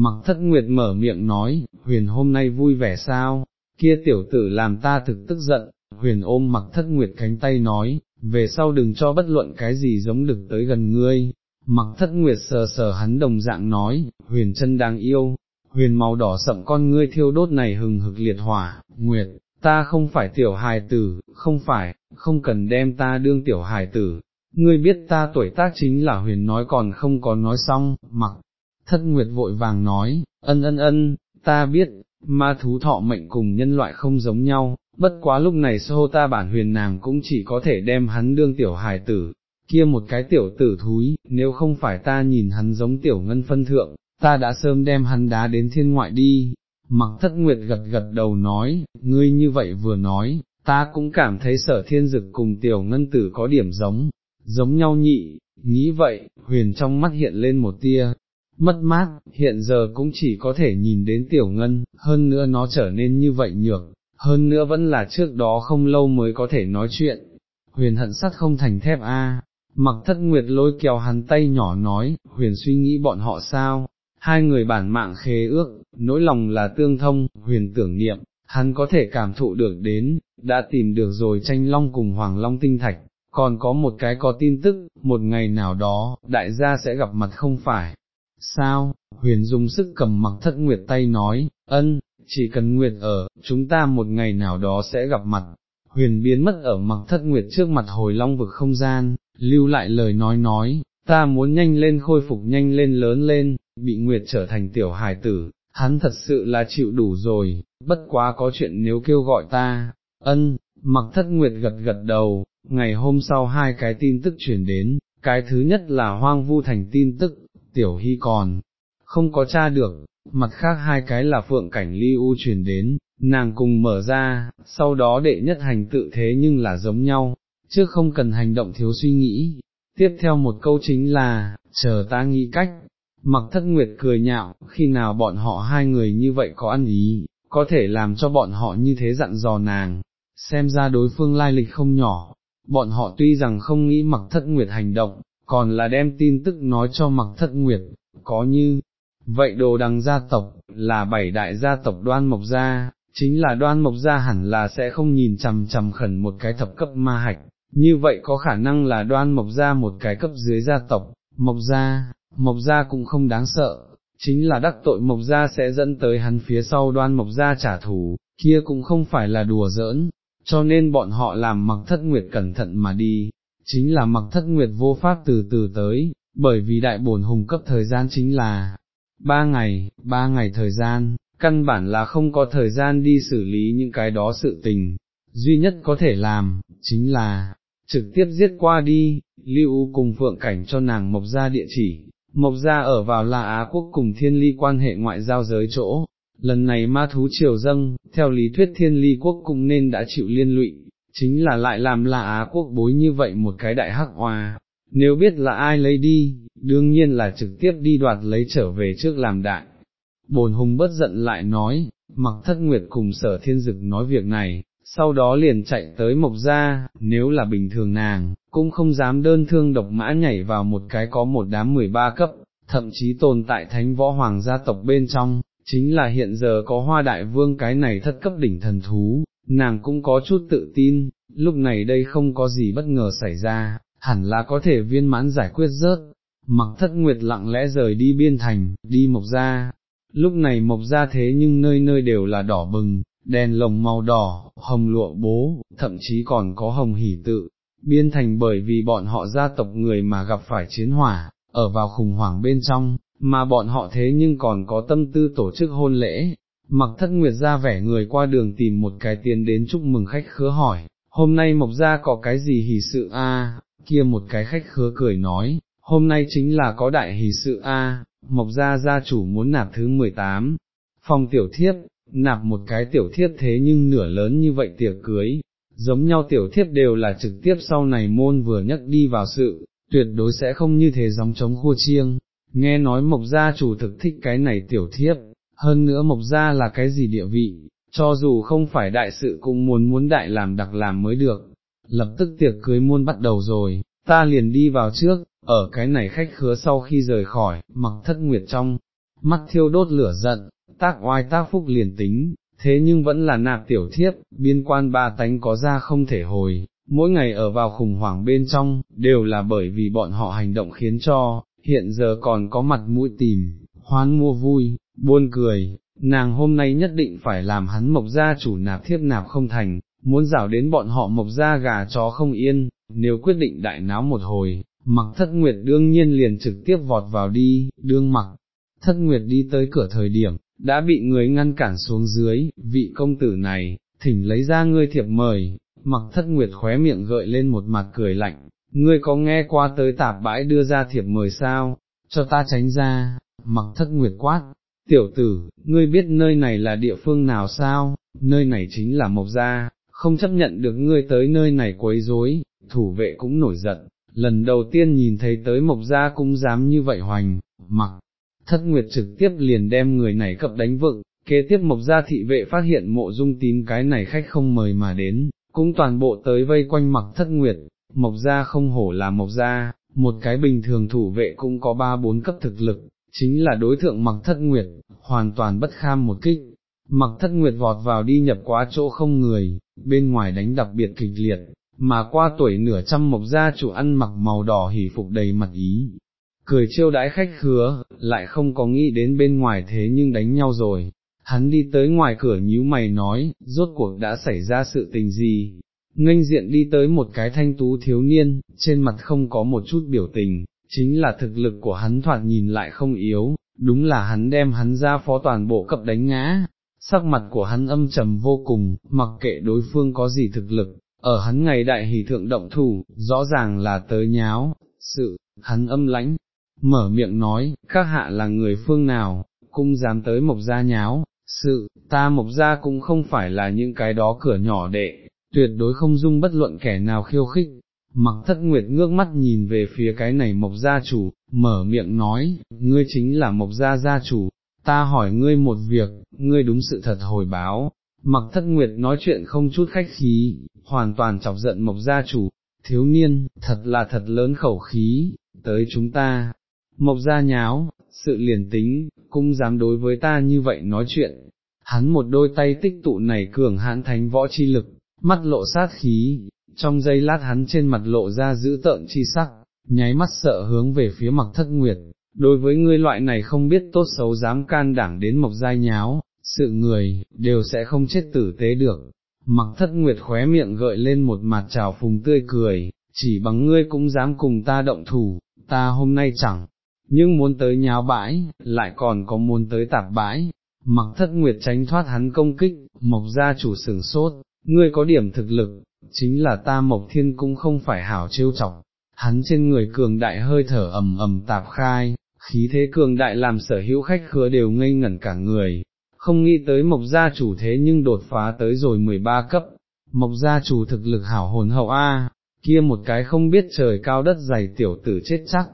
mặc thất nguyệt mở miệng nói, huyền hôm nay vui vẻ sao, kia tiểu tử làm ta thực tức giận, huyền ôm mặc thất nguyệt cánh tay nói, về sau đừng cho bất luận cái gì giống được tới gần ngươi, mặc thất nguyệt sờ sờ hắn đồng dạng nói, huyền chân đáng yêu, huyền màu đỏ sậm con ngươi thiêu đốt này hừng hực liệt hỏa, nguyệt, ta không phải tiểu hài tử, không phải, không cần đem ta đương tiểu hài tử, ngươi biết ta tuổi tác chính là huyền nói còn không có nói xong, mặc, thất nguyệt vội vàng nói, ân ân ân, ta biết, ma thú thọ mệnh cùng nhân loại không giống nhau, bất quá lúc này sô ta bản huyền nàng cũng chỉ có thể đem hắn đương tiểu hài tử, kia một cái tiểu tử thúi, nếu không phải ta nhìn hắn giống tiểu ngân phân thượng, ta đã sớm đem hắn đá đến thiên ngoại đi. Mặc thất nguyệt gật gật đầu nói, ngươi như vậy vừa nói, ta cũng cảm thấy sở thiên dực cùng tiểu ngân tử có điểm giống, giống nhau nhị, nghĩ vậy, huyền trong mắt hiện lên một tia, mất mát, hiện giờ cũng chỉ có thể nhìn đến tiểu ngân, hơn nữa nó trở nên như vậy nhược, hơn nữa vẫn là trước đó không lâu mới có thể nói chuyện, huyền hận sắt không thành thép a. Mặc thất nguyệt lôi kéo hắn tay nhỏ nói, huyền suy nghĩ bọn họ sao, hai người bản mạng khế ước, nỗi lòng là tương thông, huyền tưởng niệm, hắn có thể cảm thụ được đến, đã tìm được rồi tranh long cùng hoàng long tinh thạch, còn có một cái có tin tức, một ngày nào đó, đại gia sẽ gặp mặt không phải. Sao, huyền dùng sức cầm mặc thất nguyệt tay nói, ân, chỉ cần nguyệt ở, chúng ta một ngày nào đó sẽ gặp mặt. Huyền biến mất ở mặc thất nguyệt trước mặt hồi long vực không gian, lưu lại lời nói nói, ta muốn nhanh lên khôi phục nhanh lên lớn lên, bị nguyệt trở thành tiểu hài tử, hắn thật sự là chịu đủ rồi, bất quá có chuyện nếu kêu gọi ta, ân, mặc thất nguyệt gật gật đầu, ngày hôm sau hai cái tin tức chuyển đến, cái thứ nhất là hoang vu thành tin tức, tiểu hy còn, không có tra được, mặt khác hai cái là phượng cảnh ly u truyền đến, nàng cùng mở ra, sau đó đệ nhất hành tự thế nhưng là giống nhau, chứ không cần hành động thiếu suy nghĩ. Tiếp theo một câu chính là, chờ ta nghĩ cách, mặc thất nguyệt cười nhạo, khi nào bọn họ hai người như vậy có ăn ý, có thể làm cho bọn họ như thế dặn dò nàng, xem ra đối phương lai lịch không nhỏ, bọn họ tuy rằng không nghĩ mặc thất nguyệt hành động, còn là đem tin tức nói cho mặc thất nguyệt, có như, vậy đồ đằng gia tộc, là bảy đại gia tộc đoan mộc gia, chính là đoan mộc gia hẳn là sẽ không nhìn chằm chằm khẩn một cái thập cấp ma hạch, như vậy có khả năng là đoan mộc gia một cái cấp dưới gia tộc, mộc gia, mộc gia cũng không đáng sợ, chính là đắc tội mộc gia sẽ dẫn tới hắn phía sau đoan mộc gia trả thù, kia cũng không phải là đùa giỡn, cho nên bọn họ làm mặc thất nguyệt cẩn thận mà đi, chính là mặc thất nguyệt vô pháp từ từ tới, bởi vì đại bổn hùng cấp thời gian chính là ba ngày, ba ngày thời gian, căn bản là không có thời gian đi xử lý những cái đó sự tình, duy nhất có thể làm, chính là, trực tiếp giết qua đi, lưu cùng phượng cảnh cho nàng mộc ra địa chỉ, mộc ra ở vào là Á quốc cùng thiên ly quan hệ ngoại giao giới chỗ, lần này ma thú triều dâng, theo lý thuyết thiên ly quốc cũng nên đã chịu liên lụy, chính là lại làm là Á quốc bối như vậy một cái đại hắc hoa, nếu biết là ai lấy đi, đương nhiên là trực tiếp đi đoạt lấy trở về trước làm đại. Bồn hùng bất giận lại nói, mặc thất nguyệt cùng sở thiên dực nói việc này, sau đó liền chạy tới mộc gia, nếu là bình thường nàng, cũng không dám đơn thương độc mã nhảy vào một cái có một đám 13 cấp, thậm chí tồn tại thánh võ hoàng gia tộc bên trong, chính là hiện giờ có hoa đại vương cái này thất cấp đỉnh thần thú, nàng cũng có chút tự tin, lúc này đây không có gì bất ngờ xảy ra, hẳn là có thể viên mãn giải quyết rớt, mặc thất nguyệt lặng lẽ rời đi biên thành, đi mộc ra, lúc này mộc ra thế nhưng nơi nơi đều là đỏ bừng, đèn lồng màu đỏ, hồng lụa bố, thậm chí còn có hồng hỉ tự, biên thành bởi vì bọn họ gia tộc người mà gặp phải chiến hỏa, ở vào khủng hoảng bên trong, mà bọn họ thế nhưng còn có tâm tư tổ chức hôn lễ, mặc thất nguyệt ra vẻ người qua đường tìm một cái tiền đến chúc mừng khách khứa hỏi, hôm nay mộc ra có cái gì hỉ sự a? kia một cái khách khứa cười nói, hôm nay chính là có đại hỷ sự a, mộc gia gia chủ muốn nạp thứ 18, phòng tiểu thiếp, nạp một cái tiểu thiếp thế nhưng nửa lớn như vậy tiệc cưới, giống nhau tiểu thiếp đều là trực tiếp sau này môn vừa nhắc đi vào sự, tuyệt đối sẽ không như thế giống chống khua chiêng, nghe nói mộc gia chủ thực thích cái này tiểu thiếp, hơn nữa mộc gia là cái gì địa vị, cho dù không phải đại sự cũng muốn muốn đại làm đặc làm mới được, lập tức tiệc cưới muôn bắt đầu rồi, ta liền đi vào trước, ở cái này khách khứa sau khi rời khỏi, mặc thất nguyệt trong, mắt thiêu đốt lửa giận, tác oai tác phúc liền tính, thế nhưng vẫn là nạp tiểu thiếp, biên quan ba tánh có ra không thể hồi, mỗi ngày ở vào khủng hoảng bên trong, đều là bởi vì bọn họ hành động khiến cho, hiện giờ còn có mặt mũi tìm, hoan mua vui, buôn cười, nàng hôm nay nhất định phải làm hắn mộc gia chủ nạp thiếp nạp không thành, muốn rảo đến bọn họ mộc gia gà chó không yên, nếu quyết định đại náo một hồi, mặc thất nguyệt đương nhiên liền trực tiếp vọt vào đi, đương mặc, thất nguyệt đi tới cửa thời điểm, đã bị người ngăn cản xuống dưới, vị công tử này, thỉnh lấy ra ngươi thiệp mời, mặc thất nguyệt khóe miệng gợi lên một mặt cười lạnh, ngươi có nghe qua tới tạp bãi đưa ra thiệp mời sao, cho ta tránh ra, mặc thất nguyệt quát, tiểu tử, ngươi biết nơi này là địa phương nào sao, nơi này chính là mộc gia, không chấp nhận được ngươi tới nơi này quấy rối, thủ vệ cũng nổi giận, lần đầu tiên nhìn thấy tới mộc gia cũng dám như vậy hoành, mặc, thất nguyệt trực tiếp liền đem người này cập đánh vựng, kế tiếp mộc gia thị vệ phát hiện mộ dung tín cái này khách không mời mà đến, cũng toàn bộ tới vây quanh mặc thất nguyệt, mộc gia không hổ là mộc gia, một cái bình thường thủ vệ cũng có ba bốn cấp thực lực, chính là đối tượng mặc thất nguyệt, hoàn toàn bất kham một kích. Mặc thất nguyệt vọt vào đi nhập quá chỗ không người, bên ngoài đánh đặc biệt kịch liệt, mà qua tuổi nửa trăm mộc gia chủ ăn mặc màu đỏ hỉ phục đầy mặt ý, cười chiêu đãi khách khứa, lại không có nghĩ đến bên ngoài thế nhưng đánh nhau rồi. Hắn đi tới ngoài cửa nhíu mày nói, rốt cuộc đã xảy ra sự tình gì, nghênh diện đi tới một cái thanh tú thiếu niên, trên mặt không có một chút biểu tình, chính là thực lực của hắn thoạt nhìn lại không yếu, đúng là hắn đem hắn ra phó toàn bộ cập đánh ngã, sắc mặt của hắn âm trầm vô cùng, mặc kệ đối phương có gì thực lực, ở hắn ngày đại hỷ thượng động thủ, rõ ràng là tới nháo, sự, hắn âm lãnh, mở miệng nói, các hạ là người phương nào, cũng dám tới mộc gia nháo, sự, ta mộc gia cũng không phải là những cái đó cửa nhỏ đệ, tuyệt đối không dung bất luận kẻ nào khiêu khích. Mặc thất nguyệt ngước mắt nhìn về phía cái này mộc gia chủ, mở miệng nói, ngươi chính là mộc gia gia chủ, ta hỏi ngươi một việc, ngươi đúng sự thật hồi báo, mặc thất nguyệt nói chuyện không chút khách khí, hoàn toàn chọc giận mộc gia chủ, thiếu niên, thật là thật lớn khẩu khí, tới chúng ta, mộc gia nháo, sự liền tính, cũng dám đối với ta như vậy nói chuyện, hắn một đôi tay tích tụ này cường hãn thánh võ chi lực, mắt lộ sát khí, trong giây lát hắn trên mặt lộ ra giữ tợn chi sắc, nháy mắt sợ hướng về phía mặc thất nguyệt, đối với ngươi loại này không biết tốt xấu dám can đảng đến mộc giai nháo, sự người, đều sẽ không chết tử tế được. Mặc thất nguyệt khóe miệng gợi lên một mặt trào phùng tươi cười, chỉ bằng ngươi cũng dám cùng ta động thủ, ta hôm nay chẳng, nhưng muốn tới nháo bãi, lại còn có muốn tới tạp bãi, mặc thất nguyệt tránh thoát hắn công kích, mộc gia chủ sửng sốt, ngươi có điểm thực lực, chính là ta mộc thiên cũng không phải hảo trêu chọc, hắn trên người cường đại hơi thở ầm ầm tạp khai, khí thế cường đại làm sở hữu khách khứa đều ngây ngẩn cả người, không nghĩ tới mộc gia chủ thế nhưng đột phá tới rồi 13 cấp, mộc gia chủ thực lực hảo hồn hậu A, kia một cái không biết trời cao đất dày tiểu tử chết chắc,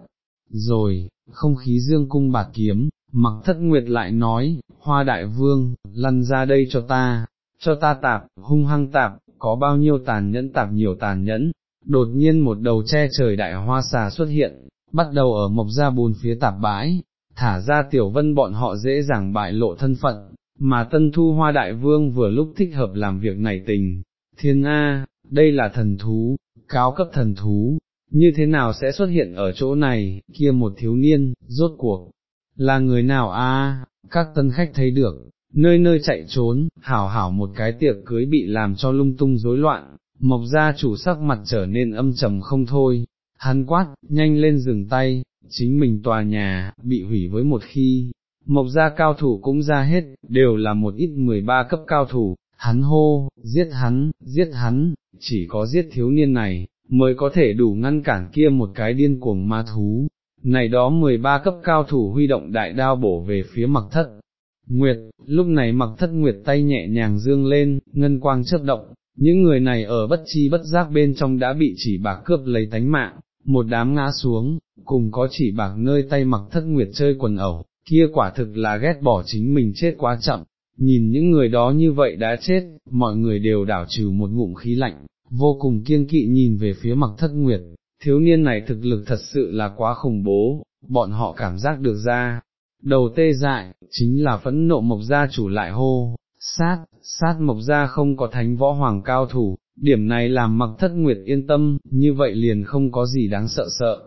rồi, không khí dương cung bạt kiếm, mặc thất nguyệt lại nói, hoa đại vương, lăn ra đây cho ta, cho ta tạp, hung hăng tạp, có bao nhiêu tàn nhẫn tạp nhiều tàn nhẫn, đột nhiên một đầu che trời đại hoa xà xuất hiện, bắt đầu ở mộc ra bùn phía tạp bãi, thả ra tiểu vân bọn họ dễ dàng bại lộ thân phận, mà tân thu hoa đại vương vừa lúc thích hợp làm việc này tình, thiên A, đây là thần thú, cao cấp thần thú, như thế nào sẽ xuất hiện ở chỗ này, kia một thiếu niên, rốt cuộc, là người nào a? các tân khách thấy được, nơi nơi chạy trốn, hảo hảo một cái tiệc cưới bị làm cho lung tung rối loạn, mộc gia chủ sắc mặt trở nên âm trầm không thôi, hắn quát, nhanh lên dừng tay, chính mình tòa nhà, bị hủy với một khi, mộc gia cao thủ cũng ra hết, đều là một ít 13 cấp cao thủ, hắn hô, giết hắn, giết hắn, chỉ có giết thiếu niên này, mới có thể đủ ngăn cản kia một cái điên cuồng ma thú. Này đó 13 cấp cao thủ huy động đại đao bổ về phía mặc thất. Nguyệt, lúc này mặc thất Nguyệt tay nhẹ nhàng dương lên, ngân quang chớp động, những người này ở bất chi bất giác bên trong đã bị chỉ bạc cướp lấy tánh mạng, một đám ngã xuống, cùng có chỉ bạc nơi tay mặc thất Nguyệt chơi quần ẩu, kia quả thực là ghét bỏ chính mình chết quá chậm, nhìn những người đó như vậy đã chết, mọi người đều đảo trừ một ngụm khí lạnh, vô cùng kiêng kỵ nhìn về phía mặc thất nguyệt, thiếu niên này thực lực thật sự là quá khủng bố, bọn họ cảm giác được ra, đầu tê dại, chính là phẫn nộ mộc gia chủ lại hô, sát, sát mộc gia không có thánh võ hoàng cao thủ, điểm này làm mặc thất nguyệt yên tâm, như vậy liền không có gì đáng sợ sợ.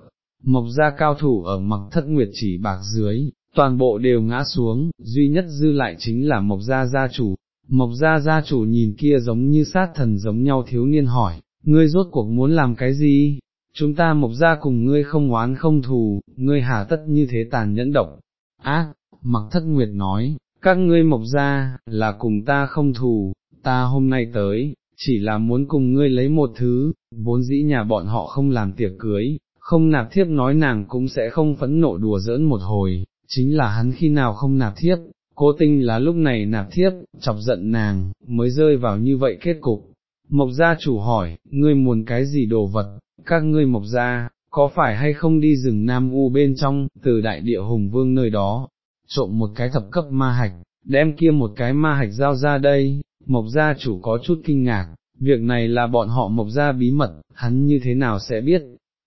Mộc gia cao thủ ở mặc thất nguyệt chỉ bạc dưới, toàn bộ đều ngã xuống, duy nhất dư lại chính là mộc gia gia chủ. Mộc gia gia chủ nhìn kia giống như sát thần giống nhau thiếu niên hỏi, ngươi rốt cuộc muốn làm cái gì? Chúng ta mộc gia cùng ngươi không oán không thù, ngươi hà tất như thế tàn nhẫn độc. Ác, mặc thất nguyệt nói, các ngươi mộc gia, là cùng ta không thù, ta hôm nay tới, chỉ là muốn cùng ngươi lấy một thứ, vốn dĩ nhà bọn họ không làm tiệc cưới, không nạp thiếp nói nàng cũng sẽ không phẫn nộ đùa giỡn một hồi, chính là hắn khi nào không nạp thiếp, cố tình là lúc này nạp thiếp, chọc giận nàng, mới rơi vào như vậy kết cục. Mộc gia chủ hỏi, ngươi muốn cái gì đồ vật, các ngươi mộc gia, có phải hay không đi rừng Nam U bên trong, từ đại địa hùng vương nơi đó, trộm một cái thập cấp ma hạch, đem kia một cái ma hạch giao ra đây, mộc gia chủ có chút kinh ngạc, việc này là bọn họ mộc gia bí mật, hắn như thế nào sẽ biết,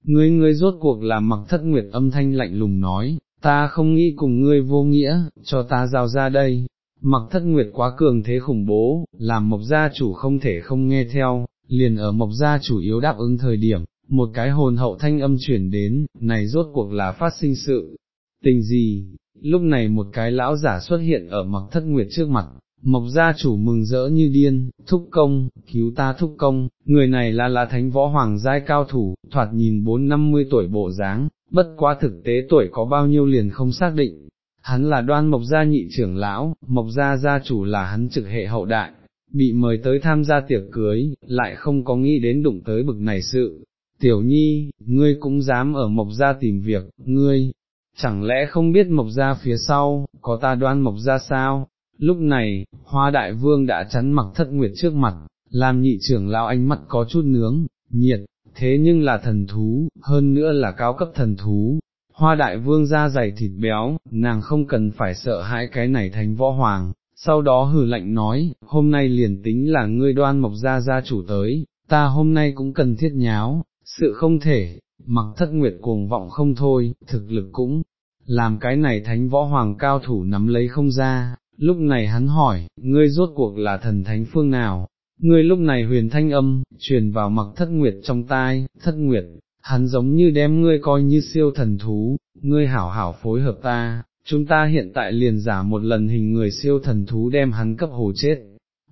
ngươi ngươi rốt cuộc là mặc thất nguyệt âm thanh lạnh lùng nói, ta không nghĩ cùng ngươi vô nghĩa, cho ta giao ra đây. Mặc thất nguyệt quá cường thế khủng bố, làm mộc gia chủ không thể không nghe theo, liền ở mộc gia chủ yếu đáp ứng thời điểm, một cái hồn hậu thanh âm chuyển đến, này rốt cuộc là phát sinh sự, tình gì, lúc này một cái lão giả xuất hiện ở mặc thất nguyệt trước mặt, mộc gia chủ mừng rỡ như điên, thúc công, cứu ta thúc công, người này là là thánh võ hoàng giai cao thủ, thoạt nhìn bốn năm mươi tuổi bộ dáng, bất quá thực tế tuổi có bao nhiêu liền không xác định. Hắn là đoan mộc gia nhị trưởng lão, mộc gia gia chủ là hắn trực hệ hậu đại, bị mời tới tham gia tiệc cưới, lại không có nghĩ đến đụng tới bực này sự. Tiểu nhi, ngươi cũng dám ở mộc gia tìm việc, ngươi, chẳng lẽ không biết mộc gia phía sau, có ta đoan mộc gia sao? Lúc này, hoa đại vương đã chắn mặc thất nguyệt trước mặt, làm nhị trưởng lão ánh mắt có chút nướng, nhiệt, thế nhưng là thần thú, hơn nữa là cao cấp thần thú. Hoa đại vương da dày thịt béo, nàng không cần phải sợ hãi cái này thành võ hoàng, sau đó hử lạnh nói, hôm nay liền tính là ngươi đoan mộc gia gia chủ tới, ta hôm nay cũng cần thiết nháo, sự không thể, mặc thất nguyệt cuồng vọng không thôi, thực lực cũng, làm cái này thánh võ hoàng cao thủ nắm lấy không ra, lúc này hắn hỏi, ngươi rốt cuộc là thần thánh phương nào, ngươi lúc này huyền thanh âm, truyền vào mặc thất nguyệt trong tai, thất nguyệt, hắn giống như đem ngươi coi như siêu thần thú, ngươi hảo hảo phối hợp ta, chúng ta hiện tại liền giả một lần hình người siêu thần thú đem hắn cấp hồ chết.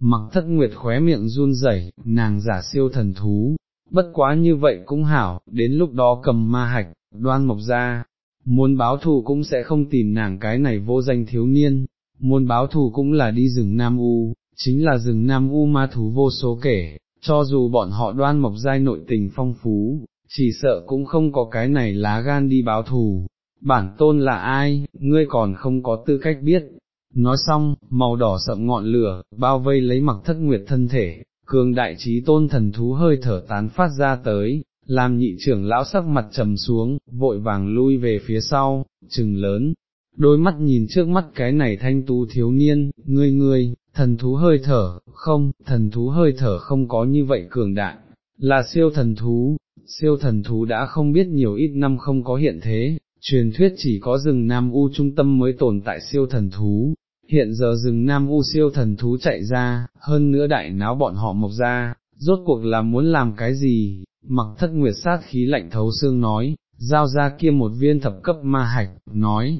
Mặc thất nguyệt khóe miệng run rẩy, nàng giả siêu thần thú, bất quá như vậy cũng hảo, đến lúc đó cầm ma hạch, đoan mộc ra, muốn báo thù cũng sẽ không tìm nàng cái này vô danh thiếu niên, muốn báo thù cũng là đi rừng Nam U, chính là rừng Nam U ma thú vô số kể, cho dù bọn họ đoan mộc giai nội tình phong phú, chỉ sợ cũng không có cái này lá gan đi báo thù. Bản tôn là ai, ngươi còn không có tư cách biết. Nói xong, màu đỏ sậm ngọn lửa, bao vây lấy mặc thất nguyệt thân thể, cường đại trí tôn thần thú hơi thở tán phát ra tới, làm nhị trưởng lão sắc mặt trầm xuống, vội vàng lui về phía sau, trừng lớn, đôi mắt nhìn trước mắt cái này thanh tú thiếu niên, ngươi ngươi, thần thú hơi thở, không, thần thú hơi thở không có như vậy cường đại, là siêu thần thú, siêu thần thú đã không biết nhiều ít năm không có hiện thế, truyền thuyết chỉ có rừng Nam U trung tâm mới tồn tại siêu thần thú, hiện giờ rừng Nam U siêu thần thú chạy ra, hơn nữa đại náo bọn họ mộc ra, rốt cuộc là muốn làm cái gì, mặc thất nguyệt sát khí lạnh thấu xương nói, giao ra kia một viên thập cấp ma hạch, nói,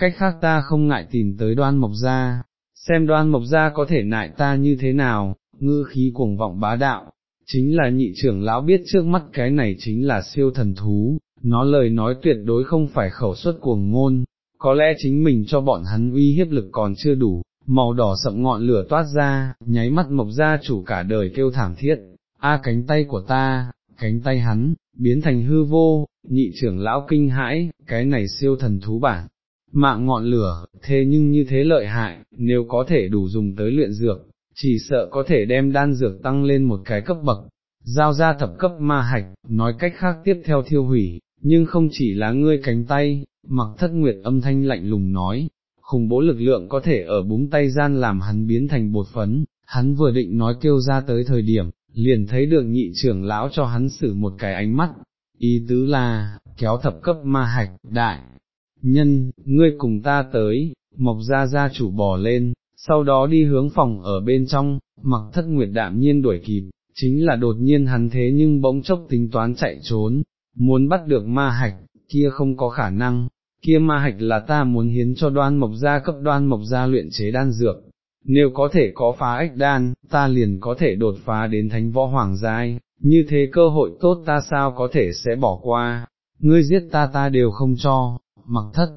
cách khác ta không ngại tìm tới đoan mộc gia, xem đoan mộc gia có thể nại ta như thế nào, ngư khí cuồng vọng bá đạo, chính là nhị trưởng lão biết trước mắt cái này chính là siêu thần thú, nó lời nói tuyệt đối không phải khẩu suất cuồng ngôn, có lẽ chính mình cho bọn hắn uy hiếp lực còn chưa đủ, màu đỏ sậm ngọn lửa toát ra, nháy mắt mộc gia chủ cả đời kêu thảm thiết, a cánh tay của ta, cánh tay hắn, biến thành hư vô, nhị trưởng lão kinh hãi, cái này siêu thần thú bản. Mạng ngọn lửa, thế nhưng như thế lợi hại, nếu có thể đủ dùng tới luyện dược, chỉ sợ có thể đem đan dược tăng lên một cái cấp bậc, giao ra thập cấp ma hạch, nói cách khác tiếp theo thiêu hủy, nhưng không chỉ là ngươi cánh tay, mặc thất nguyệt âm thanh lạnh lùng nói, khủng bố lực lượng có thể ở búng tay gian làm hắn biến thành bột phấn, hắn vừa định nói kêu ra tới thời điểm, liền thấy được nhị trưởng lão cho hắn xử một cái ánh mắt, ý tứ là, kéo thập cấp ma hạch, đại, nhân, ngươi cùng ta tới, mộc ra gia chủ bò lên, sau đó đi hướng phòng ở bên trong, mặc thất nguyệt đạm nhiên đuổi kịp, chính là đột nhiên hắn thế nhưng bỗng chốc tính toán chạy trốn, muốn bắt được ma hạch, kia không có khả năng, kia ma hạch là ta muốn hiến cho đoan mộc gia cấp đoan mộc gia luyện chế đan dược, nếu có thể có phá ếch đan, ta liền có thể đột phá đến thánh võ hoàng giai, như thế cơ hội tốt ta sao có thể sẽ bỏ qua, ngươi giết ta ta đều không cho, mặc thất,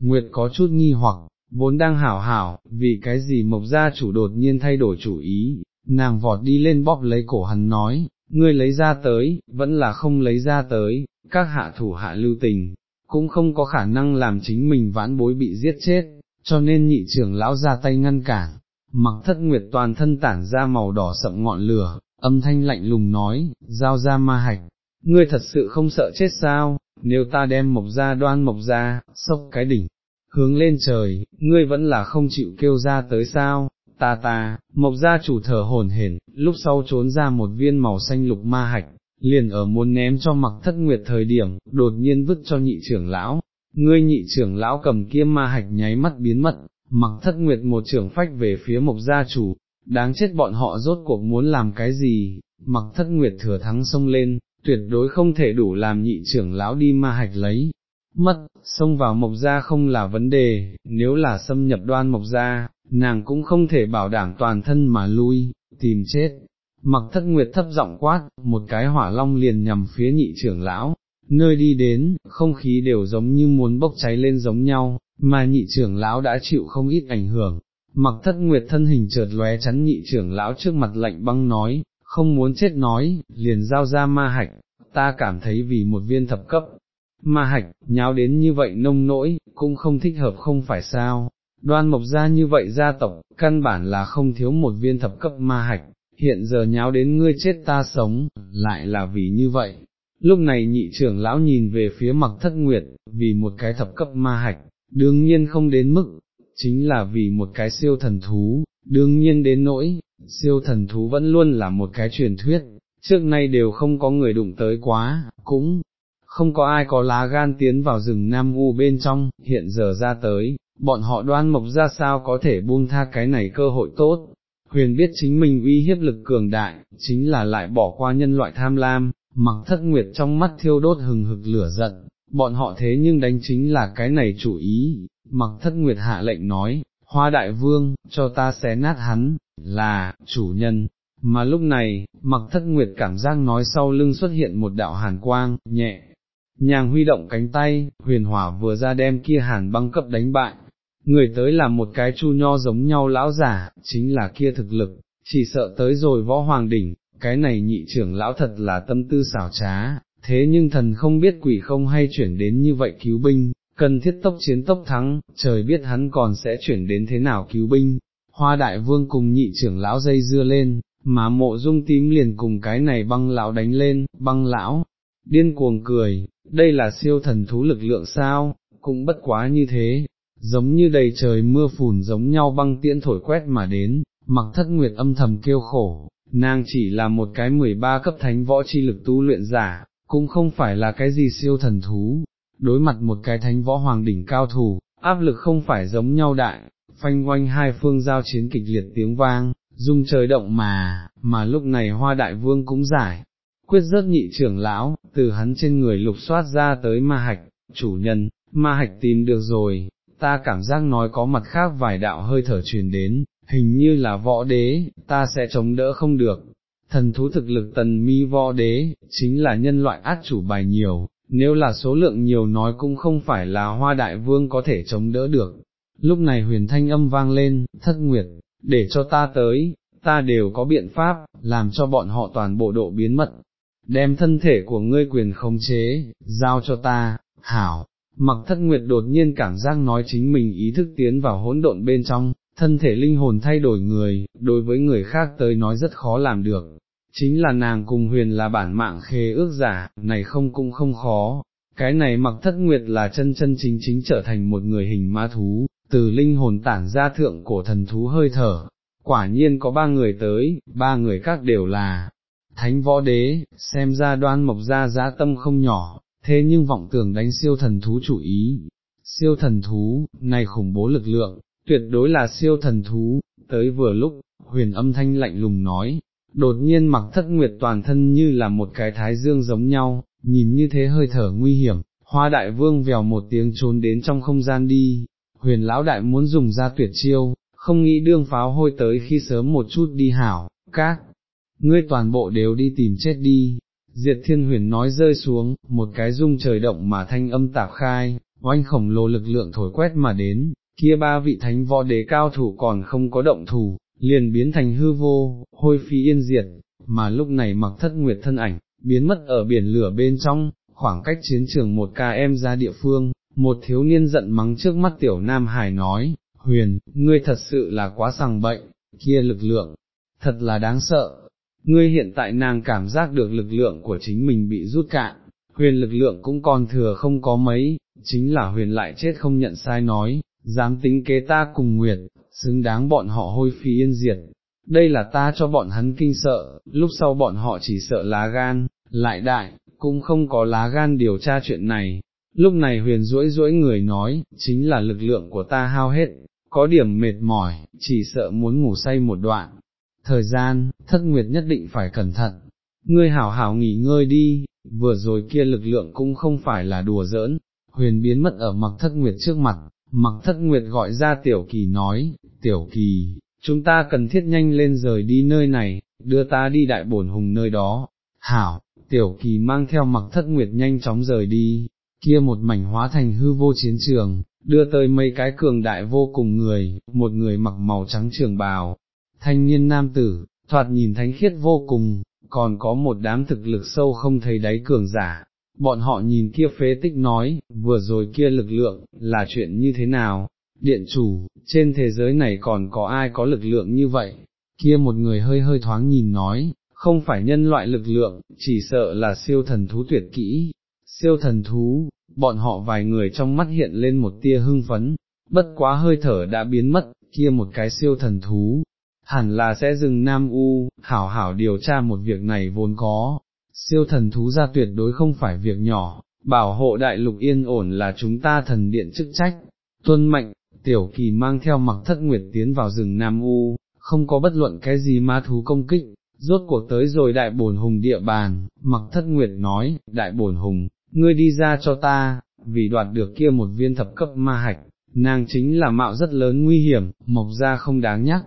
Nguyệt có chút nghi hoặc, vốn đang hảo hảo, vì cái gì mộc gia chủ đột nhiên thay đổi chủ ý, nàng vọt đi lên bóp lấy cổ hắn nói, ngươi lấy ra tới, vẫn là không lấy ra tới, các hạ thủ hạ lưu tình, cũng không có khả năng làm chính mình vãn bối bị giết chết, cho nên nhị trưởng lão ra tay ngăn cản, mặc thất nguyệt toàn thân tản ra màu đỏ sậm ngọn lửa, âm thanh lạnh lùng nói, giao ra ma hạch, ngươi thật sự không sợ chết sao, nếu ta đem mộc ra đoan mộc ra, sốc cái đỉnh, hướng lên trời, ngươi vẫn là không chịu kêu ra tới sao, ta ta, mộc gia chủ thở hồn hển, lúc sau trốn ra một viên màu xanh lục ma hạch, liền ở muốn ném cho mặc thất nguyệt thời điểm, đột nhiên vứt cho nhị trưởng lão, ngươi nhị trưởng lão cầm kia ma hạch nháy mắt biến mất, mặc thất nguyệt một trưởng phách về phía mộc gia chủ, đáng chết bọn họ rốt cuộc muốn làm cái gì, mặc thất nguyệt thừa thắng xông lên, tuyệt đối không thể đủ làm nhị trưởng lão đi ma hạch lấy. Mất, xông vào mộc gia không là vấn đề, nếu là xâm nhập đoan mộc gia, nàng cũng không thể bảo đảm toàn thân mà lui, tìm chết. Mặc thất nguyệt thấp giọng quát, một cái hỏa long liền nhằm phía nhị trưởng lão, nơi đi đến, không khí đều giống như muốn bốc cháy lên giống nhau, mà nhị trưởng lão đã chịu không ít ảnh hưởng. Mặc thất nguyệt thân hình chợt lóe chắn nhị trưởng lão trước mặt lạnh băng nói, không muốn chết nói, liền giao ra ma hạch, ta cảm thấy vì một viên thập cấp, ma hạch, nháo đến như vậy nông nỗi, cũng không thích hợp không phải sao, đoan mộc ra như vậy gia tộc, căn bản là không thiếu một viên thập cấp ma hạch, hiện giờ nháo đến ngươi chết ta sống, lại là vì như vậy. Lúc này nhị trưởng lão nhìn về phía mặc thất nguyệt, vì một cái thập cấp ma hạch, đương nhiên không đến mức, chính là vì một cái siêu thần thú, đương nhiên đến nỗi, siêu thần thú vẫn luôn là một cái truyền thuyết, trước nay đều không có người đụng tới quá, cũng không có ai có lá gan tiến vào rừng Nam U bên trong, hiện giờ ra tới, bọn họ đoan mộc ra sao có thể buông tha cái này cơ hội tốt. Huyền biết chính mình uy hiếp lực cường đại, chính là lại bỏ qua nhân loại tham lam, mặc thất nguyệt trong mắt thiêu đốt hừng hực lửa giận, bọn họ thế nhưng đánh chính là cái này chủ ý, mặc thất nguyệt hạ lệnh nói, hoa đại vương, cho ta xé nát hắn, là, chủ nhân, mà lúc này, mặc thất nguyệt cảm giác nói sau lưng xuất hiện một đạo hàn quang, nhẹ, nhàng huy động cánh tay, huyền hỏa vừa ra đem kia hàn băng cấp đánh bại, người tới là một cái chu nho giống nhau lão giả, chính là kia thực lực, chỉ sợ tới rồi võ hoàng đỉnh, cái này nhị trưởng lão thật là tâm tư xảo trá, thế nhưng thần không biết quỷ không hay chuyển đến như vậy cứu binh, cần thiết tốc chiến tốc thắng, trời biết hắn còn sẽ chuyển đến thế nào cứu binh. Hoa đại vương cùng nhị trưởng lão dây dưa lên, mà mộ dung tím liền cùng cái này băng lão đánh lên, băng lão, điên cuồng cười, đây là siêu thần thú lực lượng sao, cũng bất quá như thế, giống như đầy trời mưa phùn giống nhau băng tiễn thổi quét mà đến, mặc thất nguyệt âm thầm kêu khổ, nàng chỉ là một cái 13 cấp thánh võ chi lực tu luyện giả, cũng không phải là cái gì siêu thần thú, đối mặt một cái thánh võ hoàng đỉnh cao thủ, áp lực không phải giống nhau đại, phanh quanh hai phương giao chiến kịch liệt tiếng vang, dung trời động mà, mà lúc này hoa đại vương cũng giải, quyết rớt nhị trưởng lão, từ hắn trên người lục soát ra tới ma hạch, chủ nhân, ma hạch tìm được rồi, ta cảm giác nói có mặt khác vài đạo hơi thở truyền đến, hình như là võ đế, ta sẽ chống đỡ không được. Thần thú thực lực tần mi võ đế, chính là nhân loại át chủ bài nhiều, nếu là số lượng nhiều nói cũng không phải là hoa đại vương có thể chống đỡ được. Lúc này huyền thanh âm vang lên, thất nguyệt, để cho ta tới, ta đều có biện pháp, làm cho bọn họ toàn bộ độ biến mật, đem thân thể của ngươi quyền khống chế, giao cho ta, hảo, mặc thất nguyệt đột nhiên cảm giác nói chính mình ý thức tiến vào hỗn độn bên trong, thân thể linh hồn thay đổi người, đối với người khác tới nói rất khó làm được, chính là nàng cùng huyền là bản mạng khế ước giả, này không cũng không khó, cái này mặc thất nguyệt là chân chân chính chính trở thành một người hình ma thú, từ linh hồn tản ra thượng cổ thần thú hơi thở, quả nhiên có ba người tới, ba người khác đều là thánh võ đế, xem ra đoan mộc ra giá tâm không nhỏ, thế nhưng vọng tưởng đánh siêu thần thú chủ ý, siêu thần thú, này khủng bố lực lượng, tuyệt đối là siêu thần thú, tới vừa lúc, huyền âm thanh lạnh lùng nói, đột nhiên mặc thất nguyệt toàn thân như là một cái thái dương giống nhau, nhìn như thế hơi thở nguy hiểm, hoa đại vương vèo một tiếng trốn đến trong không gian đi, huyền lão đại muốn dùng ra tuyệt chiêu, không nghĩ đương pháo hôi tới khi sớm một chút đi hảo, các, ngươi toàn bộ đều đi tìm chết đi. Diệt thiên huyền nói rơi xuống, một cái rung trời động mà thanh âm tạp khai, oanh khổng lồ lực lượng thổi quét mà đến, kia ba vị thánh võ đế cao thủ còn không có động thủ, liền biến thành hư vô, hôi phi yên diệt, mà lúc này mặc thất nguyệt thân ảnh, biến mất ở biển lửa bên trong, khoảng cách chiến trường một ca em ra địa phương, một thiếu niên giận mắng trước mắt tiểu nam hải nói, huyền, ngươi thật sự là quá sằng bệnh, kia lực lượng, thật là đáng sợ, ngươi hiện tại nàng cảm giác được lực lượng của chính mình bị rút cạn, huyền lực lượng cũng còn thừa không có mấy, chính là huyền lại chết không nhận sai nói, dám tính kế ta cùng nguyệt, xứng đáng bọn họ hôi phi yên diệt. Đây là ta cho bọn hắn kinh sợ, lúc sau bọn họ chỉ sợ lá gan, lại đại, cũng không có lá gan điều tra chuyện này. Lúc này huyền rũi rũi người nói, chính là lực lượng của ta hao hết, có điểm mệt mỏi, chỉ sợ muốn ngủ say một đoạn. Thời gian, thất nguyệt nhất định phải cẩn thận. Ngươi hảo hảo nghỉ ngơi đi, vừa rồi kia lực lượng cũng không phải là đùa giỡn, huyền biến mất ở mặc thất nguyệt trước mặt, mặc thất nguyệt gọi ra tiểu kỳ nói, tiểu kỳ, chúng ta cần thiết nhanh lên rời đi nơi này, đưa ta đi đại bổn hùng nơi đó, hảo, tiểu kỳ mang theo mặc thất nguyệt nhanh chóng rời đi, kia một mảnh hóa thành hư vô chiến trường, đưa tới mấy cái cường đại vô cùng người, một người mặc màu trắng trường bào, thanh niên nam tử, thoạt nhìn thánh khiết vô cùng, còn có một đám thực lực sâu không thấy đáy cường giả, bọn họ nhìn kia phế tích nói, vừa rồi kia lực lượng, là chuyện như thế nào, điện chủ, trên thế giới này còn có ai có lực lượng như vậy, kia một người hơi hơi thoáng nhìn nói, không phải nhân loại lực lượng, chỉ sợ là siêu thần thú tuyệt kỹ, siêu thần thú, bọn họ vài người trong mắt hiện lên một tia hưng phấn, bất quá hơi thở đã biến mất, kia một cái siêu thần thú, hẳn là sẽ dừng Nam U, hảo hảo điều tra một việc này vốn có, siêu thần thú ra tuyệt đối không phải việc nhỏ, bảo hộ đại lục yên ổn là chúng ta thần điện chức trách, tuân mệnh, tiểu kỳ mang theo mặc thất nguyệt tiến vào rừng Nam U, không có bất luận cái gì ma thú công kích, rốt cuộc tới rồi đại bổn hùng địa bàn, mặc thất nguyệt nói, đại bổn hùng, ngươi đi ra cho ta, vì đoạt được kia một viên thập cấp ma hạch, nàng chính là mạo rất lớn nguy hiểm, mộc ra không đáng nhắc.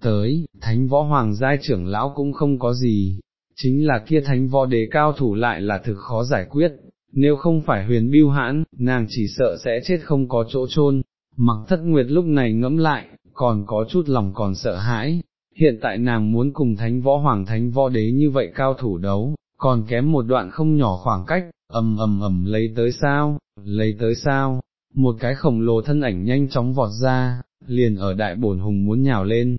Tới, thánh võ hoàng giai trưởng lão cũng không có gì, chính là kia thánh võ đế cao thủ lại là thực khó giải quyết, nếu không phải huyền biêu hãn, nàng chỉ sợ sẽ chết không có chỗ chôn. mặc thất nguyệt lúc này ngẫm lại, còn có chút lòng còn sợ hãi, hiện tại nàng muốn cùng thánh võ hoàng thánh võ đế như vậy cao thủ đấu, còn kém một đoạn không nhỏ khoảng cách, ầm ầm ầm lấy tới sao, lấy tới sao, một cái khổng lồ thân ảnh nhanh chóng vọt ra, liền ở đại bổn hùng muốn nhào lên,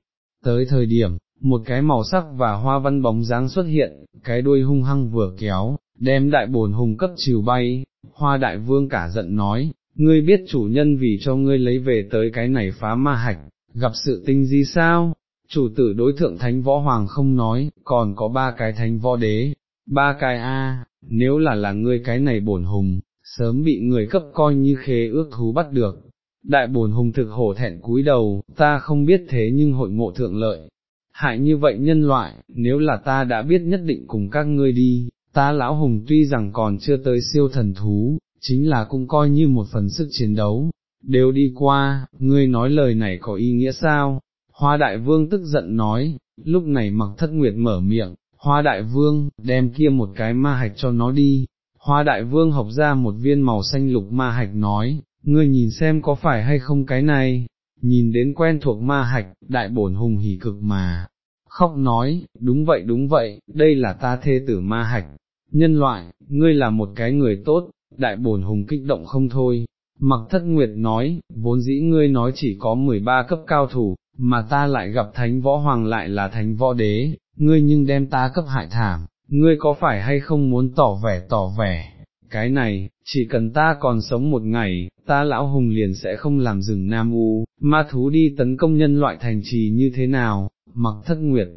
tới thời điểm, một cái màu sắc và hoa văn bóng dáng xuất hiện, cái đuôi hung hăng vừa kéo, đem đại bổn hùng cấp chiều bay, hoa đại vương cả giận nói, ngươi biết chủ nhân vì cho ngươi lấy về tới cái này phá ma hạch, gặp sự tinh gì sao, chủ tử đối thượng thánh võ hoàng không nói, còn có ba cái thánh võ đế, ba cái A, nếu là là ngươi cái này bổn hùng, sớm bị người cấp coi như khế ước thú bắt được. Đại bồn hùng thực hổ thẹn cúi đầu, ta không biết thế nhưng hội ngộ thượng lợi. Hại như vậy nhân loại, nếu là ta đã biết nhất định cùng các ngươi đi, ta lão hùng tuy rằng còn chưa tới siêu thần thú, chính là cũng coi như một phần sức chiến đấu, đều đi qua, ngươi nói lời này có ý nghĩa sao? Hoa đại vương tức giận nói, lúc này mặc thất nguyệt mở miệng, hoa đại vương, đem kia một cái ma hạch cho nó đi, hoa đại vương học ra một viên màu xanh lục ma hạch nói, ngươi nhìn xem có phải hay không cái này, nhìn đến quen thuộc ma hạch, đại bổn hùng hỉ cực mà, khóc nói, đúng vậy đúng vậy, đây là ta thê tử ma hạch, nhân loại, ngươi là một cái người tốt, đại bổn hùng kích động không thôi. Mặc thất nguyệt nói, vốn dĩ ngươi nói chỉ có 13 cấp cao thủ, mà ta lại gặp thánh võ hoàng lại là thánh võ đế, ngươi nhưng đem ta cấp hại thảm, ngươi có phải hay không muốn tỏ vẻ tỏ vẻ, cái này, chỉ cần ta còn sống một ngày, ta lão hùng liền sẽ không làm rừng Nam U, ma thú đi tấn công nhân loại thành trì như thế nào, mặc thất nguyệt,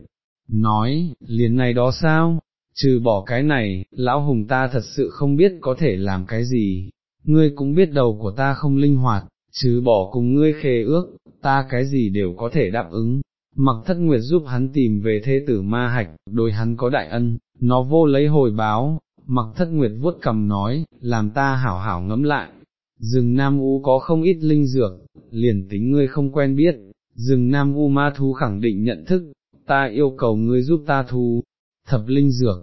nói, liền này đó sao, trừ bỏ cái này, lão hùng ta thật sự không biết có thể làm cái gì, ngươi cũng biết đầu của ta không linh hoạt, trừ bỏ cùng ngươi khê ước, ta cái gì đều có thể đáp ứng. Mặc thất nguyệt giúp hắn tìm về thế tử ma hạch, đối hắn có đại ân, nó vô lấy hồi báo, mặc thất nguyệt vuốt cầm nói, làm ta hảo hảo ngẫm lại, rừng Nam U có không ít linh dược, liền tính ngươi không quen biết, rừng Nam U ma thú khẳng định nhận thức, ta yêu cầu ngươi giúp ta thu, thập linh dược,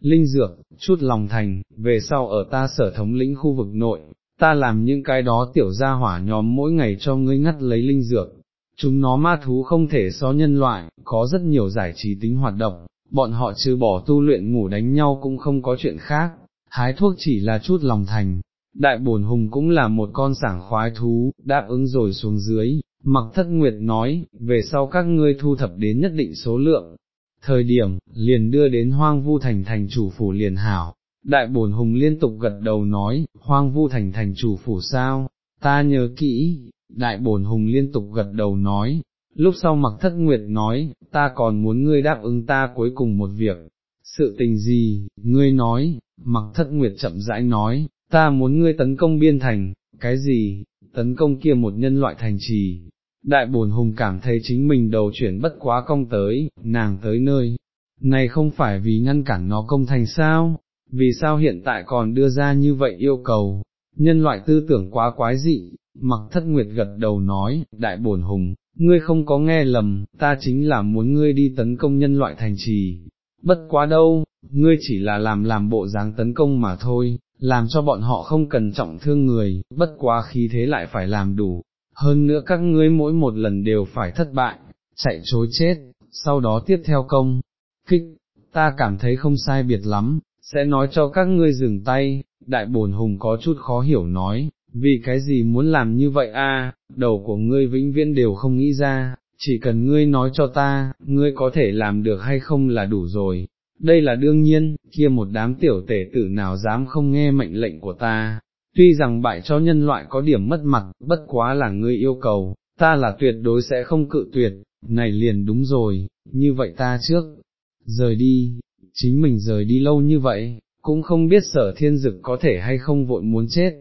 linh dược, chút lòng thành, về sau ở ta sở thống lĩnh khu vực nội, ta làm những cái đó tiểu gia hỏa nhóm mỗi ngày cho ngươi ngắt lấy linh dược. Chúng nó ma thú không thể so nhân loại, có rất nhiều giải trí tính hoạt động, bọn họ trừ bỏ tu luyện ngủ đánh nhau cũng không có chuyện khác, hái thuốc chỉ là chút lòng thành. Đại bổn hùng cũng là một con sảng khoái thú, đáp ứng rồi xuống dưới, mặc thất nguyệt nói, về sau các ngươi thu thập đến nhất định số lượng. Thời điểm, liền đưa đến hoang vu thành thành chủ phủ liền hảo, đại bổn hùng liên tục gật đầu nói, hoang vu thành thành chủ phủ sao, ta nhớ kỹ, đại bổn hùng liên tục gật đầu nói, lúc sau mặc thất nguyệt nói, ta còn muốn ngươi đáp ứng ta cuối cùng một việc, sự tình gì, ngươi nói, mặc thất nguyệt chậm rãi nói, ta muốn ngươi tấn công biên thành, cái gì, tấn công kia một nhân loại thành trì. Đại bổn hùng cảm thấy chính mình đầu chuyển bất quá công tới, nàng tới nơi, này không phải vì ngăn cản nó công thành sao, vì sao hiện tại còn đưa ra như vậy yêu cầu, nhân loại tư tưởng quá quái dị, mặc thất nguyệt gật đầu nói, đại bổn hùng, ngươi không có nghe lầm, ta chính là muốn ngươi đi tấn công nhân loại thành trì, bất quá đâu, ngươi chỉ là làm làm bộ dáng tấn công mà thôi, làm cho bọn họ không cần trọng thương người, bất quá khí thế lại phải làm đủ, hơn nữa các ngươi mỗi một lần đều phải thất bại, chạy chối chết, sau đó tiếp theo công, kích, ta cảm thấy không sai biệt lắm, sẽ nói cho các ngươi dừng tay, đại bổn hùng có chút khó hiểu nói, vì cái gì muốn làm như vậy a? đầu của ngươi vĩnh viễn đều không nghĩ ra, chỉ cần ngươi nói cho ta, ngươi có thể làm được hay không là đủ rồi. Đây là đương nhiên, kia một đám tiểu tể tử nào dám không nghe mệnh lệnh của ta, tuy rằng bại cho nhân loại có điểm mất mặt, bất quá là ngươi yêu cầu, ta là tuyệt đối sẽ không cự tuyệt, này liền đúng rồi, như vậy ta trước, rời đi, chính mình rời đi lâu như vậy, cũng không biết sở thiên dực có thể hay không vội muốn chết,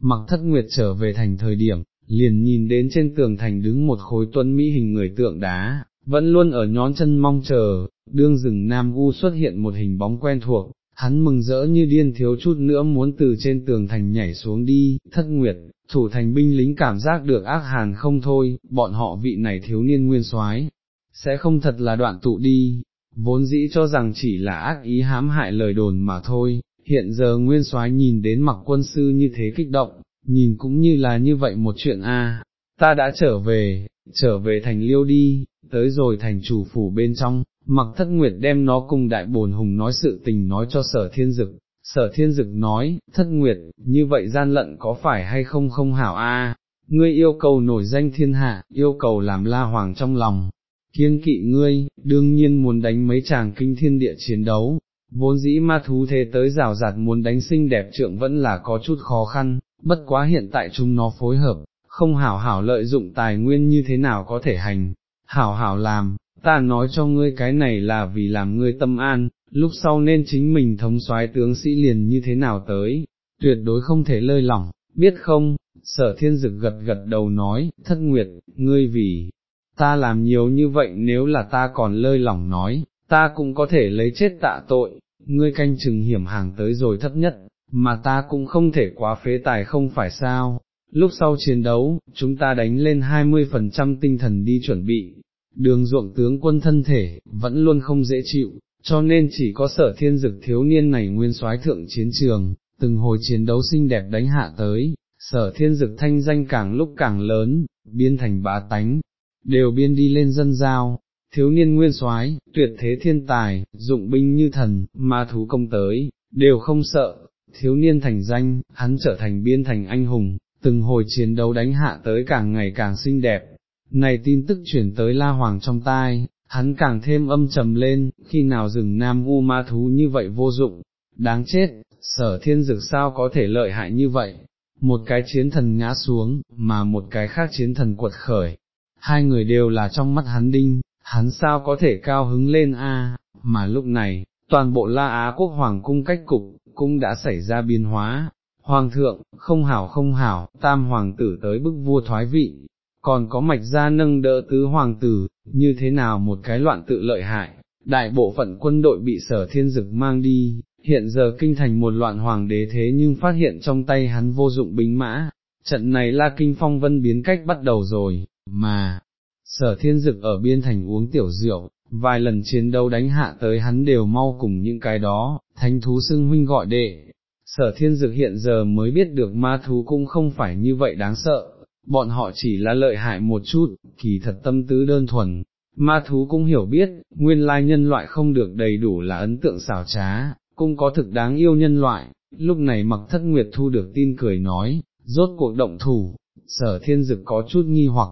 mặc thất nguyệt trở về thành thời điểm, liền nhìn đến trên tường thành đứng một khối tuấn mỹ hình người tượng đá, vẫn luôn ở nhón chân mong chờ, đương rừng Nam U xuất hiện một hình bóng quen thuộc, hắn mừng rỡ như điên thiếu chút nữa muốn từ trên tường thành nhảy xuống đi, thất nguyệt, thủ thành binh lính cảm giác được ác hàn không thôi, bọn họ vị này thiếu niên nguyên soái sẽ không thật là đoạn tụ đi, vốn dĩ cho rằng chỉ là ác ý hãm hại lời đồn mà thôi, hiện giờ nguyên soái nhìn đến mặc quân sư như thế kích động, nhìn cũng như là như vậy một chuyện a. ta đã trở về, trở về thành liêu đi, tới rồi thành chủ phủ bên trong, mặc thất nguyệt đem nó cùng đại bồn hùng nói sự tình nói cho sở thiên dực, sở thiên dực nói, thất nguyệt, như vậy gian lận có phải hay không không hảo a? ngươi yêu cầu nổi danh thiên hạ, yêu cầu làm la hoàng trong lòng, kiên kỵ ngươi, đương nhiên muốn đánh mấy chàng kinh thiên địa chiến đấu, vốn dĩ ma thú thế tới rào rạt muốn đánh xinh đẹp trượng vẫn là có chút khó khăn, bất quá hiện tại chúng nó phối hợp, không hảo hảo lợi dụng tài nguyên như thế nào có thể hành, hảo hảo làm, ta nói cho ngươi cái này là vì làm ngươi tâm an, lúc sau nên chính mình thống soái tướng sĩ liền như thế nào tới, tuyệt đối không thể lơi lỏng, biết không, sở thiên dực gật gật đầu nói, thất nguyệt, ngươi vì, ta làm nhiều như vậy nếu là ta còn lơi lỏng nói, ta cũng có thể lấy chết tạ tội, ngươi canh chừng hiểm hàng tới rồi thấp nhất, mà ta cũng không thể quá phế tài không phải sao. Lúc sau chiến đấu, chúng ta đánh lên 20% tinh thần đi chuẩn bị, đường ruộng tướng quân thân thể, vẫn luôn không dễ chịu, cho nên chỉ có sở thiên dực thiếu niên này nguyên soái thượng chiến trường, từng hồi chiến đấu xinh đẹp đánh hạ tới, sở thiên dực thanh danh càng lúc càng lớn, biến thành bá tánh, đều biên đi lên dân giao, thiếu niên nguyên soái, tuyệt thế thiên tài, dụng binh như thần, ma thú công tới, đều không sợ, thiếu niên thành danh, hắn trở thành biên thành anh hùng, từng hồi chiến đấu đánh hạ tới càng ngày càng xinh đẹp. Này tin tức chuyển tới La Hoàng trong tai, hắn càng thêm âm trầm lên, khi nào rừng nam u ma thú như vậy vô dụng, đáng chết, sở thiên dực sao có thể lợi hại như vậy, một cái chiến thần ngã xuống, mà một cái khác chiến thần quật khởi, hai người đều là trong mắt hắn đinh, hắn sao có thể cao hứng lên a? mà lúc này, toàn bộ La Á quốc hoàng cung cách cục, cũng đã xảy ra biến hóa, Hoàng thượng, không hảo không hảo, tam hoàng tử tới bức vua thoái vị, còn có mạch gia nâng đỡ tứ hoàng tử, như thế nào một cái loạn tự lợi hại, đại bộ phận quân đội bị sở thiên dực mang đi, hiện giờ kinh thành một loạn hoàng đế thế nhưng phát hiện trong tay hắn vô dụng binh mã, trận này La kinh phong vân biến cách bắt đầu rồi, mà, sở thiên dực ở biên thành uống tiểu rượu, vài lần chiến đấu đánh hạ tới hắn đều mau cùng những cái đó, thánh thú xưng huynh gọi đệ. Sở thiên dực hiện giờ mới biết được ma thú cũng không phải như vậy đáng sợ, bọn họ chỉ là lợi hại một chút, kỳ thật tâm tứ đơn thuần, ma thú cũng hiểu biết, nguyên lai nhân loại không được đầy đủ là ấn tượng xảo trá, cũng có thực đáng yêu nhân loại, lúc này mặc thất nguyệt thu được tin cười nói, rốt cuộc động thủ, sở thiên dực có chút nghi hoặc,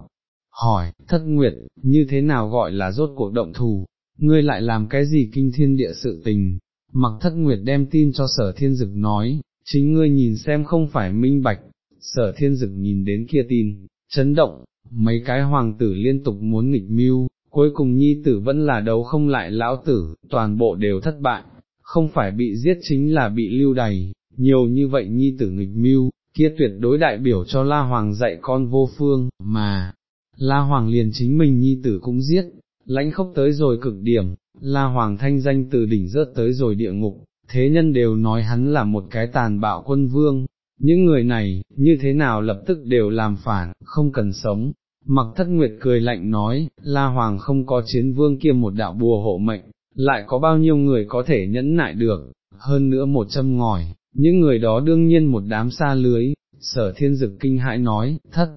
hỏi, thất nguyệt, như thế nào gọi là rốt cuộc động thủ, ngươi lại làm cái gì kinh thiên địa sự tình, mặc thất nguyệt đem tin cho sở thiên dực nói, chính ngươi nhìn xem không phải minh bạch, sở thiên dực nhìn đến kia tin, chấn động, mấy cái hoàng tử liên tục muốn nghịch mưu, cuối cùng nhi tử vẫn là đấu không lại lão tử, toàn bộ đều thất bại, không phải bị giết chính là bị lưu đày, nhiều như vậy nhi tử nghịch mưu, kia tuyệt đối đại biểu cho La Hoàng dạy con vô phương, mà, La Hoàng liền chính mình nhi tử cũng giết, lãnh khốc tới rồi cực điểm, La Hoàng thanh danh từ đỉnh rớt tới rồi địa ngục, thế nhân đều nói hắn là một cái tàn bạo quân vương, những người này, như thế nào lập tức đều làm phản, không cần sống. Mặc thất nguyệt cười lạnh nói, La Hoàng không có chiến vương kia một đạo bùa hộ mệnh, lại có bao nhiêu người có thể nhẫn nại được, hơn nữa một châm ngòi, những người đó đương nhiên một đám xa lưới, sở thiên dực kinh hãi nói, thất,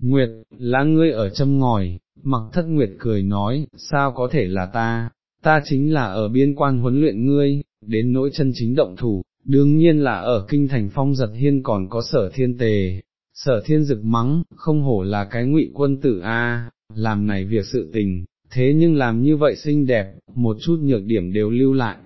nguyệt, là ngươi ở châm ngòi, mặc thất nguyệt cười nói, sao có thể là ta, ta chính là ở biên quan huấn luyện ngươi, đến nỗi chân chính động thủ, đương nhiên là ở kinh thành phong giật hiên còn có sở thiên tề, sở thiên dực mắng, không hổ là cái ngụy quân tử A, làm này việc sự tình, thế nhưng làm như vậy xinh đẹp, một chút nhược điểm đều lưu lại.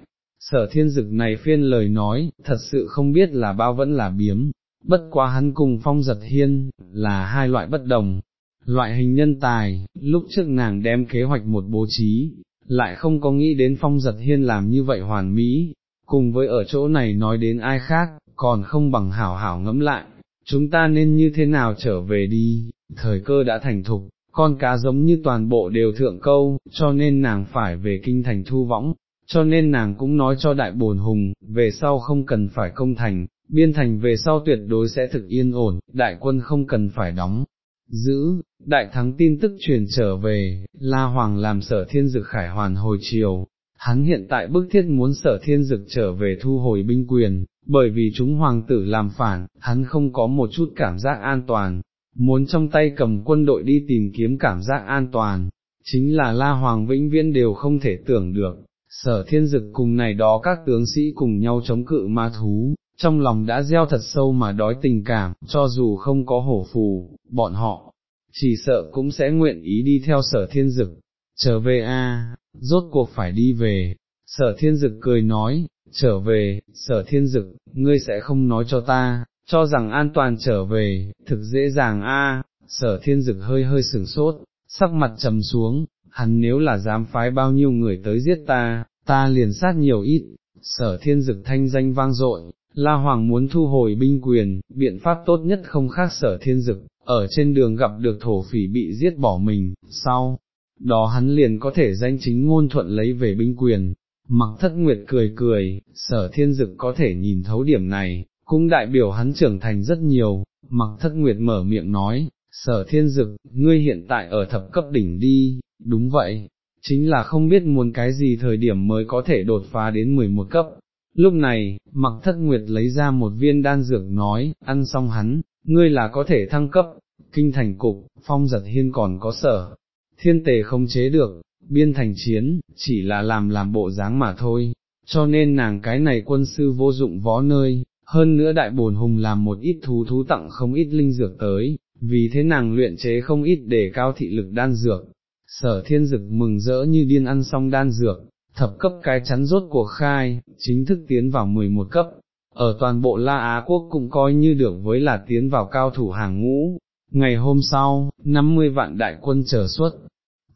Sở thiên dực này phiên lời nói, thật sự không biết là bao vẫn là biếm, bất quá hắn cùng phong giật hiên, là hai loại bất đồng. Loại hình nhân tài, lúc trước nàng đem kế hoạch một bố trí, lại không có nghĩ đến phong giật hiên làm như vậy hoàn mỹ, cùng với ở chỗ này nói đến ai khác, còn không bằng hảo hảo ngẫm lại, chúng ta nên như thế nào trở về đi, thời cơ đã thành thục, con cá giống như toàn bộ đều thượng câu, cho nên nàng phải về kinh thành thu võng, cho nên nàng cũng nói cho đại bồn hùng, về sau không cần phải công thành, biên thành về sau tuyệt đối sẽ thực yên ổn, đại quân không cần phải đóng. Giữ, đại thắng tin tức truyền trở về, La Hoàng làm sở thiên dực khải hoàn hồi chiều, hắn hiện tại bức thiết muốn sở thiên dực trở về thu hồi binh quyền, bởi vì chúng hoàng tử làm phản, hắn không có một chút cảm giác an toàn, muốn trong tay cầm quân đội đi tìm kiếm cảm giác an toàn, chính là La Hoàng vĩnh viễn đều không thể tưởng được, sở thiên dực cùng này đó các tướng sĩ cùng nhau chống cự ma thú, trong lòng đã gieo thật sâu mà đói tình cảm, cho dù không có hổ phù, bọn họ, chỉ sợ cũng sẽ nguyện ý đi theo sở thiên dực, trở về a, rốt cuộc phải đi về, sở thiên dực cười nói, trở về, sở thiên dực, ngươi sẽ không nói cho ta, cho rằng an toàn trở về, thực dễ dàng a. sở thiên dực hơi hơi sửng sốt, sắc mặt trầm xuống, hắn nếu là dám phái bao nhiêu người tới giết ta, ta liền sát nhiều ít, sở thiên dực thanh danh vang dội, La Hoàng muốn thu hồi binh quyền, biện pháp tốt nhất không khác sở thiên dực, ở trên đường gặp được thổ phỉ bị giết bỏ mình, sau, đó hắn liền có thể danh chính ngôn thuận lấy về binh quyền. Mặc thất nguyệt cười cười, sở thiên dực có thể nhìn thấu điểm này, cũng đại biểu hắn trưởng thành rất nhiều, mặc thất nguyệt mở miệng nói, sở thiên dực, ngươi hiện tại ở thập cấp đỉnh đi, đúng vậy, chính là không biết muốn cái gì thời điểm mới có thể đột phá đến 11 cấp. Lúc này, mặc thất nguyệt lấy ra một viên đan dược nói, ăn xong hắn, ngươi là có thể thăng cấp, kinh thành cục, phong giật hiên còn có sở, thiên tề không chế được, biên thành chiến, chỉ là làm làm bộ dáng mà thôi, cho nên nàng cái này quân sư vô dụng võ nơi, hơn nữa đại bồn hùng làm một ít thú thú tặng không ít linh dược tới, vì thế nàng luyện chế không ít để cao thị lực đan dược, sở thiên dực mừng rỡ như điên ăn xong đan dược, thập cấp cái chắn rốt cuộc khai, chính thức tiến vào 11 cấp, ở toàn bộ La Á Quốc cũng coi như được với là tiến vào cao thủ hàng ngũ. Ngày hôm sau, 50 vạn đại quân chờ xuất,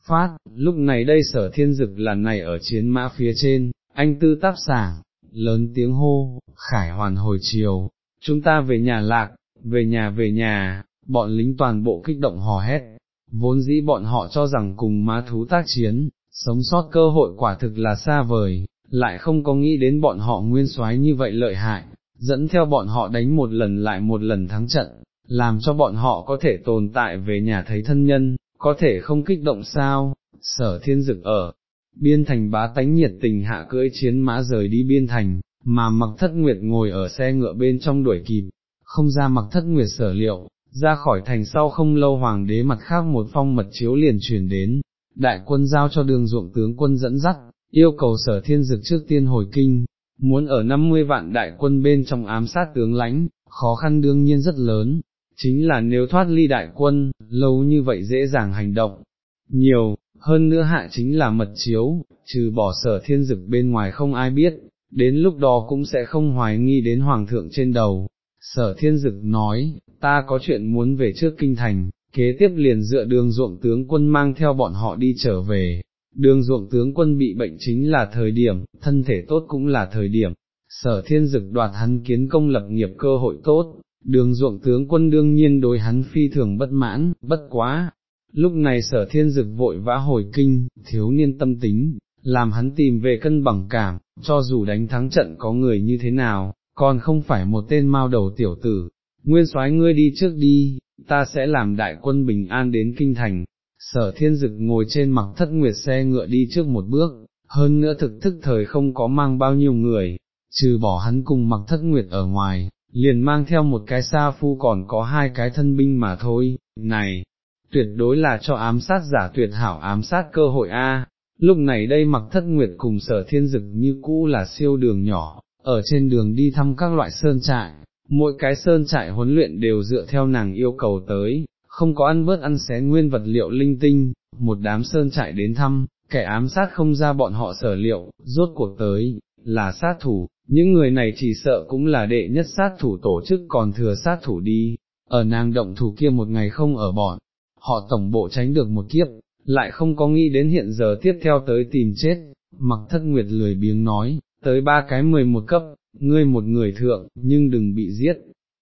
phát, lúc này đây sở thiên dực lần này ở chiến mã phía trên, anh tư táp sảng, lớn tiếng hô, khải hoàn hồi chiều, chúng ta về nhà lạc, về nhà về nhà, bọn lính toàn bộ kích động hò hét, vốn dĩ bọn họ cho rằng cùng ma thú tác chiến, sống sót cơ hội quả thực là xa vời, lại không có nghĩ đến bọn họ nguyên soái như vậy lợi hại, dẫn theo bọn họ đánh một lần lại một lần thắng trận, làm cho bọn họ có thể tồn tại về nhà thấy thân nhân, có thể không kích động sao, sở thiên dực ở. Biên thành bá tánh nhiệt tình hạ cưỡi chiến mã rời đi biên thành, mà mặc thất nguyệt ngồi ở xe ngựa bên trong đuổi kịp, không ra mặc thất nguyệt sở liệu, ra khỏi thành sau không lâu hoàng đế mặt khác một phong mật chiếu liền truyền đến, đại quân giao cho đường ruộng tướng quân dẫn dắt, yêu cầu sở thiên dực trước tiên hồi kinh, muốn ở 50 vạn đại quân bên trong ám sát tướng lãnh, khó khăn đương nhiên rất lớn, chính là nếu thoát ly đại quân, lâu như vậy dễ dàng hành động, nhiều, hơn nữa hạ chính là mật chiếu, trừ bỏ sở thiên dực bên ngoài không ai biết, đến lúc đó cũng sẽ không hoài nghi đến hoàng thượng trên đầu. Sở thiên dực nói, ta có chuyện muốn về trước kinh thành, kế tiếp liền dựa đường ruộng tướng quân mang theo bọn họ đi trở về, đường ruộng tướng quân bị bệnh chính là thời điểm, thân thể tốt cũng là thời điểm, sở thiên dực đoạt hắn kiến công lập nghiệp cơ hội tốt, đường ruộng tướng quân đương nhiên đối hắn phi thường bất mãn, bất quá. Lúc này sở thiên dực vội vã hồi kinh, thiếu niên tâm tính, làm hắn tìm về cân bằng cảm, cho dù đánh thắng trận có người như thế nào, còn không phải một tên mao đầu tiểu tử, nguyên soái ngươi đi trước đi, ta sẽ làm đại quân bình an đến kinh thành, sở thiên dực ngồi trên mặc thất nguyệt xe ngựa đi trước một bước, hơn nữa thực thức thời không có mang bao nhiêu người, trừ bỏ hắn cùng mặc thất nguyệt ở ngoài, liền mang theo một cái sa phu còn có hai cái thân binh mà thôi, này, tuyệt đối là cho ám sát giả tuyệt hảo ám sát cơ hội A, lúc này đây mặc thất nguyệt cùng sở thiên dực như cũ là siêu đường nhỏ, ở trên đường đi thăm các loại sơn trại, mỗi cái sơn trại huấn luyện đều dựa theo nàng yêu cầu tới, không có ăn bớt ăn xé nguyên vật liệu linh tinh, một đám sơn trại đến thăm, kẻ ám sát không ra bọn họ sở liệu, rốt cuộc tới, là sát thủ, những người này chỉ sợ cũng là đệ nhất sát thủ tổ chức còn thừa sát thủ đi, ở nàng động thủ kia một ngày không ở bọn, họ tổng bộ tránh được một kiếp, lại không có nghĩ đến hiện giờ tiếp theo tới tìm chết, mặc thất nguyệt lười biếng nói, tới ba cái mười một cấp, ngươi một người thượng, nhưng đừng bị giết.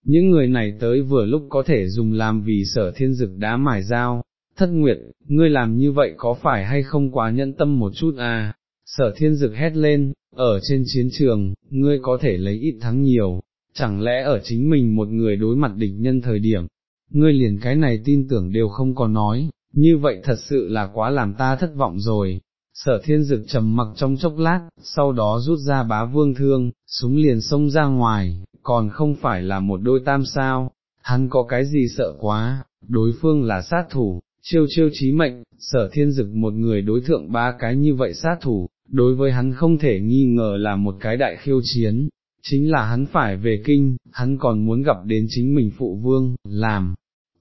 Những người này tới vừa lúc có thể dùng làm vì sở thiên dực đá mài dao, thất nguyệt, ngươi làm như vậy có phải hay không quá nhẫn tâm một chút à, sở thiên dực hét lên, ở trên chiến trường, ngươi có thể lấy ít thắng nhiều, chẳng lẽ ở chính mình một người đối mặt địch nhân thời điểm, ngươi liền cái này tin tưởng đều không có nói, như vậy thật sự là quá làm ta thất vọng rồi. Sở thiên dực trầm mặc trong chốc lát, sau đó rút ra bá vương thương, súng liền xông ra ngoài, còn không phải là một đôi tam sao, hắn có cái gì sợ quá, đối phương là sát thủ, chiêu chiêu chí mệnh, sở thiên dực một người đối thượng ba cái như vậy sát thủ, đối với hắn không thể nghi ngờ là một cái đại khiêu chiến, chính là hắn phải về kinh, hắn còn muốn gặp đến chính mình phụ vương, làm,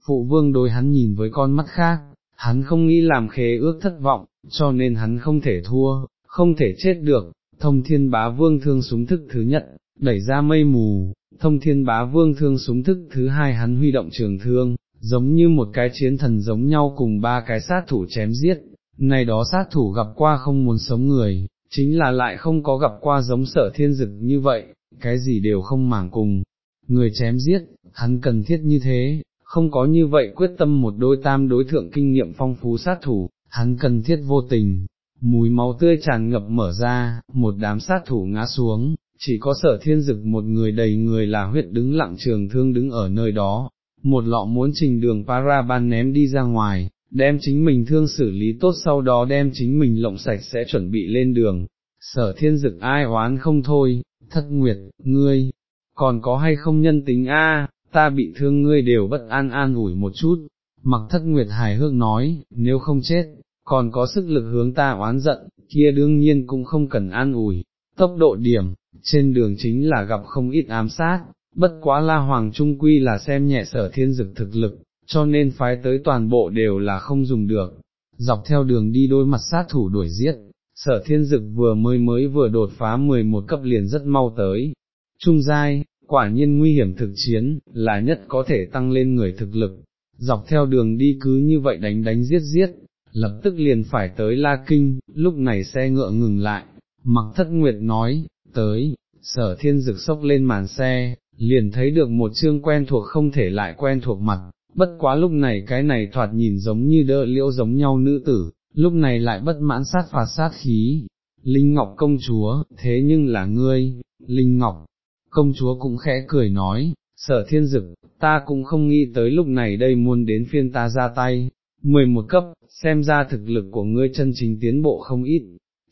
phụ vương đối hắn nhìn với con mắt khác, hắn không nghĩ làm khế ước thất vọng, cho nên hắn không thể thua, không thể chết được, thông thiên bá vương thương súng thức thứ nhất, đẩy ra mây mù, thông thiên bá vương thương súng thức thứ hai hắn huy động trường thương, giống như một cái chiến thần giống nhau cùng ba cái sát thủ chém giết, này đó sát thủ gặp qua không muốn sống người, chính là lại không có gặp qua giống sở thiên dực như vậy, cái gì đều không màng cùng, người chém giết, hắn cần thiết như thế, không có như vậy quyết tâm một đôi tam đối thượng kinh nghiệm phong phú sát thủ, hắn cần thiết vô tình, mùi máu tươi tràn ngập mở ra, một đám sát thủ ngã xuống, chỉ có sở thiên dực một người đầy người là huyết đứng lặng trường thương đứng ở nơi đó, một lọ muốn trình đường paraban ném đi ra ngoài, đem chính mình thương xử lý tốt sau đó đem chính mình lộng sạch sẽ chuẩn bị lên đường, sở thiên dực ai oán không thôi, thất nguyệt, ngươi, còn có hay không nhân tính a? ta bị thương ngươi đều bất an an ủi một chút, mặc thất nguyệt hài hước nói, nếu không chết, còn có sức lực hướng ta oán giận, kia đương nhiên cũng không cần an ủi, tốc độ điểm, trên đường chính là gặp không ít ám sát, bất quá la hoàng trung quy là xem nhẹ sở thiên dực thực lực, cho nên phái tới toàn bộ đều là không dùng được, dọc theo đường đi đôi mặt sát thủ đuổi giết, sở thiên dực vừa mới mới vừa đột phá 11 cấp liền rất mau tới, trung giai, quả nhiên nguy hiểm thực chiến, là nhất có thể tăng lên người thực lực, dọc theo đường đi cứ như vậy đánh đánh giết giết, lập tức liền phải tới La Kinh, lúc này xe ngựa ngừng lại, mặc thất nguyệt nói, tới, sở thiên dực sốc lên màn xe, liền thấy được một chương quen thuộc không thể lại quen thuộc mặt, bất quá lúc này cái này thoạt nhìn giống như đỡ liễu giống nhau nữ tử, lúc này lại bất mãn sát phạt sát khí. Linh Ngọc công chúa, thế nhưng là ngươi, Linh Ngọc, công chúa cũng khẽ cười nói, sở thiên dực, ta cũng không nghĩ tới lúc này đây muốn đến phiên ta ra tay, mười một cấp, xem ra thực lực của ngươi chân chính tiến bộ không ít,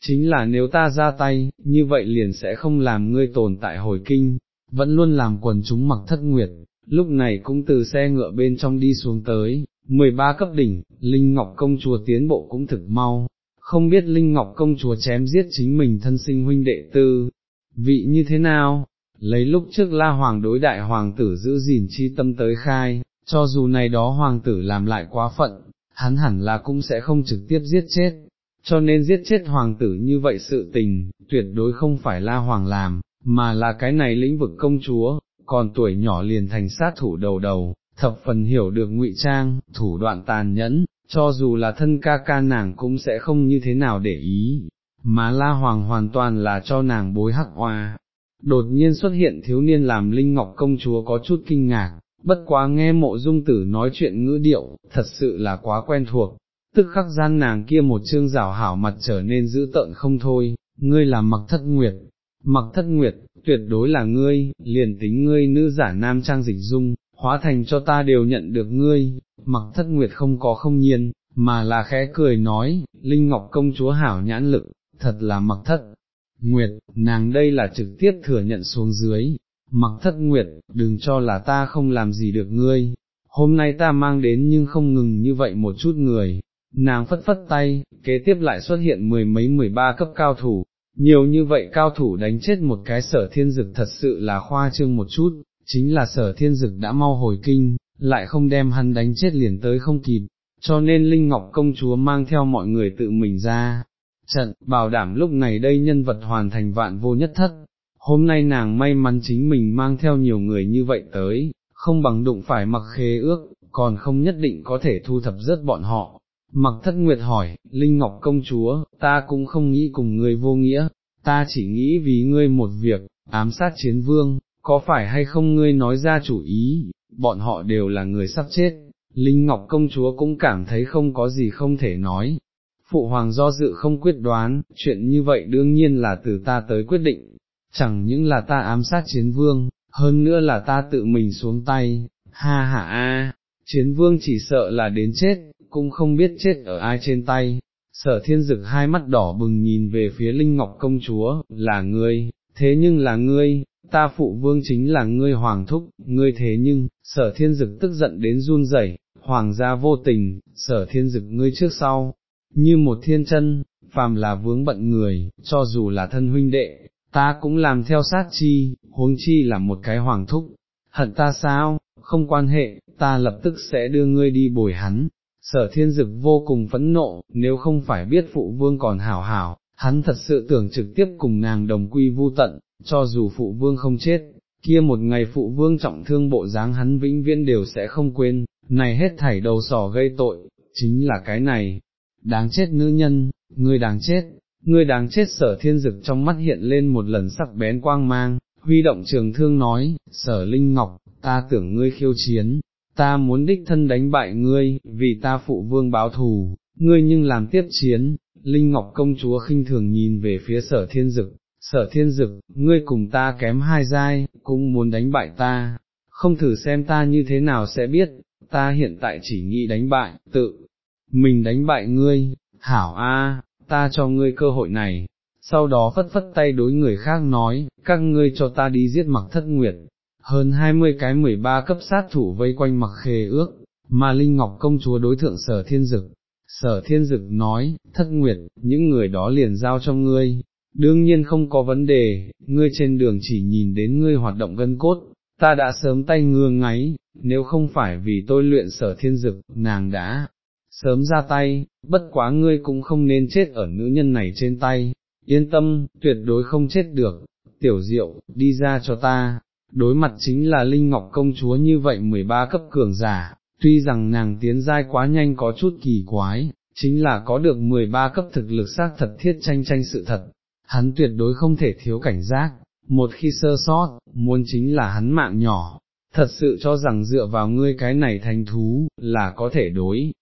chính là nếu ta ra tay, như vậy liền sẽ không làm ngươi tồn tại hồi kinh, vẫn luôn làm quần chúng mặc thất nguyệt, lúc này cũng từ xe ngựa bên trong đi xuống tới, 13 cấp đỉnh, Linh Ngọc công chúa tiến bộ cũng thực mau, không biết Linh Ngọc công chúa chém giết chính mình thân sinh huynh đệ tư, vị như thế nào, lấy lúc trước la hoàng đối đại hoàng tử giữ gìn chi tâm tới khai, cho dù này đó hoàng tử làm lại quá phận, hắn hẳn là cũng sẽ không trực tiếp giết chết, cho nên giết chết hoàng tử như vậy sự tình, tuyệt đối không phải la hoàng làm, mà là cái này lĩnh vực công chúa, còn tuổi nhỏ liền thành sát thủ đầu đầu, thập phần hiểu được ngụy trang, thủ đoạn tàn nhẫn, cho dù là thân ca ca nàng cũng sẽ không như thế nào để ý, mà La Hoàng hoàn toàn là cho nàng bối hắc hoa. Đột nhiên xuất hiện thiếu niên làm Linh Ngọc công chúa có chút kinh ngạc, bất quá nghe mộ dung tử nói chuyện ngữ điệu, thật sự là quá quen thuộc, tức khắc gian nàng kia một chương rào hảo mặt trở nên dữ tợn không thôi, ngươi là mặc thất nguyệt, mặc thất nguyệt, tuyệt đối là ngươi, liền tính ngươi nữ giả nam trang dịch dung, hóa thành cho ta đều nhận được ngươi, mặc thất nguyệt không có không nhiên, mà là khẽ cười nói, Linh Ngọc công chúa hảo nhãn lực, thật là mặc thất. Nguyệt, nàng đây là trực tiếp thừa nhận xuống dưới, mặc thất nguyệt, đừng cho là ta không làm gì được ngươi, hôm nay ta mang đến nhưng không ngừng như vậy một chút người, nàng phất phất tay, kế tiếp lại xuất hiện mười mấy mười ba cấp cao thủ, nhiều như vậy cao thủ đánh chết một cái sở thiên dực thật sự là khoa trương một chút, chính là sở thiên dực đã mau hồi kinh, lại không đem hắn đánh chết liền tới không kịp, cho nên Linh Ngọc công chúa mang theo mọi người tự mình ra, trận, bảo đảm lúc này đây nhân vật hoàn thành vạn vô nhất thất, hôm nay nàng may mắn chính mình mang theo nhiều người như vậy tới, không bằng đụng phải mặc khế ước, còn không nhất định có thể thu thập rất bọn họ. Mặc thất nguyệt hỏi, Linh Ngọc công chúa, ta cũng không nghĩ cùng ngươi vô nghĩa, ta chỉ nghĩ vì ngươi một việc, ám sát chiến vương, có phải hay không ngươi nói ra chủ ý, bọn họ đều là người sắp chết, Linh Ngọc công chúa cũng cảm thấy không có gì không thể nói. Phụ hoàng do dự không quyết đoán, chuyện như vậy đương nhiên là từ ta tới quyết định, chẳng những là ta ám sát chiến vương, hơn nữa là ta tự mình xuống tay, ha ha a, chiến vương chỉ sợ là đến chết, cũng không biết chết ở ai trên tay. Sở thiên dực hai mắt đỏ bừng nhìn về phía Linh Ngọc công chúa, là ngươi, thế nhưng là ngươi, ta phụ vương chính là ngươi hoàng thúc, ngươi thế nhưng, sở thiên dực tức giận đến run rẩy, hoàng gia vô tình, sở thiên dực ngươi trước sau, như một thiên chân, phàm là vướng bận người, cho dù là thân huynh đệ, ta cũng làm theo sát chi, huống chi là một cái hoàng thúc, hận ta sao, không quan hệ, ta lập tức sẽ đưa ngươi đi bồi hắn. Sở thiên dực vô cùng phẫn nộ, nếu không phải biết phụ vương còn hảo hảo, hắn thật sự tưởng trực tiếp cùng nàng đồng quy vu tận, cho dù phụ vương không chết, kia một ngày phụ vương trọng thương bộ dáng hắn vĩnh viễn đều sẽ không quên, này hết thảy đầu sỏ gây tội, chính là cái này, đáng chết nữ nhân, ngươi đáng chết, ngươi đáng chết sở thiên dực trong mắt hiện lên một lần sắc bén quang mang, huy động trường thương nói, sở linh ngọc, ta tưởng ngươi khiêu chiến, ta muốn đích thân đánh bại ngươi, vì ta phụ vương báo thù, ngươi nhưng làm tiếp chiến, linh ngọc công chúa khinh thường nhìn về phía sở thiên dực, sở thiên dực, ngươi cùng ta kém hai giai, cũng muốn đánh bại ta, không thử xem ta như thế nào sẽ biết, ta hiện tại chỉ nghĩ đánh bại, tự, mình đánh bại ngươi, hảo a, ta cho ngươi cơ hội này, sau đó phất phất tay đối người khác nói, các ngươi cho ta đi giết mặc thất nguyệt, hơn hai mươi cái mười ba cấp sát thủ vây quanh mặc khề ước, mà Linh Ngọc công chúa đối thượng sở thiên dực, sở thiên dực nói, thất nguyệt, những người đó liền giao cho ngươi, đương nhiên không có vấn đề, ngươi trên đường chỉ nhìn đến ngươi hoạt động gân cốt, ta đã sớm tay ngưa ngáy, nếu không phải vì tôi luyện sở thiên dực, nàng đã sớm ra tay, bất quá ngươi cũng không nên chết ở nữ nhân này trên tay, yên tâm, tuyệt đối không chết được, tiểu diệu, đi ra cho ta, đối mặt chính là Linh Ngọc công chúa như vậy 13 cấp cường giả, tuy rằng nàng tiến giai quá nhanh có chút kỳ quái, chính là có được 13 cấp thực lực xác thật thiết tranh tranh sự thật, hắn tuyệt đối không thể thiếu cảnh giác, một khi sơ sót, muốn chính là hắn mạng nhỏ, thật sự cho rằng dựa vào ngươi cái này thành thú, là có thể đối.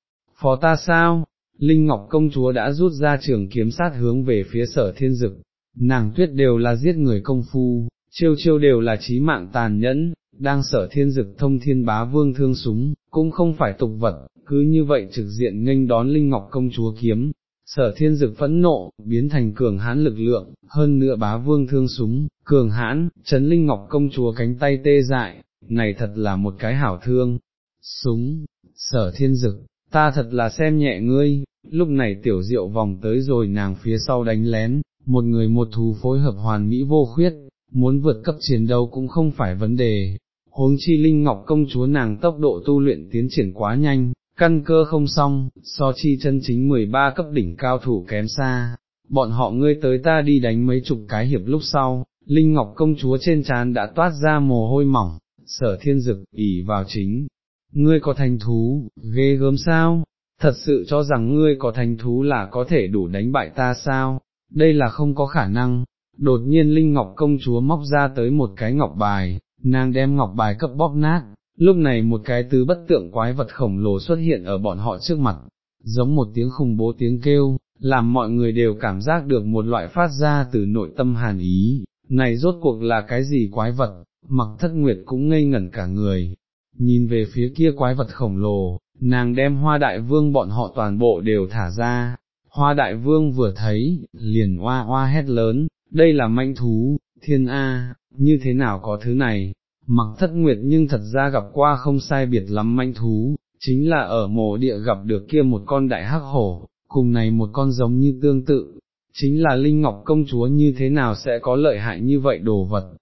Phó ta sao? Linh Ngọc công chúa đã rút ra trường kiếm sát hướng về phía sở thiên dực, nàng tuyết đều là giết người công phu, chiêu chiêu đều là trí mạng tàn nhẫn, đang sở thiên dực thông thiên bá vương thương súng, cũng không phải tục vật, cứ như vậy trực diện nghênh đón Linh Ngọc công chúa kiếm. Sở thiên dực phẫn nộ, biến thành cường hãn lực lượng, hơn nữa bá vương thương súng, cường hãn, chấn linh ngọc công chúa cánh tay tê dại, này thật là một cái hảo thương, súng, sở thiên dực, ta thật là xem nhẹ ngươi, lúc này tiểu diệu vòng tới rồi nàng phía sau đánh lén, một người một thú phối hợp hoàn mỹ vô khuyết, muốn vượt cấp chiến đấu cũng không phải vấn đề, huống chi linh ngọc công chúa nàng tốc độ tu luyện tiến triển quá nhanh, căn cơ không xong, so chi chân chính 13 cấp đỉnh cao thủ kém xa, bọn họ ngươi tới ta đi đánh mấy chục cái hiệp lúc sau, linh ngọc công chúa trên trán đã toát ra mồ hôi mỏng, sở thiên dực, ỉ vào chính, ngươi có thành thú, ghê gớm sao, thật sự cho rằng ngươi có thành thú là có thể đủ đánh bại ta sao, đây là không có khả năng, đột nhiên Linh Ngọc công chúa móc ra tới một cái ngọc bài, nàng đem ngọc bài cấp bóp nát, lúc này một cái tứ bất tượng quái vật khổng lồ xuất hiện ở bọn họ trước mặt, giống một tiếng khủng bố tiếng kêu, làm mọi người đều cảm giác được một loại phát ra từ nội tâm hàn ý, này rốt cuộc là cái gì quái vật, mặc thất nguyệt cũng ngây ngẩn cả người, nhìn về phía kia quái vật khổng lồ, nàng đem hoa đại vương bọn họ toàn bộ đều thả ra, hoa đại vương vừa thấy, liền hoa hoa hét lớn, đây là manh thú, thiên A, như thế nào có thứ này, mặc thất nguyệt nhưng thật ra gặp qua không sai biệt lắm manh thú, chính là ở mộ địa gặp được kia một con đại hắc hổ, cùng này một con giống như tương tự, chính là Linh Ngọc công chúa như thế nào sẽ có lợi hại như vậy đồ vật.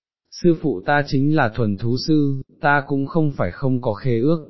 Sư phụ ta chính là thuần thú sư, ta cũng không phải không có khế ước,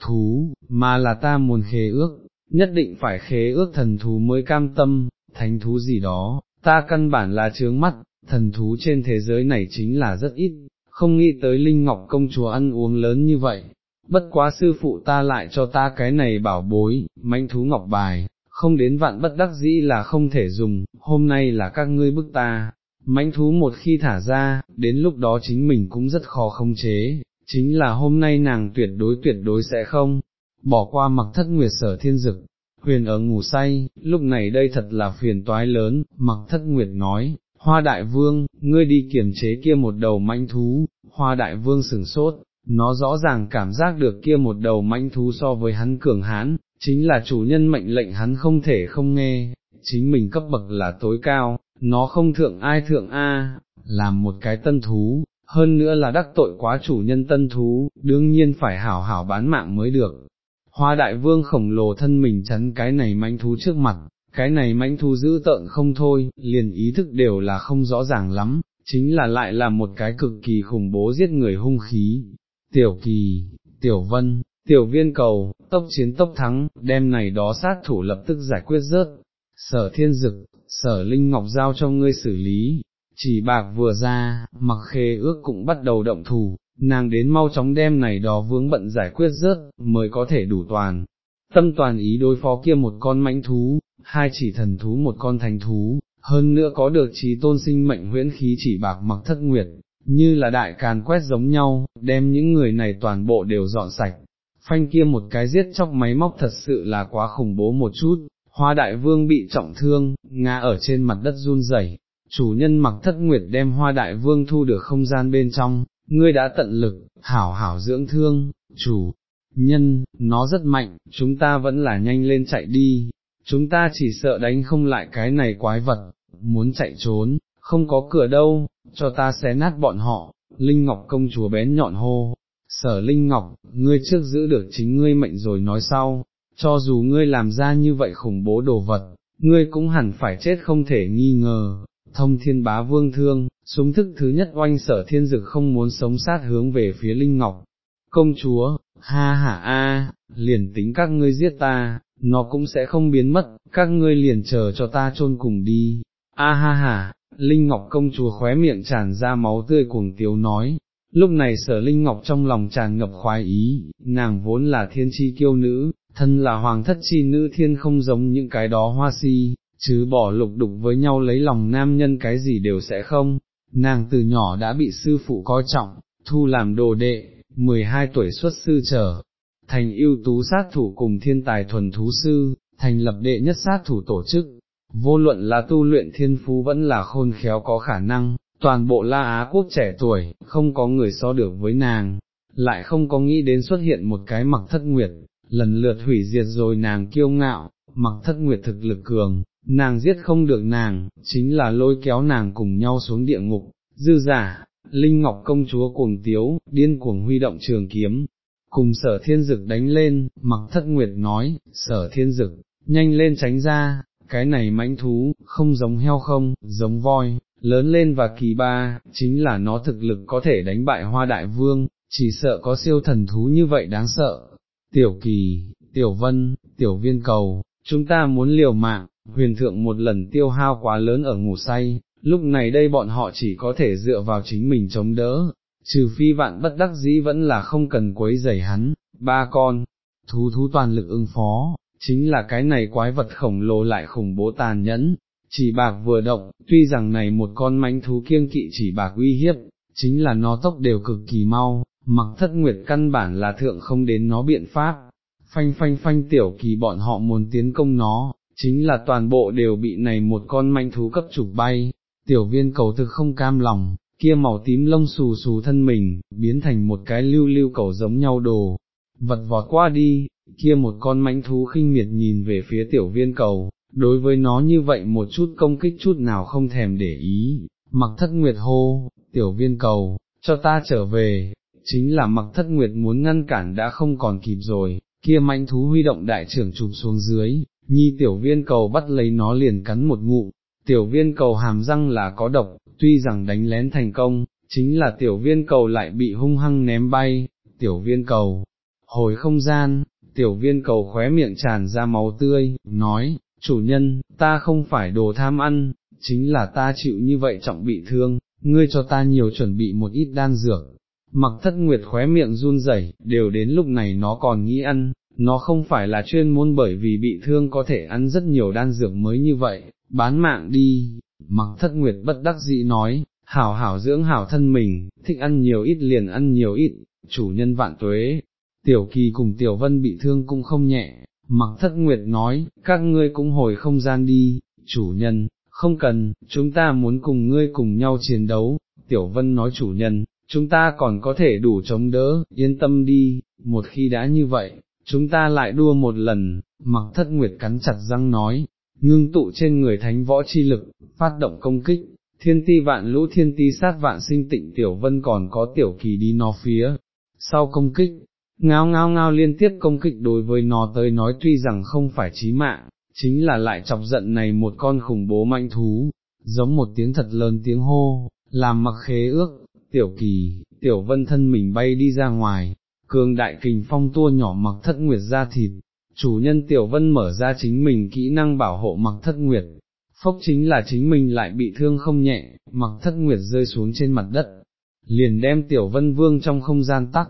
thú, mà là ta muốn khế ước, nhất định phải khế ước thần thú mới cam tâm, thánh thú gì đó, ta căn bản là trướng mắt, thần thú trên thế giới này chính là rất ít, không nghĩ tới Linh Ngọc công chúa ăn uống lớn như vậy, bất quá sư phụ ta lại cho ta cái này bảo bối, manh thú ngọc bài, không đến vạn bất đắc dĩ là không thể dùng, hôm nay là các ngươi bức ta, mãnh thú một khi thả ra, đến lúc đó chính mình cũng rất khó không chế, chính là hôm nay nàng tuyệt đối tuyệt đối sẽ không, bỏ qua mặc thất nguyệt sở thiên dực, huyền ở ngủ say, lúc này đây thật là phiền toái lớn, mặc thất nguyệt nói, hoa đại vương, ngươi đi kiểm chế kia một đầu mãnh thú, hoa đại vương sừng sốt, nó rõ ràng cảm giác được kia một đầu mãnh thú so với hắn cường hán, chính là chủ nhân mệnh lệnh hắn không thể không nghe, chính mình cấp bậc là tối cao, nó không thượng ai thượng A, làm một cái tân thú, hơn nữa là đắc tội quá chủ nhân tân thú, đương nhiên phải hảo hảo bán mạng mới được. Hoa đại vương khổng lồ thân mình chắn cái này mãnh thú trước mặt, cái này mãnh thú giữ tợn không thôi, liền ý thức đều là không rõ ràng lắm, chính là lại là một cái cực kỳ khủng bố giết người hung khí. Tiểu kỳ, tiểu vân, tiểu viên cầu, tốc chiến tốc thắng, đem này đó sát thủ lập tức giải quyết rớt. Sở thiên dực, sở linh ngọc giao cho ngươi xử lý, chỉ bạc vừa ra, mặc khê ước cũng bắt đầu động thủ, nàng đến mau chóng đem này đó vướng bận giải quyết rớt, mới có thể đủ toàn. Tâm toàn ý đối phó kia một con mãnh thú, hai chỉ thần thú một con thành thú, hơn nữa có được trí tôn sinh mệnh huyễn khí chỉ bạc mặc thất nguyệt, như là đại càn quét giống nhau, đem những người này toàn bộ đều dọn sạch. Phanh kia một cái giết chóc máy móc thật sự là quá khủng bố một chút, hoa đại vương bị trọng thương, ngã ở trên mặt đất run rẩy. chủ nhân mặc thất nguyệt đem hoa đại vương thu được không gian bên trong, ngươi đã tận lực, hảo hảo dưỡng thương, chủ, nhân, nó rất mạnh, chúng ta vẫn là nhanh lên chạy đi, chúng ta chỉ sợ đánh không lại cái này quái vật, muốn chạy trốn, không có cửa đâu, cho ta xé nát bọn họ, Linh Ngọc công chúa bén nhọn hô, sở Linh Ngọc, ngươi trước giữ được chính ngươi mệnh rồi nói sau, cho dù ngươi làm ra như vậy khủng bố đồ vật, ngươi cũng hẳn phải chết không thể nghi ngờ, thông thiên bá vương thương, súng thức thứ nhất oanh sở thiên dực không muốn sống sát hướng về phía Linh Ngọc. Công chúa, ha ha a, liền tính các ngươi giết ta, nó cũng sẽ không biến mất, các ngươi liền chờ cho ta chôn cùng đi. A ha ha, Linh Ngọc công chúa khóe miệng tràn ra máu tươi cuồng tiếu nói, lúc này sở Linh Ngọc trong lòng tràn ngập khoái ý, nàng vốn là thiên chi kiêu nữ, thân là hoàng thất chi nữ thiên không giống những cái đó hoa si, chứ bỏ lục đục với nhau lấy lòng nam nhân cái gì đều sẽ không, nàng từ nhỏ đã bị sư phụ coi trọng, thu làm đồ đệ, 12 tuổi xuất sư trở, thành ưu tú sát thủ cùng thiên tài thuần thú sư, thành lập đệ nhất sát thủ tổ chức, vô luận là tu luyện thiên phú vẫn là khôn khéo có khả năng, toàn bộ La Á quốc trẻ tuổi, không có người so được với nàng, lại không có nghĩ đến xuất hiện một cái mặc thất nguyệt, lần lượt hủy diệt rồi nàng kiêu ngạo, mặc thất nguyệt thực lực cường, nàng giết không được nàng, chính là lôi kéo nàng cùng nhau xuống địa ngục, dư giả, Linh Ngọc công chúa cuồng tiếu, điên cuồng huy động trường kiếm, cùng sở thiên dực đánh lên, mặc thất nguyệt nói, sở thiên dực, nhanh lên tránh ra, cái này mãnh thú, không giống heo không, giống voi, lớn lên và kỳ ba, chính là nó thực lực có thể đánh bại hoa đại vương, chỉ sợ có siêu thần thú như vậy đáng sợ. Tiểu kỳ, tiểu vân, tiểu viên cầu, chúng ta muốn liều mạng, huyền thượng một lần tiêu hao quá lớn ở ngủ say, lúc này đây bọn họ chỉ có thể dựa vào chính mình chống đỡ, trừ phi vạn bất đắc dĩ vẫn là không cần quấy rầy hắn, ba con, thú thú toàn lực ứng phó, chính là cái này quái vật khổng lồ lại khủng bố tàn nhẫn, chỉ bạc vừa động, tuy rằng này một con mánh thú kiêng kỵ chỉ bạc uy hiếp, chính là nó tốc đều cực kỳ mau, mặc thất nguyệt căn bản là thượng không đến nó biện pháp, phanh phanh phanh tiểu kỳ bọn họ muốn tiến công nó, chính là toàn bộ đều bị này một con manh thú cấp chụp bay, tiểu viên cầu thực không cam lòng, kia màu tím lông xù xù thân mình, biến thành một cái lưu lưu cầu giống nhau đồ, vật vọt qua đi, kia một con mãnh thú khinh miệt nhìn về phía tiểu viên cầu, đối với nó như vậy một chút công kích chút nào không thèm để ý, mặc thất nguyệt hô, tiểu viên cầu, cho ta trở về, chính là mặc thất nguyệt muốn ngăn cản đã không còn kịp rồi, kia mãnh thú huy động đại trưởng chụp xuống dưới, nhi tiểu viên cầu bắt lấy nó liền cắn một ngụ, tiểu viên cầu hàm răng là có độc, tuy rằng đánh lén thành công, chính là tiểu viên cầu lại bị hung hăng ném bay, tiểu viên cầu, hồi không gian, tiểu viên cầu khóe miệng tràn ra máu tươi, nói, chủ nhân, ta không phải đồ tham ăn, chính là ta chịu như vậy trọng bị thương, ngươi cho ta nhiều chuẩn bị một ít đan dược. Mặc thất nguyệt khóe miệng run rẩy, đều đến lúc này nó còn nghĩ ăn, nó không phải là chuyên môn bởi vì bị thương có thể ăn rất nhiều đan dược mới như vậy, bán mạng đi, mặc thất nguyệt bất đắc dĩ nói, hảo hảo dưỡng hảo thân mình, thích ăn nhiều ít liền ăn nhiều ít, chủ nhân vạn tuế, tiểu kỳ cùng tiểu vân bị thương cũng không nhẹ, mặc thất nguyệt nói, các ngươi cũng hồi không gian đi, chủ nhân, không cần, chúng ta muốn cùng ngươi cùng nhau chiến đấu, tiểu vân nói chủ nhân, chúng ta còn có thể đủ chống đỡ, yên tâm đi, một khi đã như vậy, chúng ta lại đua một lần, mặc thất nguyệt cắn chặt răng nói, ngưng tụ trên người thánh võ chi lực, phát động công kích, thiên ti vạn lũ thiên ti sát vạn sinh tịnh. Tiểu vân còn có tiểu kỳ đi nó phía, sau công kích, ngao ngao ngao liên tiếp công kích đối với nó tới nói tuy rằng không phải chí mạng, chính là lại chọc giận này một con khủng bố mạnh thú, giống một tiếng thật lớn tiếng hô, làm mặc khế ước, tiểu kỳ, tiểu vân thân mình bay đi ra ngoài, cường đại kình phong tua nhỏ mặc thất nguyệt ra thịt, chủ nhân tiểu vân mở ra chính mình kỹ năng bảo hộ mặc thất nguyệt, phốc chính là chính mình lại bị thương không nhẹ, mặc thất nguyệt rơi xuống trên mặt đất, liền đem tiểu vân vương trong không gian tắc,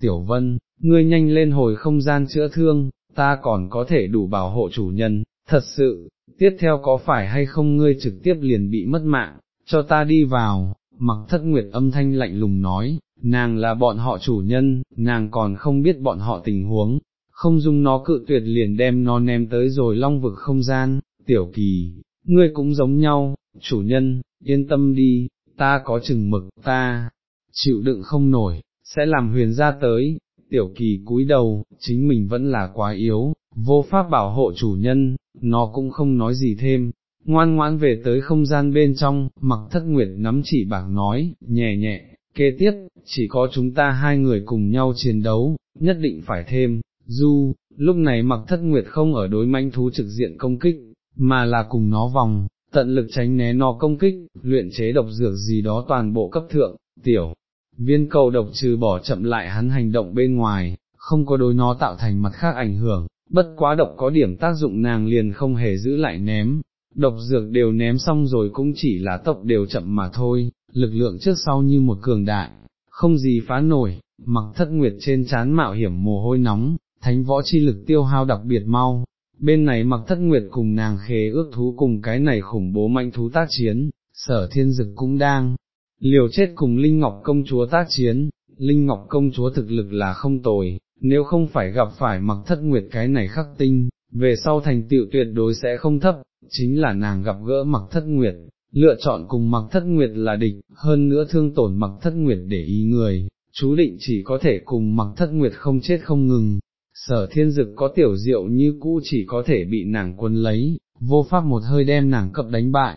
tiểu vân, ngươi nhanh lên hồi không gian chữa thương, ta còn có thể đủ bảo hộ chủ nhân, thật sự, tiếp theo có phải hay không ngươi trực tiếp liền bị mất mạng, cho ta đi vào, mặc thất nguyệt âm thanh lạnh lùng nói, nàng là bọn họ chủ nhân, nàng còn không biết bọn họ tình huống, không dung nó cự tuyệt liền đem nó ném tới rồi long vực không gian, tiểu kỳ, ngươi cũng giống nhau, chủ nhân, yên tâm đi, ta có chừng mực, ta, chịu đựng không nổi, sẽ làm huyền ra tới, tiểu kỳ cúi đầu, chính mình vẫn là quá yếu, vô pháp bảo hộ chủ nhân, nó cũng không nói gì thêm, ngoan ngoãn về tới không gian bên trong, mặc thất nguyệt nắm chỉ bạc nói, nhẹ nhẹ, kế tiếp, chỉ có chúng ta hai người cùng nhau chiến đấu, nhất định phải thêm, du, lúc này mặc thất nguyệt không ở đối manh thú trực diện công kích, mà là cùng nó vòng, tận lực tránh né nó công kích, luyện chế độc dược gì đó toàn bộ cấp thượng, tiểu, viên cầu độc trừ bỏ chậm lại hắn hành động bên ngoài, không có đối nó tạo thành mặt khác ảnh hưởng, bất quá độc có điểm tác dụng nàng liền không hề giữ lại ném, độc dược đều ném xong rồi cũng chỉ là tộc đều chậm mà thôi, lực lượng trước sau như một cường đại, không gì phá nổi, mặc thất nguyệt trên chán mạo hiểm mồ hôi nóng, thánh võ chi lực tiêu hao đặc biệt mau, bên này mặc thất nguyệt cùng nàng khế ước thú cùng cái này khủng bố mạnh thú tác chiến, sở thiên dực cũng đang liều chết cùng Linh Ngọc công chúa tác chiến, Linh Ngọc công chúa thực lực là không tồi, nếu không phải gặp phải mặc thất nguyệt cái này khắc tinh, về sau thành tựu tuyệt đối sẽ không thấp, chính là nàng gặp gỡ mặc thất nguyệt, lựa chọn cùng mặc thất nguyệt là địch, hơn nữa thương tổn mặc thất nguyệt để ý người, chú định chỉ có thể cùng mặc thất nguyệt không chết không ngừng. Sở thiên dực có tiểu diệu như cũ chỉ có thể bị nàng quân lấy, vô pháp một hơi đem nàng cập đánh bại,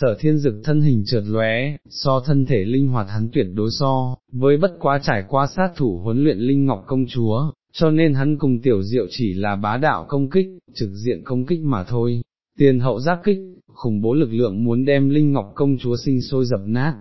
sở thiên dực thân hình trượt lóe, so thân thể linh hoạt hắn tuyệt đối so, với bất quá trải qua sát thủ huấn luyện linh ngọc công chúa, cho nên hắn cùng tiểu diệu chỉ là bá đạo công kích, trực diện công kích mà thôi. Tiền hậu giác kích, khủng bố lực lượng muốn đem Linh Ngọc công chúa sinh sôi dập nát,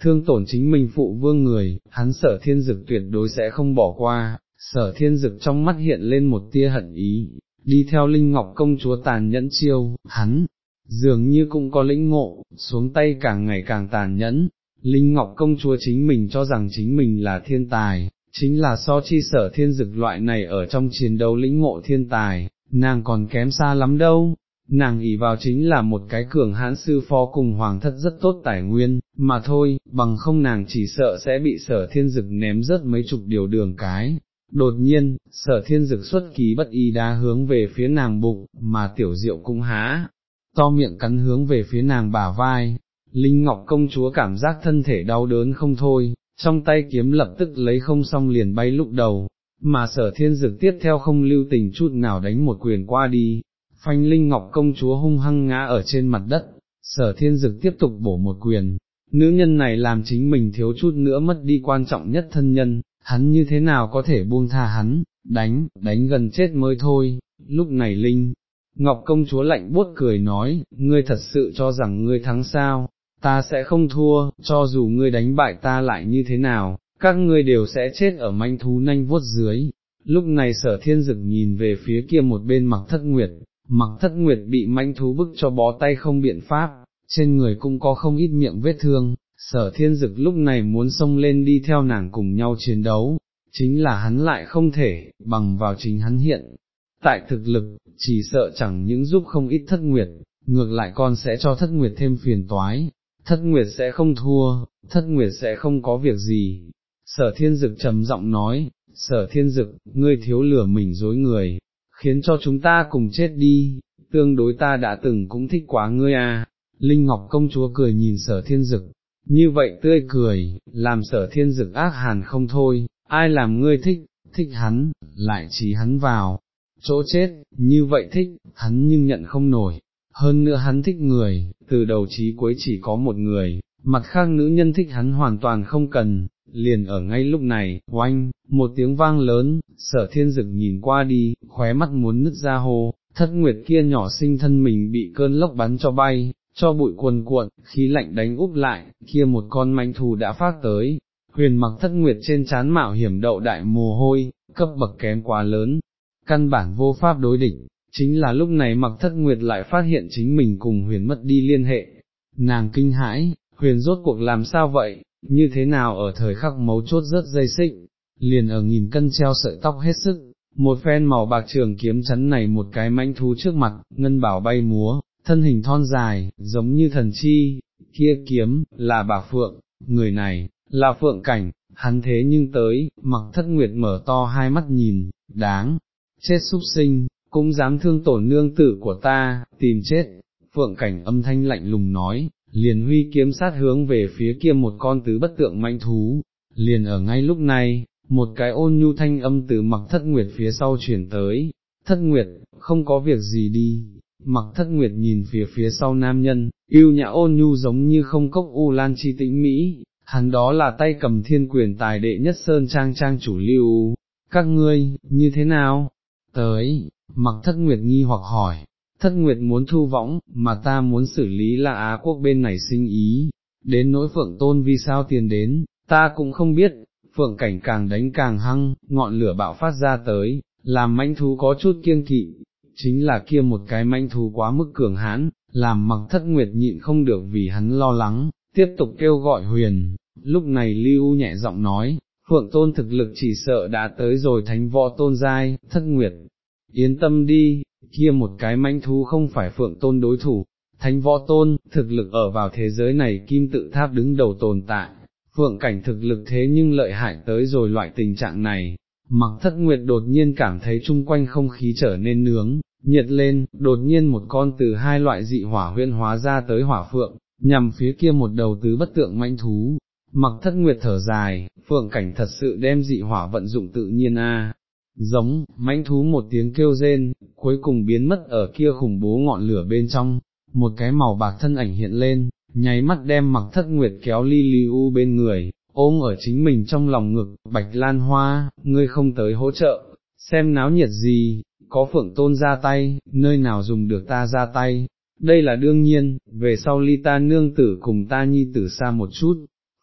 thương tổn chính mình phụ vương người, hắn sở thiên dực tuyệt đối sẽ không bỏ qua, sở thiên dực trong mắt hiện lên một tia hận ý, đi theo Linh Ngọc công chúa tàn nhẫn chiêu, hắn, dường như cũng có lĩnh ngộ, xuống tay càng ngày càng tàn nhẫn, Linh Ngọc công chúa chính mình cho rằng chính mình là thiên tài, chính là so chi sở thiên dực loại này ở trong chiến đấu lĩnh ngộ thiên tài, nàng còn kém xa lắm đâu. Nàng ỷ vào chính là một cái cường hãn sư phó cùng hoàng thất rất tốt tài nguyên, mà thôi, bằng không nàng chỉ sợ sẽ bị sở thiên dực ném rớt mấy chục điều đường cái, Đột nhiên, sở thiên dực xuất ký bất y đá hướng về phía nàng bụng, mà tiểu diệu cũng há, to miệng cắn hướng về phía nàng bả vai, Linh Ngọc công chúa cảm giác thân thể đau đớn không thôi, trong tay kiếm lập tức lấy không xong liền bay lúc đầu, mà sở thiên dực tiếp theo không lưu tình chút nào đánh một quyền qua đi, phanh Linh Ngọc công chúa hung hăng ngã ở trên mặt đất, sở thiên dực tiếp tục bổ một quyền, nữ nhân này làm chính mình thiếu chút nữa mất đi quan trọng nhất thân nhân, hắn như thế nào có thể buông tha hắn, đánh, đánh gần chết mới thôi, lúc này Linh. Ngọc công chúa lạnh buốt cười nói, ngươi thật sự cho rằng ngươi thắng sao, ta sẽ không thua, cho dù ngươi đánh bại ta lại như thế nào, các ngươi đều sẽ chết ở manh thú nanh vuốt dưới. Lúc này sở thiên dực nhìn về phía kia một bên mặc thất nguyệt, mặc thất nguyệt bị manh thú bức cho bó tay không biện pháp, trên người cũng có không ít miệng vết thương, sở thiên dực lúc này muốn xông lên đi theo nàng cùng nhau chiến đấu, chính là hắn lại không thể, bằng vào chính hắn hiện. Tại thực lực, chỉ sợ chẳng những giúp không ít thất nguyệt, ngược lại con sẽ cho thất nguyệt thêm phiền toái, thất nguyệt sẽ không thua, thất nguyệt sẽ không có việc gì. Sở thiên dực trầm giọng nói, sở thiên dực, ngươi thiếu lửa mình dối người, khiến cho chúng ta cùng chết đi, tương đối ta đã từng cũng thích quá ngươi à. Linh Ngọc công chúa cười nhìn sở thiên dực, như vậy tươi cười, làm sở thiên dực ác hàn không thôi, ai làm ngươi thích, thích hắn, lại chỉ hắn vào, chỗ chết, như vậy thích, hắn nhưng nhận không nổi, hơn nữa hắn thích người, từ đầu chí cuối chỉ có một người, mặt khác nữ nhân thích hắn hoàn toàn không cần, liền ở ngay lúc này, oanh, một tiếng vang lớn, sở thiên dực nhìn qua đi, khóe mắt muốn nứt ra hồ, thất nguyệt kia nhỏ sinh thân mình bị cơn lốc bắn cho bay, cho bụi cuồn cuộn, khí lạnh đánh úp lại, kia một con manh thù đã phát tới, huyền mặc thất nguyệt trên chán mạo hiểm đậu đại mồ hôi, cấp bậc kém quá lớn, căn bản vô pháp đối địch, chính là lúc này mặc thất nguyệt lại phát hiện chính mình cùng huyền mất đi liên hệ, nàng kinh hãi, huyền rốt cuộc làm sao vậy, như thế nào ở thời khắc mấu chốt rất dây xích, liền ở nghìn cân treo sợi tóc hết sức, một phen màu bạc trường kiếm chắn này một cái manh thú trước mặt, ngân bảo bay múa, thân hình thon dài, giống như thần chi, kia kiếm, là bà Phượng, người này, là Phượng Cảnh, hắn thế nhưng tới, mặc thất nguyệt mở to hai mắt nhìn, đáng, chết súc sinh, cũng dám thương tổn nương tử của ta, tìm chết, Phượng Cảnh âm thanh lạnh lùng nói, liền huy kiếm sát hướng về phía kia một con tứ bất tượng manh thú, liền ở ngay lúc này, một cái ôn nhu thanh âm từ mặc thất nguyệt phía sau chuyển tới, thất nguyệt, không có việc gì đi, mặc thất nguyệt nhìn phía phía sau nam nhân, yêu nhã ôn nhu giống như không cốc u lan chi tĩnh Mỹ, hắn đó là tay cầm thiên quyền tài đệ nhất sơn trang trang chủ lưu, các ngươi, như thế nào? Tới, mặc thất nguyệt nghi hoặc hỏi, thất nguyệt muốn thu võng, mà ta muốn xử lý là Á quốc bên này sinh ý, đến nỗi phượng tôn vì sao tiền đến, ta cũng không biết, phượng cảnh càng đánh càng hăng, ngọn lửa bạo phát ra tới, làm manh thú có chút kiêng kỵ, chính là kia một cái manh thú quá mức cường hãn, làm mặc thất nguyệt nhịn không được vì hắn lo lắng, tiếp tục kêu gọi huyền, lúc này lưu nhẹ giọng nói, phượng tôn thực lực chỉ sợ đã tới rồi thánh võ tôn giai, thất nguyệt, yên tâm đi, kia một cái manh thú không phải phượng tôn đối thủ, thánh võ tôn, thực lực ở vào thế giới này kim tự tháp đứng đầu tồn tại, phượng cảnh thực lực thế nhưng lợi hại tới rồi loại tình trạng này, mặc thất nguyệt đột nhiên cảm thấy chung quanh không khí trở nên nướng, nhiệt lên, đột nhiên một con từ hai loại dị hỏa huyên hóa ra tới hỏa phượng, nhằm phía kia một đầu tứ bất tượng mãnh thú. Mặc thất nguyệt thở dài, phượng cảnh thật sự đem dị hỏa vận dụng tự nhiên a. Giống, mãnh thú một tiếng kêu rên, cuối cùng biến mất ở kia khủng bố ngọn lửa bên trong, một cái màu bạc thân ảnh hiện lên, nháy mắt đem mặc thất nguyệt kéo ly ly u bên người, ôm ở chính mình trong lòng ngực, bạch lan hoa, ngươi không tới hỗ trợ, xem náo nhiệt gì, có phượng tôn ra tay, nơi nào dùng được ta ra tay, đây là đương nhiên, về sau ly ta nương tử cùng ta nhi tử xa một chút,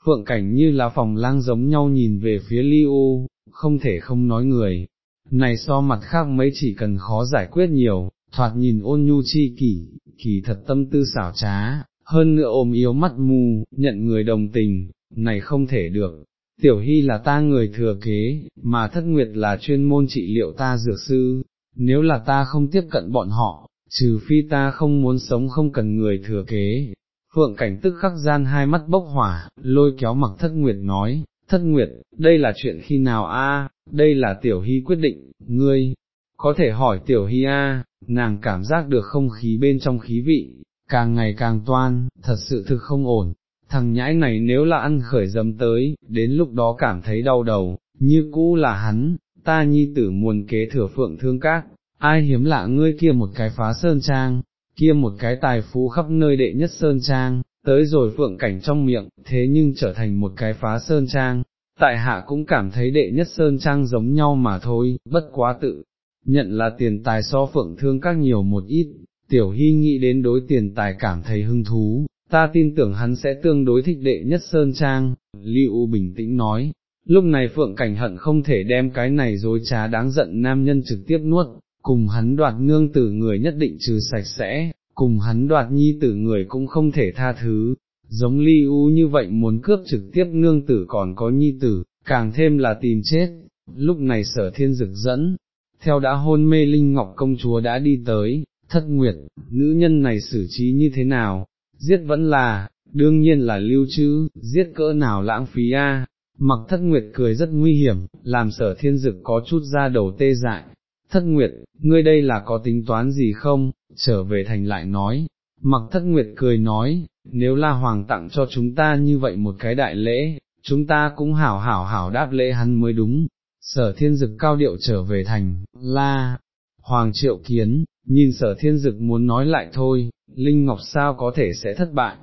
phượng cảnh như là phòng lang giống nhau nhìn về phía ly u, không thể không nói người, này so mặt khác mấy chỉ cần khó giải quyết nhiều, thoạt nhìn ôn nhu chi kỷ, kỳ thật tâm tư xảo trá, hơn nữa ôm yếu mắt mù, nhận người đồng tình, này không thể được. Tiểu Hy là ta người thừa kế, mà thất nguyệt là chuyên môn trị liệu ta dược sư, nếu là ta không tiếp cận bọn họ, trừ phi ta không muốn sống không cần người thừa kế. Phượng cảnh tức khắc gian hai mắt bốc hỏa, lôi kéo mặc thất nguyệt nói, thất nguyệt, đây là chuyện khi nào a? đây là tiểu hy quyết định, ngươi, có thể hỏi tiểu hy a, nàng cảm giác được không khí bên trong khí vị, càng ngày càng toan, thật sự thực không ổn, thằng nhãi này nếu là ăn khởi dấm tới, đến lúc đó cảm thấy đau đầu, như cũ là hắn, ta nhi tử muôn kế thừa phượng thương các, ai hiếm lạ ngươi kia một cái phá sơn trang, kia một cái tài phú khắp nơi đệ nhất sơn trang, tới rồi phượng cảnh trong miệng, thế nhưng trở thành một cái phá sơn trang, tại hạ cũng cảm thấy đệ nhất sơn trang giống nhau mà thôi, bất quá tự, nhận là tiền tài so phượng thương các nhiều một ít, tiểu hy nghĩ đến đối tiền tài cảm thấy hứng thú, ta tin tưởng hắn sẽ tương đối thích đệ nhất sơn trang, Lưu bình tĩnh nói, lúc này phượng cảnh hận không thể đem cái này dối trá đáng giận nam nhân trực tiếp nuốt, cùng hắn đoạt nương tử người nhất định trừ sạch sẽ, cùng hắn đoạt nhi tử người cũng không thể tha thứ, giống ly u như vậy muốn cướp trực tiếp nương tử còn có nhi tử, càng thêm là tìm chết, lúc này sở thiên dực dẫn, theo đã hôn mê Linh Ngọc công chúa đã đi tới, thất nguyệt, nữ nhân này xử trí như thế nào, giết vẫn là, đương nhiên là lưu trữ, giết cỡ nào lãng phí a. Mặc thất nguyệt cười rất nguy hiểm, làm sở thiên dực có chút ra đầu tê dại, thất nguyệt, ngươi đây là có tính toán gì không, trở về thành lại nói, mặc thất nguyệt cười nói, nếu la hoàng tặng cho chúng ta như vậy một cái đại lễ, chúng ta cũng hảo hảo hảo đáp lễ hắn mới đúng, sở thiên dực cao điệu trở về thành, la, hoàng triệu kiến, nhìn sở thiên dực muốn nói lại thôi, Linh Ngọc sao có thể sẽ thất bại,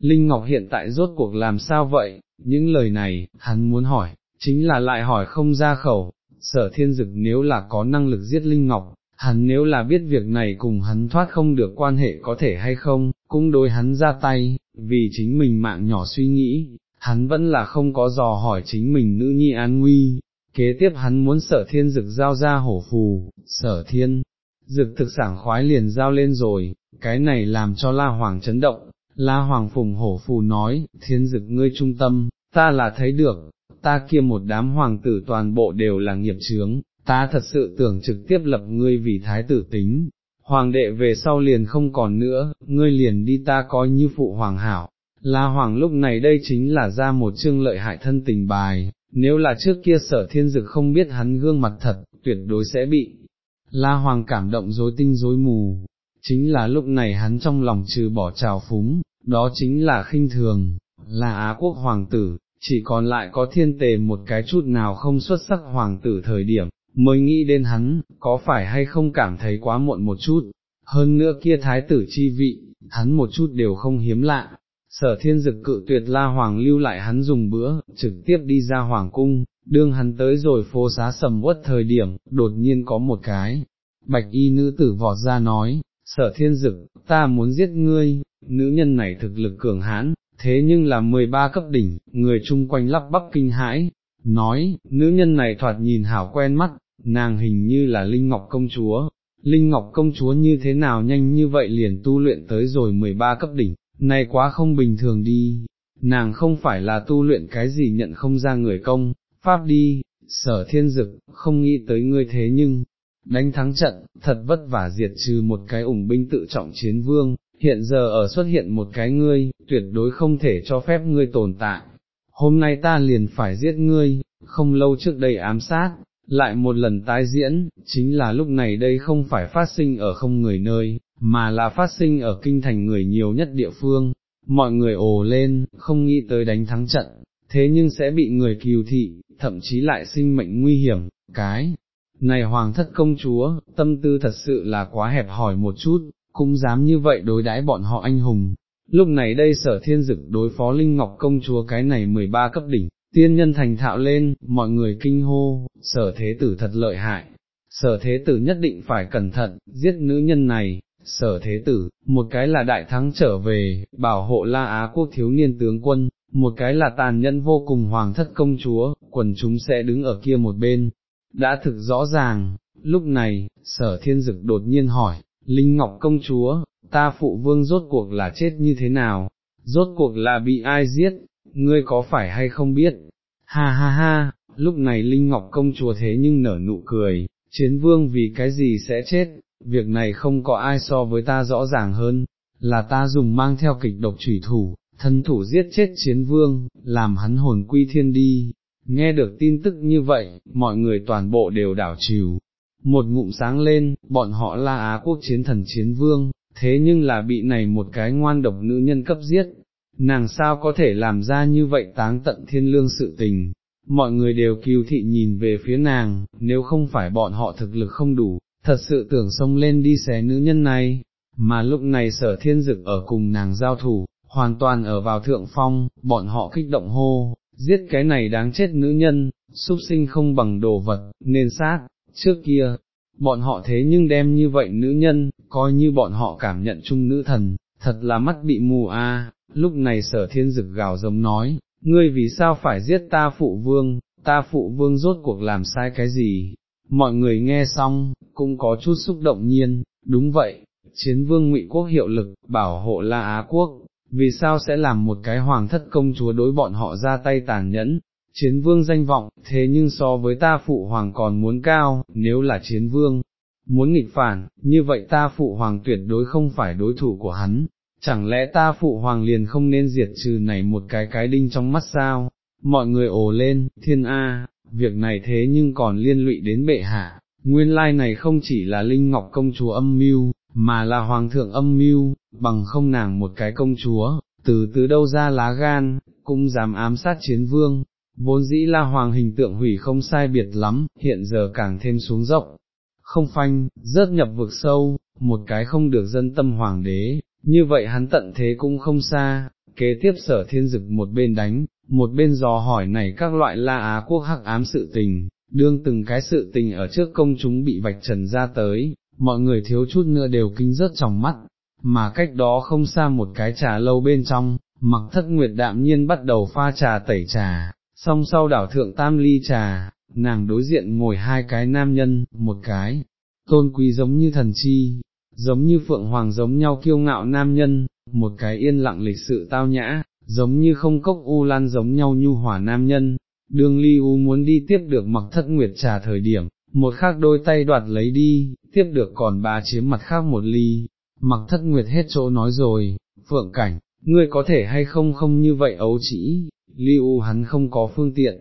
Linh Ngọc hiện tại rốt cuộc làm sao vậy, những lời này, hắn muốn hỏi, chính là lại hỏi không ra khẩu, sở thiên dực nếu là có năng lực giết Linh Ngọc, hắn nếu là biết việc này cùng hắn thoát không được quan hệ có thể hay không, cũng đối hắn ra tay, vì chính mình mạng nhỏ suy nghĩ, hắn vẫn là không có dò hỏi chính mình nữ nhi an nguy, kế tiếp hắn muốn sở thiên dực giao ra hổ phù, sở thiên, dực thực sảng khoái liền giao lên rồi, cái này làm cho La Hoàng chấn động, La Hoàng phùng hổ phù nói, thiên dực ngươi trung tâm, ta là thấy được, ta kia một đám hoàng tử toàn bộ đều là nghiệp chướng, ta thật sự tưởng trực tiếp lập ngươi vì thái tử tính, hoàng đệ về sau liền không còn nữa, ngươi liền đi ta coi như phụ hoàng hảo. La Hoàng lúc này đây chính là ra một chương lợi hại thân tình bài, nếu là trước kia sở thiên dực không biết hắn gương mặt thật, tuyệt đối sẽ bị. La Hoàng cảm động dối tinh dối mù, chính là lúc này hắn trong lòng trừ bỏ trào phúng, đó chính là khinh thường, là Á quốc hoàng tử, chỉ còn lại có thiên tề một cái chút nào không xuất sắc hoàng tử thời điểm, mới nghĩ đến hắn, có phải hay không cảm thấy quá muộn một chút, hơn nữa kia thái tử chi vị, hắn một chút đều không hiếm lạ. Sở thiên dực cự tuyệt la hoàng lưu lại hắn dùng bữa, trực tiếp đi ra hoàng cung, đương hắn tới rồi phố xá sầm uất thời điểm, đột nhiên có một cái, bạch y nữ tử vọt ra nói, sở thiên dực, ta muốn giết ngươi, nữ nhân này thực lực cường hãn, thế nhưng là 13 cấp đỉnh, người chung quanh lắp bắp kinh hãi, nói, nữ nhân này thoạt nhìn hảo quen mắt, nàng hình như là Linh Ngọc công chúa, Linh Ngọc công chúa như thế nào nhanh như vậy liền tu luyện tới rồi 13 cấp đỉnh, này quá không bình thường đi, nàng không phải là tu luyện cái gì nhận không ra người công, pháp đi, sở thiên dực, không nghĩ tới ngươi thế nhưng, đánh thắng trận, thật vất vả diệt trừ một cái ủng binh tự trọng chiến vương, hiện giờ ở xuất hiện một cái ngươi, tuyệt đối không thể cho phép ngươi tồn tại. Hôm nay ta liền phải giết ngươi, không lâu trước đây ám sát, lại một lần tái diễn, chính là lúc này đây không phải phát sinh ở không người nơi, mà là phát sinh ở kinh thành người nhiều nhất địa phương, mọi người ồ lên, không nghĩ tới đánh thắng trận, thế nhưng sẽ bị người kiều thị, thậm chí lại sinh mệnh nguy hiểm, cái. Này hoàng thất công chúa, tâm tư thật sự là quá hẹp hỏi một chút, cũng dám như vậy đối đãi bọn họ anh hùng. Lúc này đây sở thiên dực đối phó Linh Ngọc công chúa cái này 13 cấp đỉnh, tiên nhân thành thạo lên, mọi người kinh hô, sở thế tử thật lợi hại, sở thế tử nhất định phải cẩn thận, giết nữ nhân này, sở thế tử, một cái là đại thắng trở về, bảo hộ La Á quốc thiếu niên tướng quân, một cái là tàn nhân vô cùng hoàng thất công chúa, quần chúng sẽ đứng ở kia một bên. Đã thực rõ ràng, lúc này, sở thiên dực đột nhiên hỏi, Linh Ngọc công chúa, ta phụ vương rốt cuộc là chết như thế nào, rốt cuộc là bị ai giết, ngươi có phải hay không biết, ha ha ha, lúc này Linh Ngọc công chúa thế nhưng nở nụ cười, chiến vương vì cái gì sẽ chết, việc này không có ai so với ta rõ ràng hơn, là ta dùng mang theo kịch độc trùy thủ, thân thủ giết chết chiến vương, làm hắn hồn quy thiên đi. Nghe được tin tức như vậy, mọi người toàn bộ đều đảo chiều, một ngụm sáng lên, bọn họ là Á quốc chiến thần chiến vương, thế nhưng là bị này một cái ngoan độc nữ nhân cấp giết, nàng sao có thể làm ra như vậy táng tận thiên lương sự tình, mọi người đều kiêu thị nhìn về phía nàng, nếu không phải bọn họ thực lực không đủ, thật sự tưởng xông lên đi xé nữ nhân này, mà lúc này sở thiên dực ở cùng nàng giao thủ, hoàn toàn ở vào thượng phong, bọn họ kích động hô, giết cái này đáng chết nữ nhân, súc sinh không bằng đồ vật, nên sát, trước kia, bọn họ thế nhưng đem như vậy nữ nhân, coi như bọn họ cảm nhận chung nữ thần, thật là mắt bị mù a. À, lúc này sở thiên dực gào giống nói, ngươi vì sao phải giết ta phụ vương, ta phụ vương rốt cuộc làm sai cái gì, mọi người nghe xong, cũng có chút xúc động nhiên, đúng vậy, chiến vương ngụy quốc hiệu lực, bảo hộ La Á quốc, vì sao sẽ làm một cái hoàng thất công chúa đối bọn họ ra tay tàn nhẫn, chiến vương danh vọng, thế nhưng so với ta phụ hoàng còn muốn cao, nếu là chiến vương, muốn nghịch phản, như vậy ta phụ hoàng tuyệt đối không phải đối thủ của hắn, chẳng lẽ ta phụ hoàng liền không nên diệt trừ này một cái cái đinh trong mắt sao, mọi người ồ lên, thiên A, việc này thế nhưng còn liên lụy đến bệ hạ, nguyên lai này không chỉ là Linh Ngọc công chúa âm mưu, mà là hoàng thượng âm mưu, bằng không nàng một cái công chúa, từ từ đâu ra lá gan, cũng dám ám sát chiến vương, vốn dĩ la hoàng hình tượng hủy không sai biệt lắm, hiện giờ càng thêm xuống dốc, không phanh, rớt nhập vực sâu, một cái không được dân tâm hoàng đế, như vậy hắn tận thế cũng không xa, kế tiếp sở thiên dực một bên đánh, một bên dò hỏi này các loại la á quốc hắc ám sự tình, đương từng cái sự tình ở trước công chúng bị vạch trần ra tới, mọi người thiếu chút nữa đều kinh rớt trong mắt, mà cách đó không xa một cái trà lâu bên trong, mặc thất nguyệt đạm nhiên bắt đầu pha trà tẩy trà, song sau đảo thượng tam ly trà, nàng đối diện ngồi hai cái nam nhân, một cái, tôn quý giống như thần chi, giống như phượng hoàng giống nhau kiêu ngạo nam nhân, một cái yên lặng lịch sự tao nhã, giống như không cốc u lan giống nhau nhu hỏa nam nhân, đương ly u muốn đi tiếp được mặc thất nguyệt trà thời điểm, một khác đôi tay đoạt lấy đi, tiếp được còn bà chiếm mặt khác một ly, mặc thất nguyệt hết chỗ nói rồi, phượng cảnh, ngươi có thể hay không không như vậy ấu chỉ, ly u hắn không có phương tiện,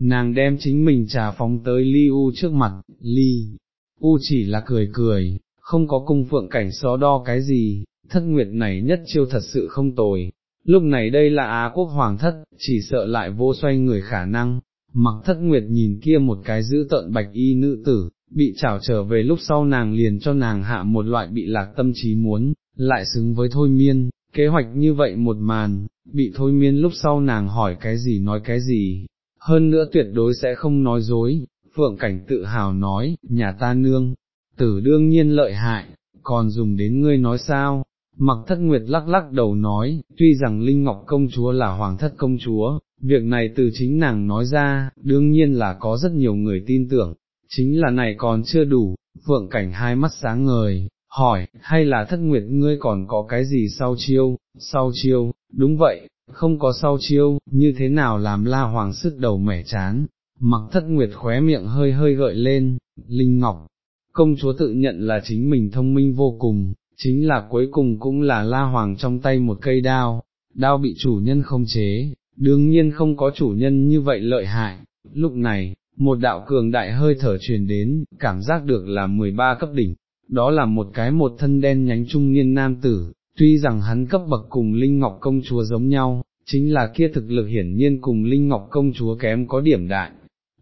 nàng đem chính mình trà phóng tới ly u trước mặt, ly, u chỉ là cười cười, không có cung phượng cảnh so đo cái gì, thất nguyệt này nhất chiêu thật sự không tồi. Lúc này đây là Á quốc hoàng thất, chỉ sợ lại vô xoay người khả năng, mặc thất nguyệt nhìn kia một cái giữ tợn bạch y nữ tử, bị trảo trở về lúc sau nàng liền cho nàng hạ một loại bị lạc tâm trí muốn, lại xứng với thôi miên, kế hoạch như vậy một màn, bị thôi miên lúc sau nàng hỏi cái gì nói cái gì, hơn nữa tuyệt đối sẽ không nói dối, phượng cảnh tự hào nói, nhà ta nương, tử đương nhiên lợi hại, còn dùng đến ngươi nói sao, mặc thất nguyệt lắc lắc đầu nói, tuy rằng Linh Ngọc công chúa là hoàng thất công chúa, việc này từ chính nàng nói ra, đương nhiên là có rất nhiều người tin tưởng, chính là này còn chưa đủ, phượng cảnh hai mắt sáng ngời, hỏi, hay là thất nguyệt ngươi còn có cái gì sau chiêu, sau chiêu, đúng vậy, không có sau chiêu, như thế nào làm la hoàng sức đầu mẻ chán, mặc thất nguyệt khóe miệng hơi hơi gợi lên, Linh Ngọc, công chúa tự nhận là chính mình thông minh vô cùng, chính là cuối cùng cũng là la hoàng trong tay một cây đao, đao bị chủ nhân không chế, đương nhiên không có chủ nhân như vậy lợi hại, lúc này, một đạo cường đại hơi thở truyền đến, cảm giác được là 13 cấp đỉnh, đó là một cái một thân đen nhánh trung niên nam tử, tuy rằng hắn cấp bậc cùng Linh Ngọc công chúa giống nhau, chính là kia thực lực hiển nhiên cùng Linh Ngọc công chúa kém có điểm đại.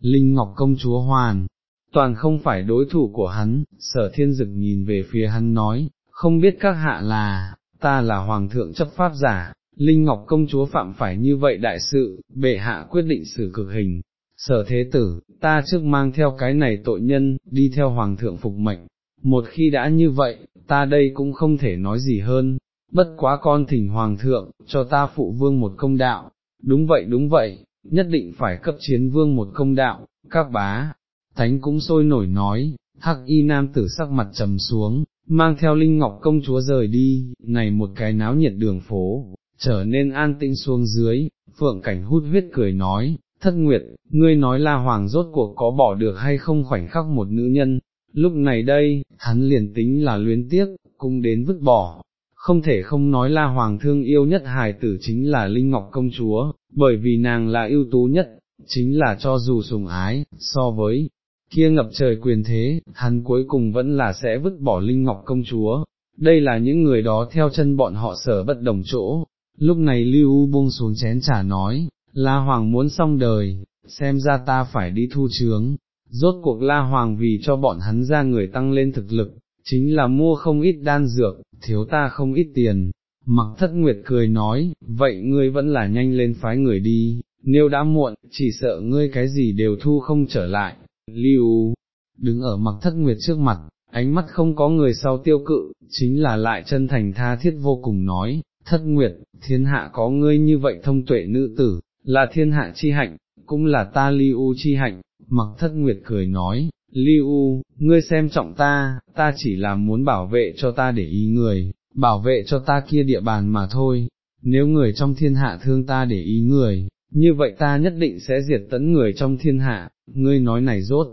Linh Ngọc công chúa hoàn, toàn không phải đối thủ của hắn, sở thiên dực nhìn về phía hắn nói, không biết các hạ là, ta là hoàng thượng chấp pháp giả, Linh Ngọc công chúa phạm phải như vậy đại sự, bệ hạ quyết định xử cực hình. Sở thế tử, ta trước mang theo cái này tội nhân, đi theo hoàng thượng phục mệnh, một khi đã như vậy, ta đây cũng không thể nói gì hơn, bất quá con thỉnh hoàng thượng, cho ta phụ vương một công đạo, đúng vậy đúng vậy, nhất định phải cấp chiến vương một công đạo, các bá, thánh cũng sôi nổi nói, hắc y nam tử sắc mặt trầm xuống, mang theo linh ngọc công chúa rời đi, này một cái náo nhiệt đường phố, trở nên an tĩnh xuống dưới, phượng cảnh hút huyết cười nói, thất nguyệt, ngươi nói là hoàng rốt cuộc có bỏ được hay không khoảnh khắc một nữ nhân, lúc này đây, hắn liền tính là luyến tiếc, cũng đến vứt bỏ. Không thể không nói là hoàng thương yêu nhất hài tử chính là Linh Ngọc công chúa, bởi vì nàng là ưu tú nhất, chính là cho dù sùng ái, so với kia ngập trời quyền thế, hắn cuối cùng vẫn là sẽ vứt bỏ Linh Ngọc công chúa. Đây là những người đó theo chân bọn họ sở bất đồng chỗ. Lúc này Lưu buông xuống chén trà nói, La Hoàng muốn xong đời, xem ra ta phải đi thu chướng, rốt cuộc la hoàng vì cho bọn hắn ra người tăng lên thực lực, chính là mua không ít đan dược, thiếu ta không ít tiền. Mặc thất nguyệt cười nói, vậy ngươi vẫn là nhanh lên phái người đi, nếu đã muộn, chỉ sợ ngươi cái gì đều thu không trở lại. Lưu, đứng ở mặc thất nguyệt trước mặt, ánh mắt không có người sau tiêu cự, chính là lại chân thành tha thiết vô cùng nói, thất nguyệt, thiên hạ có ngươi như vậy thông tuệ nữ tử, là thiên hạ chi hạnh, cũng là ta lưu chi hạnh, mặc thất nguyệt cười nói, Lưu, ngươi xem trọng ta, ta chỉ là muốn bảo vệ cho ta để ý người, bảo vệ cho ta kia địa bàn mà thôi, nếu người trong thiên hạ thương ta để ý người, như vậy ta nhất định sẽ diệt tấn người trong thiên hạ, ngươi nói này rốt,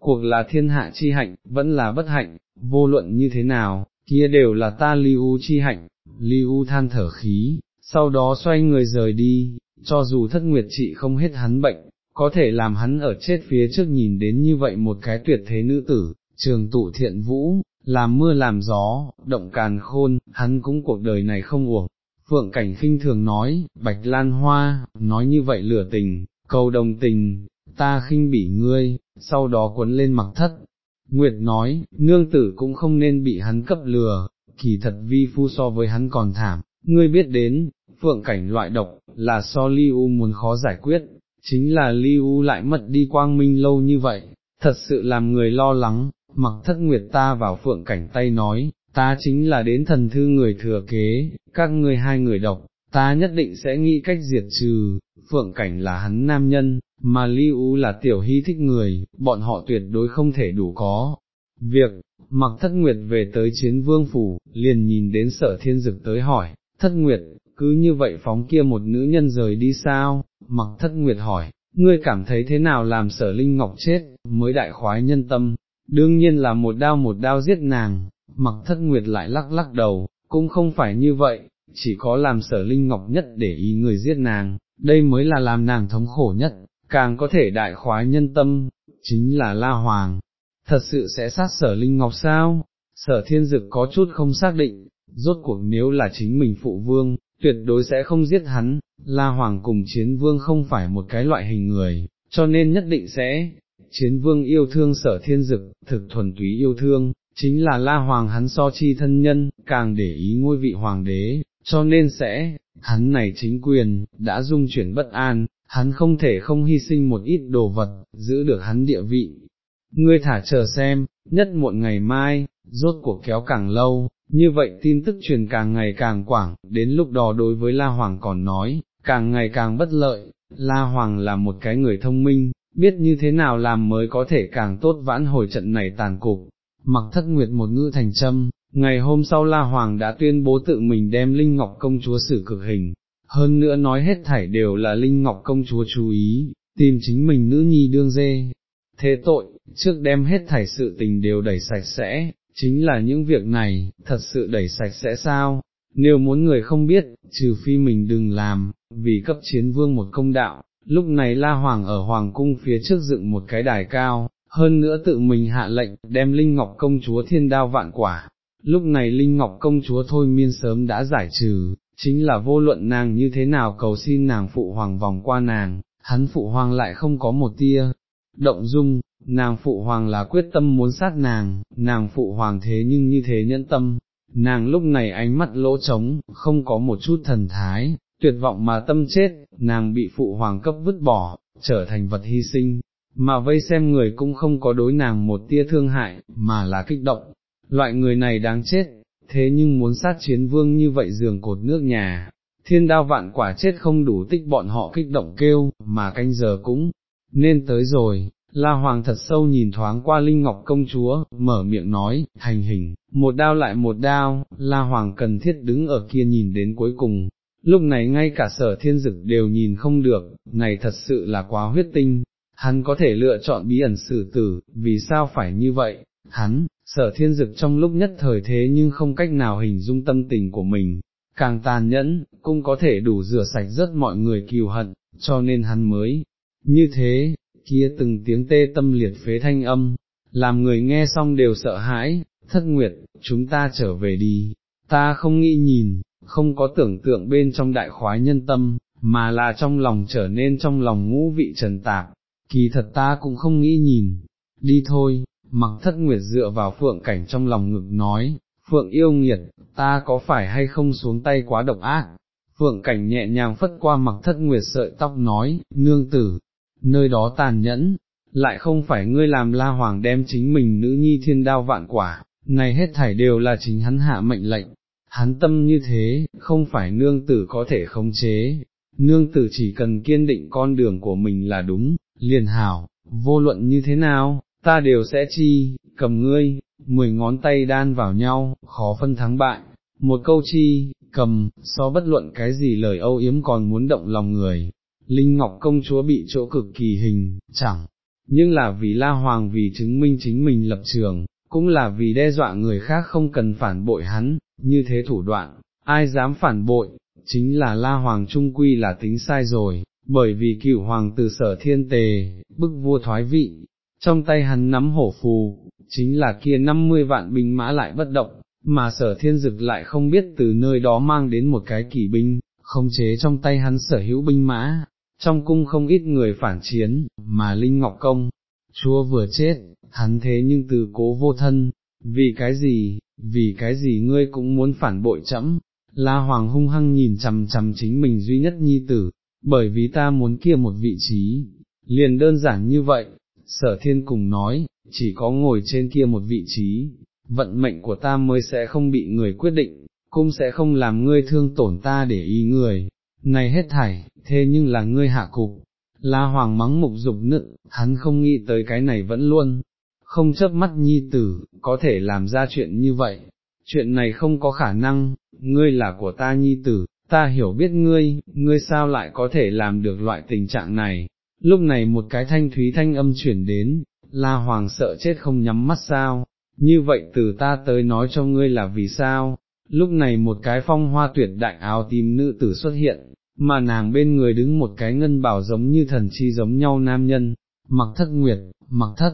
cuộc là thiên hạ chi hạnh, vẫn là bất hạnh, vô luận như thế nào, kia đều là ta Lưu chi hạnh, Lưu than thở khí, sau đó xoay người rời đi, cho dù thất nguyệt trị không hết hắn bệnh, có thể làm hắn ở chết phía trước nhìn đến như vậy một cái tuyệt thế nữ tử, trường tụ thiện vũ, làm mưa làm gió, động càn khôn, hắn cũng cuộc đời này không uổng. Phượng Cảnh khinh thường nói, Bạch Lan Hoa, nói như vậy lửa tình, cầu đồng tình, ta khinh bỉ ngươi, sau đó quấn lên mặc thất. Nguyệt nói, nương tử cũng không nên bị hắn cấp lừa, kỳ thật vi phu so với hắn còn thảm, ngươi biết đến, phượng cảnh loại độc, là so ly u muốn khó giải quyết, chính là Ly U lại mất đi quang minh lâu như vậy, thật sự làm người lo lắng, mặc thất nguyệt ta vào phượng cảnh tay nói, ta chính là đến thần thư người thừa kế, các ngươi hai người độc, ta nhất định sẽ nghĩ cách diệt trừ, phượng cảnh là hắn nam nhân, mà Ly U là tiểu hy thích người, bọn họ tuyệt đối không thể đủ có. Việc, mặc thất nguyệt về tới chiến vương phủ, liền nhìn đến sở thiên dực tới hỏi, thất nguyệt, cứ như vậy phóng kia một nữ nhân rời đi sao, mặc thất nguyệt hỏi, ngươi cảm thấy thế nào làm sở linh ngọc chết, mới đại khoái nhân tâm, đương nhiên là một đao một đao giết nàng, mặc thất nguyệt lại lắc lắc đầu, cũng không phải như vậy, chỉ có làm sở linh ngọc nhất để ý người giết nàng, đây mới là làm nàng thống khổ nhất, càng có thể đại khoái nhân tâm, chính là La Hoàng, thật sự sẽ sát sở linh ngọc sao? Sở thiên dực có chút không xác định, rốt cuộc nếu là chính mình phụ vương, tuyệt đối sẽ không giết hắn, La Hoàng cùng chiến vương không phải một cái loại hình người, cho nên nhất định sẽ, chiến vương yêu thương sở thiên dực, thực thuần túy yêu thương, chính là La Hoàng hắn so chi thân nhân, càng để ý ngôi vị hoàng đế, cho nên sẽ, hắn này chính quyền, đã dung chuyển bất an, hắn không thể không hy sinh một ít đồ vật, giữ được hắn địa vị. Ngươi thả chờ xem, nhất muộn ngày mai, rốt cuộc kéo càng lâu, như vậy tin tức truyền càng ngày càng quảng, đến lúc đó đối với La Hoàng còn nói, càng ngày càng bất lợi, La Hoàng là một cái người thông minh, biết như thế nào làm mới có thể càng tốt vãn hồi trận này tàn cục. Mặc thất nguyệt một ngữ thành châm, ngày hôm sau La Hoàng đã tuyên bố tự mình đem Linh Ngọc công chúa xử cực hình, hơn nữa nói hết thảy đều là Linh Ngọc công chúa chú ý, tìm chính mình nữ nhi đương dê. Thế tội, trước đem hết thảy sự tình đều đẩy sạch sẽ, chính là những việc này, thật sự đẩy sạch sẽ sao, nếu muốn người không biết, trừ phi mình đừng làm, vì cấp chiến vương một công đạo, lúc này La Hoàng ở Hoàng cung phía trước dựng một cái đài cao, hơn nữa tự mình hạ lệnh, đem Linh Ngọc công chúa thiên đao vạn quả. Lúc này Linh Ngọc công chúa thôi miên sớm đã giải trừ, chính là vô luận nàng như thế nào cầu xin nàng phụ hoàng vòng qua nàng, hắn phụ hoàng lại không có một tia, động dung, nàng phụ hoàng là quyết tâm muốn sát nàng, nàng phụ hoàng thế nhưng như thế nhẫn tâm, nàng lúc này ánh mắt lỗ trống, không có một chút thần thái, tuyệt vọng mà tâm chết, nàng bị phụ hoàng cấp vứt bỏ, trở thành vật hy sinh, mà vây xem người cũng không có đối nàng một tia thương hại, mà là kích động, loại người này đáng chết, thế nhưng muốn sát chiến vương như vậy giường cột nước nhà, thiên đao vạn quả chết không đủ tích bọn họ kích động kêu, mà canh giờ cũng nên tới rồi. La Hoàng thật sâu nhìn thoáng qua Linh Ngọc công chúa, mở miệng nói, hành hình, một đao lại một đao, La Hoàng cần thiết đứng ở kia nhìn đến cuối cùng, lúc này ngay cả sở thiên dực đều nhìn không được, này thật sự là quá huyết tinh, hắn có thể lựa chọn bí ẩn xử tử, vì sao phải như vậy, hắn, sở thiên dực trong lúc nhất thời thế nhưng không cách nào hình dung tâm tình của mình, càng tàn nhẫn, cũng có thể đủ rửa sạch rất mọi người kiều hận, cho nên hắn mới, như thế, kia từng tiếng tê tâm liệt phế thanh âm, làm người nghe xong đều sợ hãi, thất nguyệt, chúng ta trở về đi, ta không nghĩ nhìn, không có tưởng tượng bên trong đại khoái nhân tâm, mà là trong lòng trở nên trong lòng ngũ vị trần tạp, kỳ thật ta cũng không nghĩ nhìn, đi thôi, mặc thất nguyệt dựa vào phượng cảnh trong lòng ngực nói, phượng yêu nghiệt, ta có phải hay không xuống tay quá độc ác, phượng cảnh nhẹ nhàng phất qua mặc thất nguyệt sợi tóc nói, nương tử, nơi đó tàn nhẫn, lại không phải ngươi làm la hoàng đem chính mình nữ nhi thiên đao vạn quả, này hết thảy đều là chính hắn hạ mệnh lệnh, hắn tâm như thế, không phải nương tử có thể khống chế, nương tử chỉ cần kiên định con đường của mình là đúng, liền hảo, vô luận như thế nào, ta đều sẽ chi, cầm ngươi, mười ngón tay đan vào nhau, khó phân thắng bại, một câu chi, cầm, so bất luận cái gì lời âu yếm còn muốn động lòng người, Linh Ngọc công chúa bị chỗ cực kỳ hình, chẳng, nhưng là vì La Hoàng vì chứng minh chính mình lập trường, cũng là vì đe dọa người khác không cần phản bội hắn, như thế thủ đoạn, ai dám phản bội, chính là La Hoàng Trung Quy là tính sai rồi, bởi vì cựu hoàng từ sở thiên tề, bức vua thoái vị, trong tay hắn nắm hổ phù, chính là kia 50 vạn binh mã lại bất động, mà sở thiên dực lại không biết từ nơi đó mang đến một cái kỳ binh, không chế trong tay hắn sở hữu binh mã, trong cung không ít người phản chiến, mà Linh Ngọc Công, chúa vừa chết, hắn thế nhưng từ cố vô thân, vì cái gì, vì cái gì ngươi cũng muốn phản bội chấm, La Hoàng hung hăng nhìn chằm chằm chính mình duy nhất nhi tử, bởi vì ta muốn kia một vị trí, liền đơn giản như vậy, sở thiên cùng nói, chỉ có ngồi trên kia một vị trí, vận mệnh của ta mới sẽ không bị người quyết định, cũng sẽ không làm ngươi thương tổn ta để ý người, này hết thảy, thế nhưng là ngươi hạ cục, la hoàng mắng mục dục nữ, hắn không nghĩ tới cái này vẫn luôn, không chớp mắt nhi tử, có thể làm ra chuyện như vậy, chuyện này không có khả năng, ngươi là của ta nhi tử, ta hiểu biết ngươi, ngươi sao lại có thể làm được loại tình trạng này, lúc này một cái thanh thúy thanh âm chuyển đến, la hoàng sợ chết không nhắm mắt sao, như vậy từ ta tới nói cho ngươi là vì sao, lúc này một cái phong hoa tuyệt đại áo tím nữ tử xuất hiện, mà nàng bên người đứng một cái ngân bảo giống như thần chi giống nhau nam nhân, mặc thất nguyệt, mặc thất.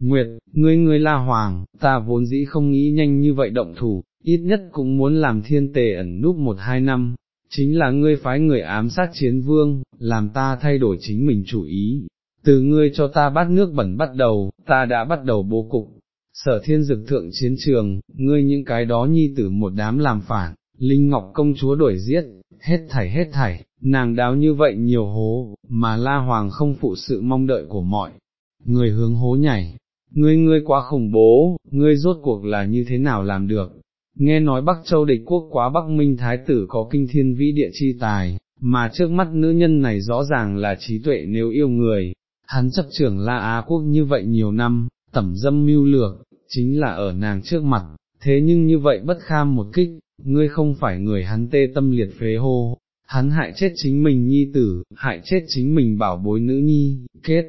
Nguyệt, ngươi ngươi la hoàng, ta vốn dĩ không nghĩ nhanh như vậy động thủ, ít nhất cũng muốn làm thiên tề ẩn núp một hai năm, chính là ngươi phái người ám sát chiến vương, làm ta thay đổi chính mình chủ ý, từ ngươi cho ta bắt nước bẩn bắt đầu, ta đã bắt đầu bố cục, sở thiên dực thượng chiến trường, ngươi những cái đó nhi tử một đám làm phản, Linh Ngọc công chúa đuổi giết, hết thảy hết thảy, nàng đáo như vậy nhiều hố, mà La Hoàng không phụ sự mong đợi của mọi người hướng hố nhảy. Ngươi ngươi quá khủng bố, ngươi rốt cuộc là như thế nào làm được, nghe nói Bắc Châu địch quốc quá Bắc Minh Thái tử có kinh thiên vĩ địa chi tài, mà trước mắt nữ nhân này rõ ràng là trí tuệ nếu yêu người, hắn chấp trưởng La Á quốc như vậy nhiều năm, tẩm dâm mưu lược, chính là ở nàng trước mặt, thế nhưng như vậy bất kham một kích, ngươi không phải người hắn tê tâm liệt phế hô, hắn hại chết chính mình nhi tử, hại chết chính mình bảo bối nữ nhi, kết,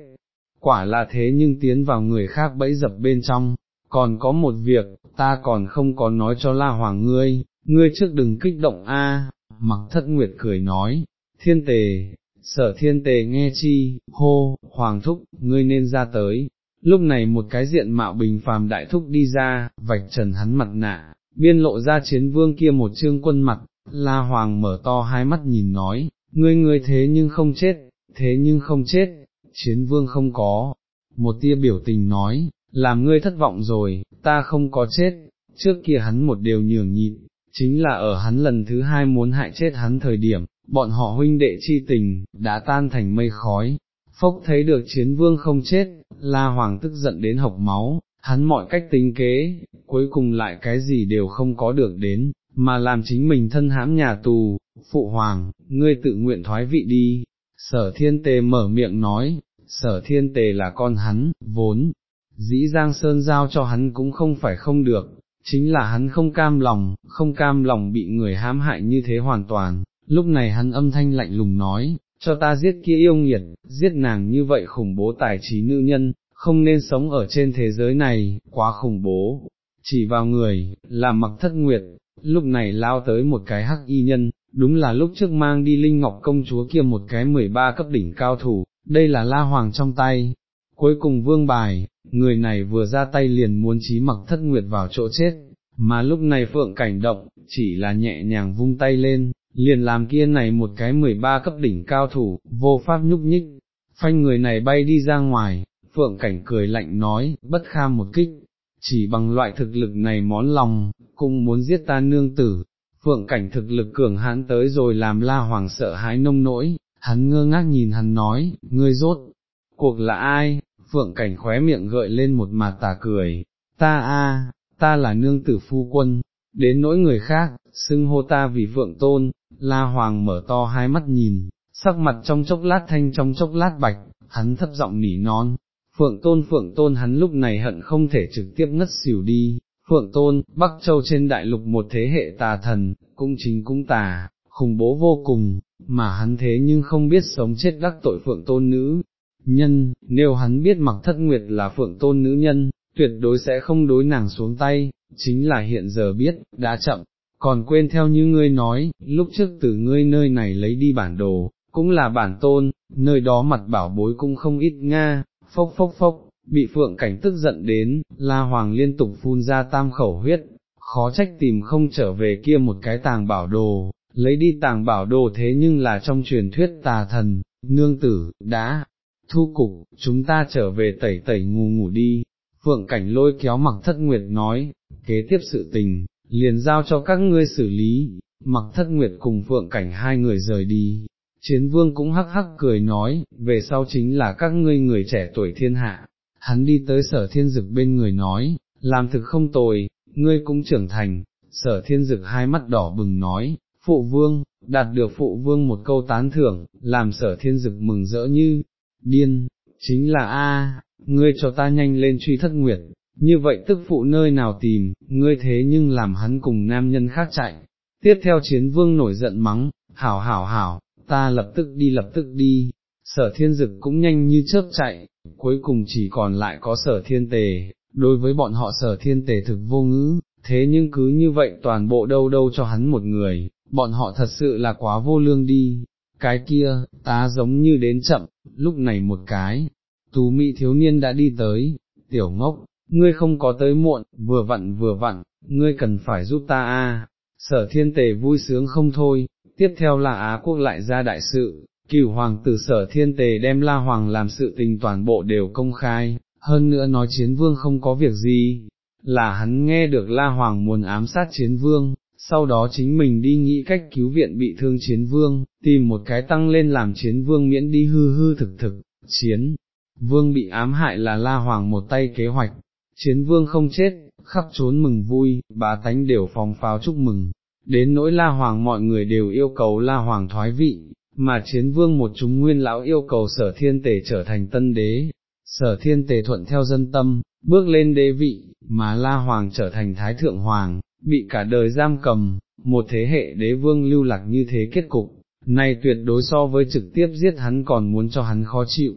quả là thế nhưng tiến vào người khác bẫy dập bên trong, còn có một việc, ta còn không có nói cho La Hoàng ngươi, ngươi trước đừng kích động a. mặc thất nguyệt cười nói, thiên tề, sở thiên tề nghe chi, hô, hoàng thúc, ngươi nên ra tới. Lúc này một cái diện mạo bình phàm đại thúc đi ra, vạch trần hắn mặt nạ, biên lộ ra chiến vương kia một trương quân mặt, la hoàng mở to hai mắt nhìn nói, ngươi ngươi thế nhưng không chết, thế nhưng không chết, chiến vương không có, một tia biểu tình nói, làm ngươi thất vọng rồi, ta không có chết, trước kia hắn một điều nhường nhịn, chính là ở hắn lần thứ hai muốn hại chết hắn thời điểm, bọn họ huynh đệ chi tình, đã tan thành mây khói, phốc thấy được chiến vương không chết, la hoàng tức giận đến hộc máu, hắn mọi cách tính kế, cuối cùng lại cái gì đều không có được đến, mà làm chính mình thân hãm nhà tù, phụ hoàng, ngươi tự nguyện thoái vị đi, sở thiên tề mở miệng nói, sở thiên tề là con hắn, vốn, dĩ Giang Sơn giao cho hắn cũng không phải không được, chính là hắn không cam lòng, không cam lòng bị người hãm hại như thế hoàn toàn, lúc này hắn âm thanh lạnh lùng nói, cho ta giết kia yêu nghiệt, giết nàng như vậy khủng bố tài trí nữ nhân, không nên sống ở trên thế giới này, quá khủng bố, chỉ vào người, làm mặc thất nguyệt, lúc này lao tới một cái hắc y nhân, đúng là lúc trước mang đi Linh Ngọc công chúa kia một cái 13 cấp đỉnh cao thủ, đây là la hoàng trong tay. Cuối cùng vương bài, người này vừa ra tay liền muốn trí mặc thất nguyệt vào chỗ chết, mà lúc này phượng cảnh động, chỉ là nhẹ nhàng vung tay lên, liền làm kia này một cái 13 cấp đỉnh cao thủ, vô pháp nhúc nhích, phanh người này bay đi ra ngoài, phượng cảnh cười lạnh nói, bất kham một kích, chỉ bằng loại thực lực này món lòng, cũng muốn giết ta nương tử, phượng cảnh thực lực cường hãn tới rồi làm la hoàng sợ hãi nông nỗi, hắn ngơ ngác nhìn hắn nói, ngươi rốt, cuộc là ai, phượng cảnh khóe miệng gợi lên một mặt tà cười, ta a, ta là nương tử phu quân, đến nỗi người khác, xưng hô ta vì phượng tôn, la hoàng mở to hai mắt nhìn, sắc mặt trong chốc lát thanh trong chốc lát bạch, hắn thấp giọng nỉ non, phượng tôn phượng tôn hắn lúc này hận không thể trực tiếp ngất xỉu đi, phượng tôn, Bắc Châu trên đại lục một thế hệ tà thần, cũng chính cũng tà, khủng bố vô cùng, mà hắn thế nhưng không biết sống chết đắc tội phượng tôn nữ. Nhân, nếu hắn biết mặc thất nguyệt là phượng tôn nữ nhân, tuyệt đối sẽ không đối nàng xuống tay, chính là hiện giờ biết, đã chậm, còn quên theo như ngươi nói, lúc trước từ ngươi nơi này lấy đi bản đồ, cũng là bản tôn, nơi đó mặt bảo bối cũng không ít nga, phốc phốc phốc, bị phượng cảnh tức giận đến, la hoàng liên tục phun ra tam khẩu huyết, khó trách tìm không trở về kia một cái tàng bảo đồ, lấy đi tàng bảo đồ thế nhưng là trong truyền thuyết tà thần, nương tử, đã, thu cục, chúng ta trở về tẩy tẩy ngủ ngủ đi, phượng cảnh lôi kéo mặc thất nguyệt nói, kế tiếp sự tình, liền giao cho các ngươi xử lý, mặc thất nguyệt cùng phượng cảnh hai người rời đi. Chiến vương cũng hắc hắc cười nói, về sau chính là các ngươi người trẻ tuổi thiên hạ, hắn đi tới sở thiên dực bên người nói, làm thực không tồi, ngươi cũng trưởng thành, sở thiên dực hai mắt đỏ bừng nói, phụ vương, đạt được phụ vương một câu tán thưởng, làm sở thiên dực mừng rỡ như, điên, chính là A, ngươi cho ta nhanh lên truy thất nguyệt, như vậy tức phụ nơi nào tìm, ngươi thế nhưng làm hắn cùng nam nhân khác chạy. Tiếp theo chiến vương nổi giận mắng, hảo hảo hảo, ta lập tức đi lập tức đi, sở thiên dực cũng nhanh như chớp chạy, cuối cùng chỉ còn lại có sở thiên tề, đối với bọn họ sở thiên tề thực vô ngữ, thế nhưng cứ như vậy toàn bộ đâu đâu cho hắn một người, bọn họ thật sự là quá vô lương đi, cái kia, ta giống như đến chậm, lúc này một cái, tú mỹ thiếu niên đã đi tới, tiểu ngốc, ngươi không có tới muộn, vừa vặn vừa vặn, ngươi cần phải giúp ta a. sở thiên tề vui sướng không thôi, tiếp theo là Á quốc lại ra đại sự, cửu hoàng tử sở thiên tề đem la hoàng làm sự tình toàn bộ đều công khai, hơn nữa nói chiến vương không có việc gì, là hắn nghe được la hoàng muốn ám sát chiến vương, sau đó chính mình đi nghĩ cách cứu viện bị thương chiến vương, tìm một cái tăng lên làm chiến vương miễn đi hư hư thực thực, chiến. Vương bị ám hại là La Hoàng một tay kế hoạch, chiến vương không chết, khắp trốn mừng vui, bá tánh đều phóng pháo chúc mừng, đến nỗi La Hoàng mọi người đều yêu cầu La Hoàng thoái vị, mà chiến vương một chúng nguyên lão yêu cầu sở thiên tề trở thành tân đế, sở thiên tề thuận theo dân tâm, bước lên đế vị, mà La Hoàng trở thành Thái Thượng Hoàng, bị cả đời giam cầm, một thế hệ đế vương lưu lạc như thế kết cục, này tuyệt đối so với trực tiếp giết hắn còn muốn cho hắn khó chịu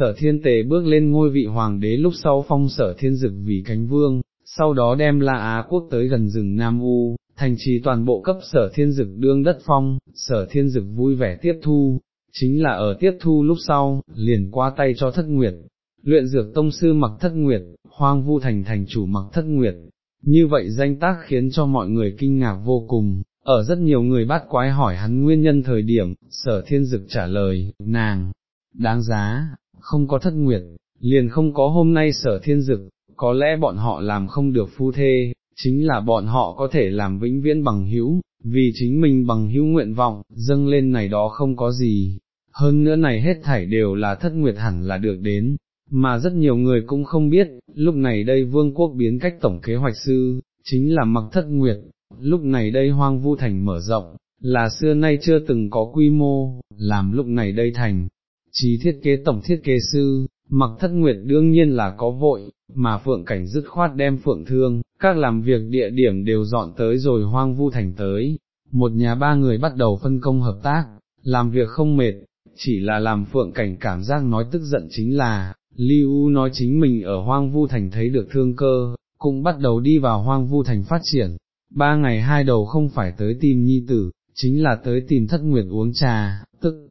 sở thiên tề bước lên ngôi vị hoàng đế lúc sau phong sở thiên dực vì cánh vương, sau đó đem La Á quốc tới gần rừng Nam U, thành trì toàn bộ cấp sở thiên dực đương đất phong, sở thiên dực vui vẻ tiếp thu, chính là ở tiếp thu lúc sau, liền qua tay cho thất nguyệt, luyện dược tông sư mặc thất nguyệt, hoang vu thành thành chủ mặc thất nguyệt, như vậy danh tác khiến cho mọi người kinh ngạc vô cùng, ở rất nhiều người bắt quái hỏi hắn nguyên nhân thời điểm, sở thiên dực trả lời, nàng, đáng giá, không có thất nguyệt, liền không có hôm nay sở thiên dực, có lẽ bọn họ làm không được phu thê, chính là bọn họ có thể làm vĩnh viễn bằng hữu, vì chính mình bằng hữu nguyện vọng, dâng lên này đó không có gì, hơn nữa này hết thảy đều là thất nguyệt hẳn là được đến, mà rất nhiều người cũng không biết, lúc này đây vương quốc biến cách tổng kế hoạch sư, chính là mặc thất nguyệt, lúc này đây hoang vu thành mở rộng, là xưa nay chưa từng có quy mô, làm lúc này đây thành, trí thiết kế tổng thiết kế sư, mặc thất nguyệt đương nhiên là có vội, mà phượng cảnh dứt khoát đem phượng thương, các làm việc địa điểm đều dọn tới rồi hoang vu thành tới, một nhà ba người bắt đầu phân công hợp tác, làm việc không mệt, chỉ là làm phượng cảnh cảm giác nói tức giận chính là, liu nói chính mình ở hoang vu thành thấy được thương cơ, cũng bắt đầu đi vào hoang vu thành phát triển, ba ngày hai đầu không phải tới tìm nhi tử, chính là tới tìm thất nguyệt uống trà, tức,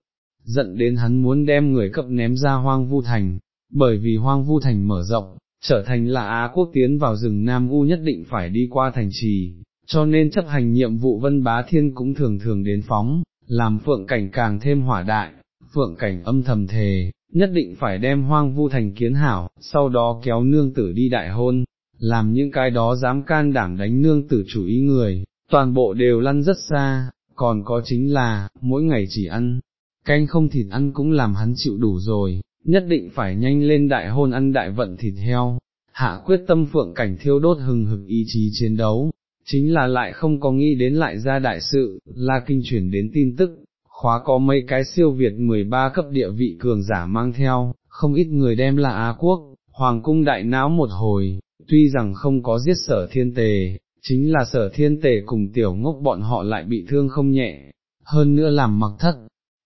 giận đến hắn muốn đem người cập ném ra hoang vu thành, bởi vì hoang vu thành mở rộng, trở thành là Á quốc tiến vào rừng Nam U nhất định phải đi qua thành trì, cho nên chấp hành nhiệm vụ vân bá thiên cũng thường thường đến phóng, làm phượng cảnh càng thêm hỏa đại, phượng cảnh âm thầm thề, nhất định phải đem hoang vu thành kiến hảo, sau đó kéo nương tử đi đại hôn, làm những cái đó dám can đảm đánh nương tử chủ ý người, toàn bộ đều lăn rất xa, còn có chính là, mỗi ngày chỉ ăn, canh không thịt ăn cũng làm hắn chịu đủ rồi, nhất định phải nhanh lên đại hôn ăn đại vận thịt heo, hạ quyết tâm phượng cảnh thiêu đốt hừng hực ý chí chiến đấu, chính là lại không có nghĩ đến lại ra đại sự, la kinh chuyển đến tin tức, khóa có mấy cái siêu Việt 13 cấp địa vị cường giả mang theo, không ít người đem là Á quốc, hoàng cung đại náo một hồi, tuy rằng không có giết sở thiên tề, chính là sở thiên tề cùng tiểu ngốc bọn họ lại bị thương không nhẹ, hơn nữa làm mặc thất.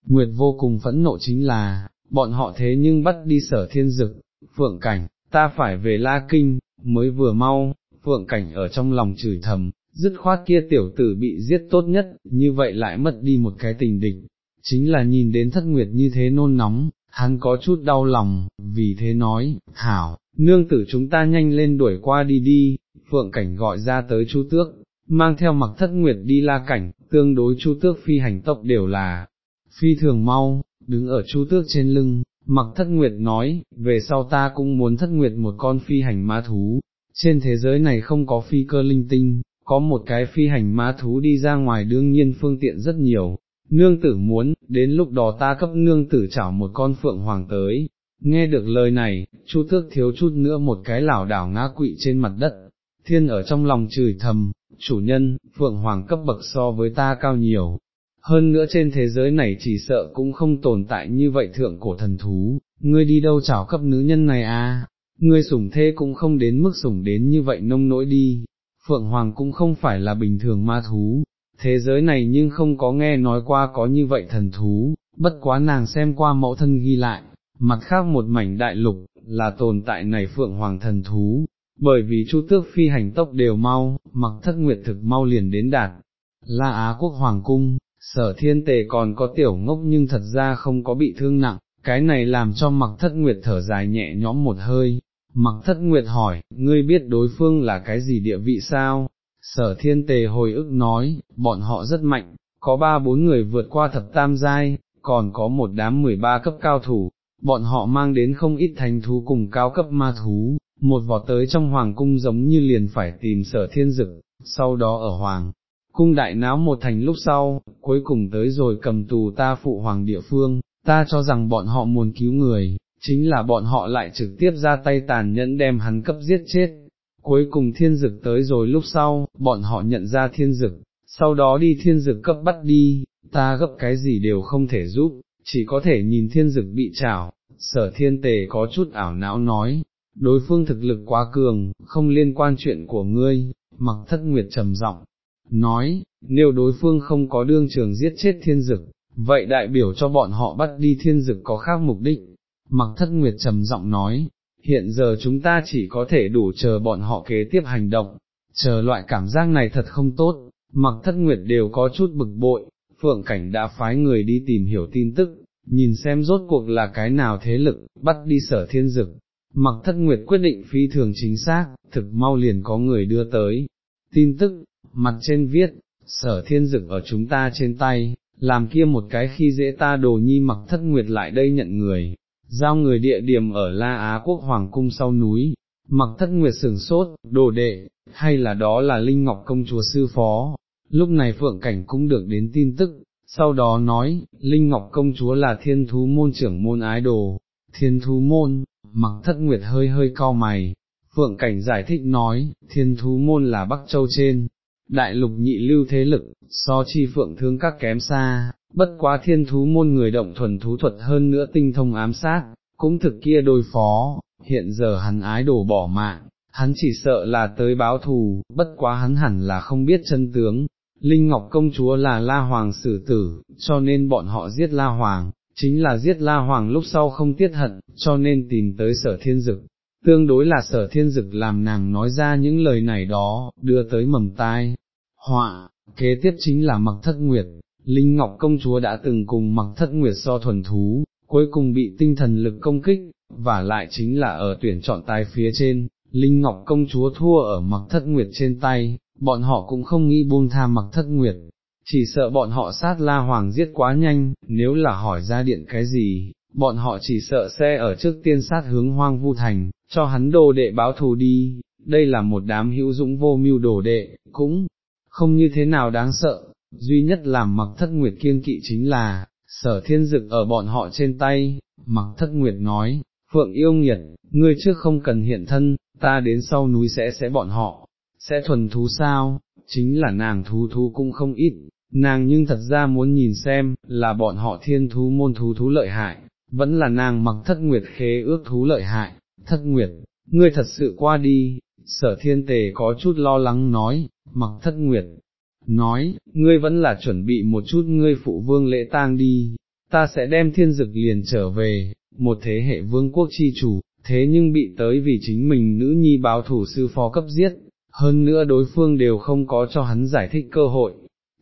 Nguyệt vô cùng phẫn nộ chính là, bọn họ thế nhưng bắt đi sở thiên dực, phượng cảnh, ta phải về La Kinh, mới vừa mau, phượng cảnh ở trong lòng chửi thầm, dứt khoát kia tiểu tử bị giết tốt nhất, như vậy lại mất đi một cái tình địch, chính là nhìn đến thất nguyệt như thế nôn nóng, hắn có chút đau lòng, vì thế nói, hảo, nương tử chúng ta nhanh lên đuổi qua đi đi, phượng cảnh gọi ra tới chu tước, mang theo mặc thất nguyệt đi la cảnh, tương đối chu tước phi hành tốc đều là phi thường mau, đứng ở chu tước trên lưng, mặc thất nguyệt nói, về sau ta cũng muốn thất nguyệt một con phi hành ma thú, trên thế giới này không có phi cơ linh tinh, có một cái phi hành ma thú đi ra ngoài đương nhiên phương tiện rất nhiều, nương tử muốn, đến lúc đó ta cấp nương tử chảo một con phượng hoàng tới. Nghe được lời này, chu tước thiếu chút nữa một cái lảo đảo ngã quỵ trên mặt đất, thiên ở trong lòng chửi thầm, chủ nhân, phượng hoàng cấp bậc so với ta cao nhiều, hơn nữa trên thế giới này chỉ sợ cũng không tồn tại như vậy thượng cổ thần thú, ngươi đi đâu chảo cấp nữ nhân này à, ngươi sủng thế cũng không đến mức sủng đến như vậy nông nỗi đi, Phượng Hoàng cũng không phải là bình thường ma thú, thế giới này nhưng không có nghe nói qua có như vậy thần thú, bất quá nàng xem qua mẫu thân ghi lại, mặt khác một mảnh đại lục, là tồn tại này Phượng Hoàng thần thú, bởi vì chu tước phi hành tốc đều mau, mặc thất nguyệt thực mau liền đến đạt, La Á quốc Hoàng cung, sở thiên tề còn có tiểu ngốc nhưng thật ra không có bị thương nặng, cái này làm cho mặc thất nguyệt thở dài nhẹ nhõm một hơi, mặc thất nguyệt hỏi, ngươi biết đối phương là cái gì địa vị sao? Sở thiên tề hồi ức nói, bọn họ rất mạnh, có ba bốn người vượt qua thập tam giai, còn có một đám mười ba cấp cao thủ, bọn họ mang đến không ít thành thú cùng cao cấp ma thú, một vỏ tới trong hoàng cung giống như liền phải tìm sở thiên dực, sau đó ở hoàng cung đại náo một thành lúc sau, cuối cùng tới rồi cầm tù ta phụ hoàng địa phương, ta cho rằng bọn họ muốn cứu người, chính là bọn họ lại trực tiếp ra tay tàn nhẫn đem hắn cấp giết chết. Cuối cùng thiên dực tới rồi lúc sau, bọn họ nhận ra thiên dực, sau đó đi thiên dực cấp bắt đi, ta gấp cái gì đều không thể giúp, chỉ có thể nhìn thiên dực bị trảo, sở thiên tề có chút ảo não nói, đối phương thực lực quá cường, không liên quan chuyện của ngươi, mặc thất nguyệt trầm giọng nói, nếu đối phương không có đương trường giết chết thiên dực, vậy đại biểu cho bọn họ bắt đi thiên dực có khác mục đích, mặc thất nguyệt trầm giọng nói, hiện giờ chúng ta chỉ có thể đủ chờ bọn họ kế tiếp hành động, chờ loại cảm giác này thật không tốt, mặc thất nguyệt đều có chút bực bội, phượng cảnh đã phái người đi tìm hiểu tin tức, nhìn xem rốt cuộc là cái nào thế lực, bắt đi sở thiên dực. Mặc thất nguyệt quyết định phi thường chính xác, thực mau liền có người đưa tới. Tin tức, mặt trên viết, sở thiên dực ở chúng ta trên tay, làm kia một cái khi dễ ta đồ nhi mặc thất nguyệt lại đây nhận người, giao người địa điểm ở La Á quốc hoàng cung sau núi, mặc thất nguyệt sừng sốt, đồ đệ, hay là đó là Linh Ngọc công chúa sư phó, lúc này Phượng Cảnh cũng được đến tin tức, sau đó nói, Linh Ngọc công chúa là thiên thú môn trưởng môn ái đồ, thiên thú môn, mặc thất nguyệt hơi hơi cao mày, Phượng Cảnh giải thích nói, thiên thú môn là Bắc Châu trên, đại lục nhị lưu thế lực, so chi Phượng thương các kém xa, bất quá thiên thú môn người động thuần thú thuật hơn nữa tinh thông ám sát, cũng thực kia đôi phó, hiện giờ hắn ái đổ bỏ mạng, hắn chỉ sợ là tới báo thù, bất quá hắn hẳn là không biết chân tướng. Linh Ngọc công chúa là La Hoàng xử tử, cho nên bọn họ giết La Hoàng, chính là giết La Hoàng lúc sau không tiết hận, cho nên tìm tới sở thiên dực. Tương đối là sở thiên dực làm nàng nói ra những lời này đó, đưa tới mầm tai. Họa, kế tiếp chính là mặc thất nguyệt, Linh Ngọc công chúa đã từng cùng mặc thất nguyệt so thuần thú, cuối cùng bị tinh thần lực công kích, và lại chính là ở tuyển chọn tài phía trên, Linh Ngọc công chúa thua ở mặc thất nguyệt trên tay, bọn họ cũng không nghĩ buông tha mặc thất nguyệt, chỉ sợ bọn họ sát la hoàng giết quá nhanh, nếu là hỏi ra điện cái gì, bọn họ chỉ sợ xe ở trước tiên sát hướng hoang vu thành, cho hắn đồ đệ báo thù đi, đây là một đám hữu dũng vô mưu đồ đệ, cũng không như thế nào đáng sợ, duy nhất làm mặc thất nguyệt kiên kỵ chính là, sở thiên dực ở bọn họ trên tay, mặc thất nguyệt nói, phượng yêu nghiệt, ngươi trước không cần hiện thân, ta đến sau núi sẽ sẽ bọn họ, sẽ thuần thú sao, chính là nàng thú thú cũng không ít, nàng nhưng thật ra muốn nhìn xem, là bọn họ thiên thú môn thú thú lợi hại, vẫn là nàng mặc thất nguyệt khế ước thú lợi hại, thất nguyệt, ngươi thật sự qua đi, sở thiên tề có chút lo lắng nói, mặc thất nguyệt, nói, ngươi vẫn là chuẩn bị một chút ngươi phụ vương lễ tang đi, ta sẽ đem thiên dực liền trở về, một thế hệ vương quốc chi chủ, thế nhưng bị tới vì chính mình nữ nhi báo thủ sư phó cấp giết, hơn nữa đối phương đều không có cho hắn giải thích cơ hội,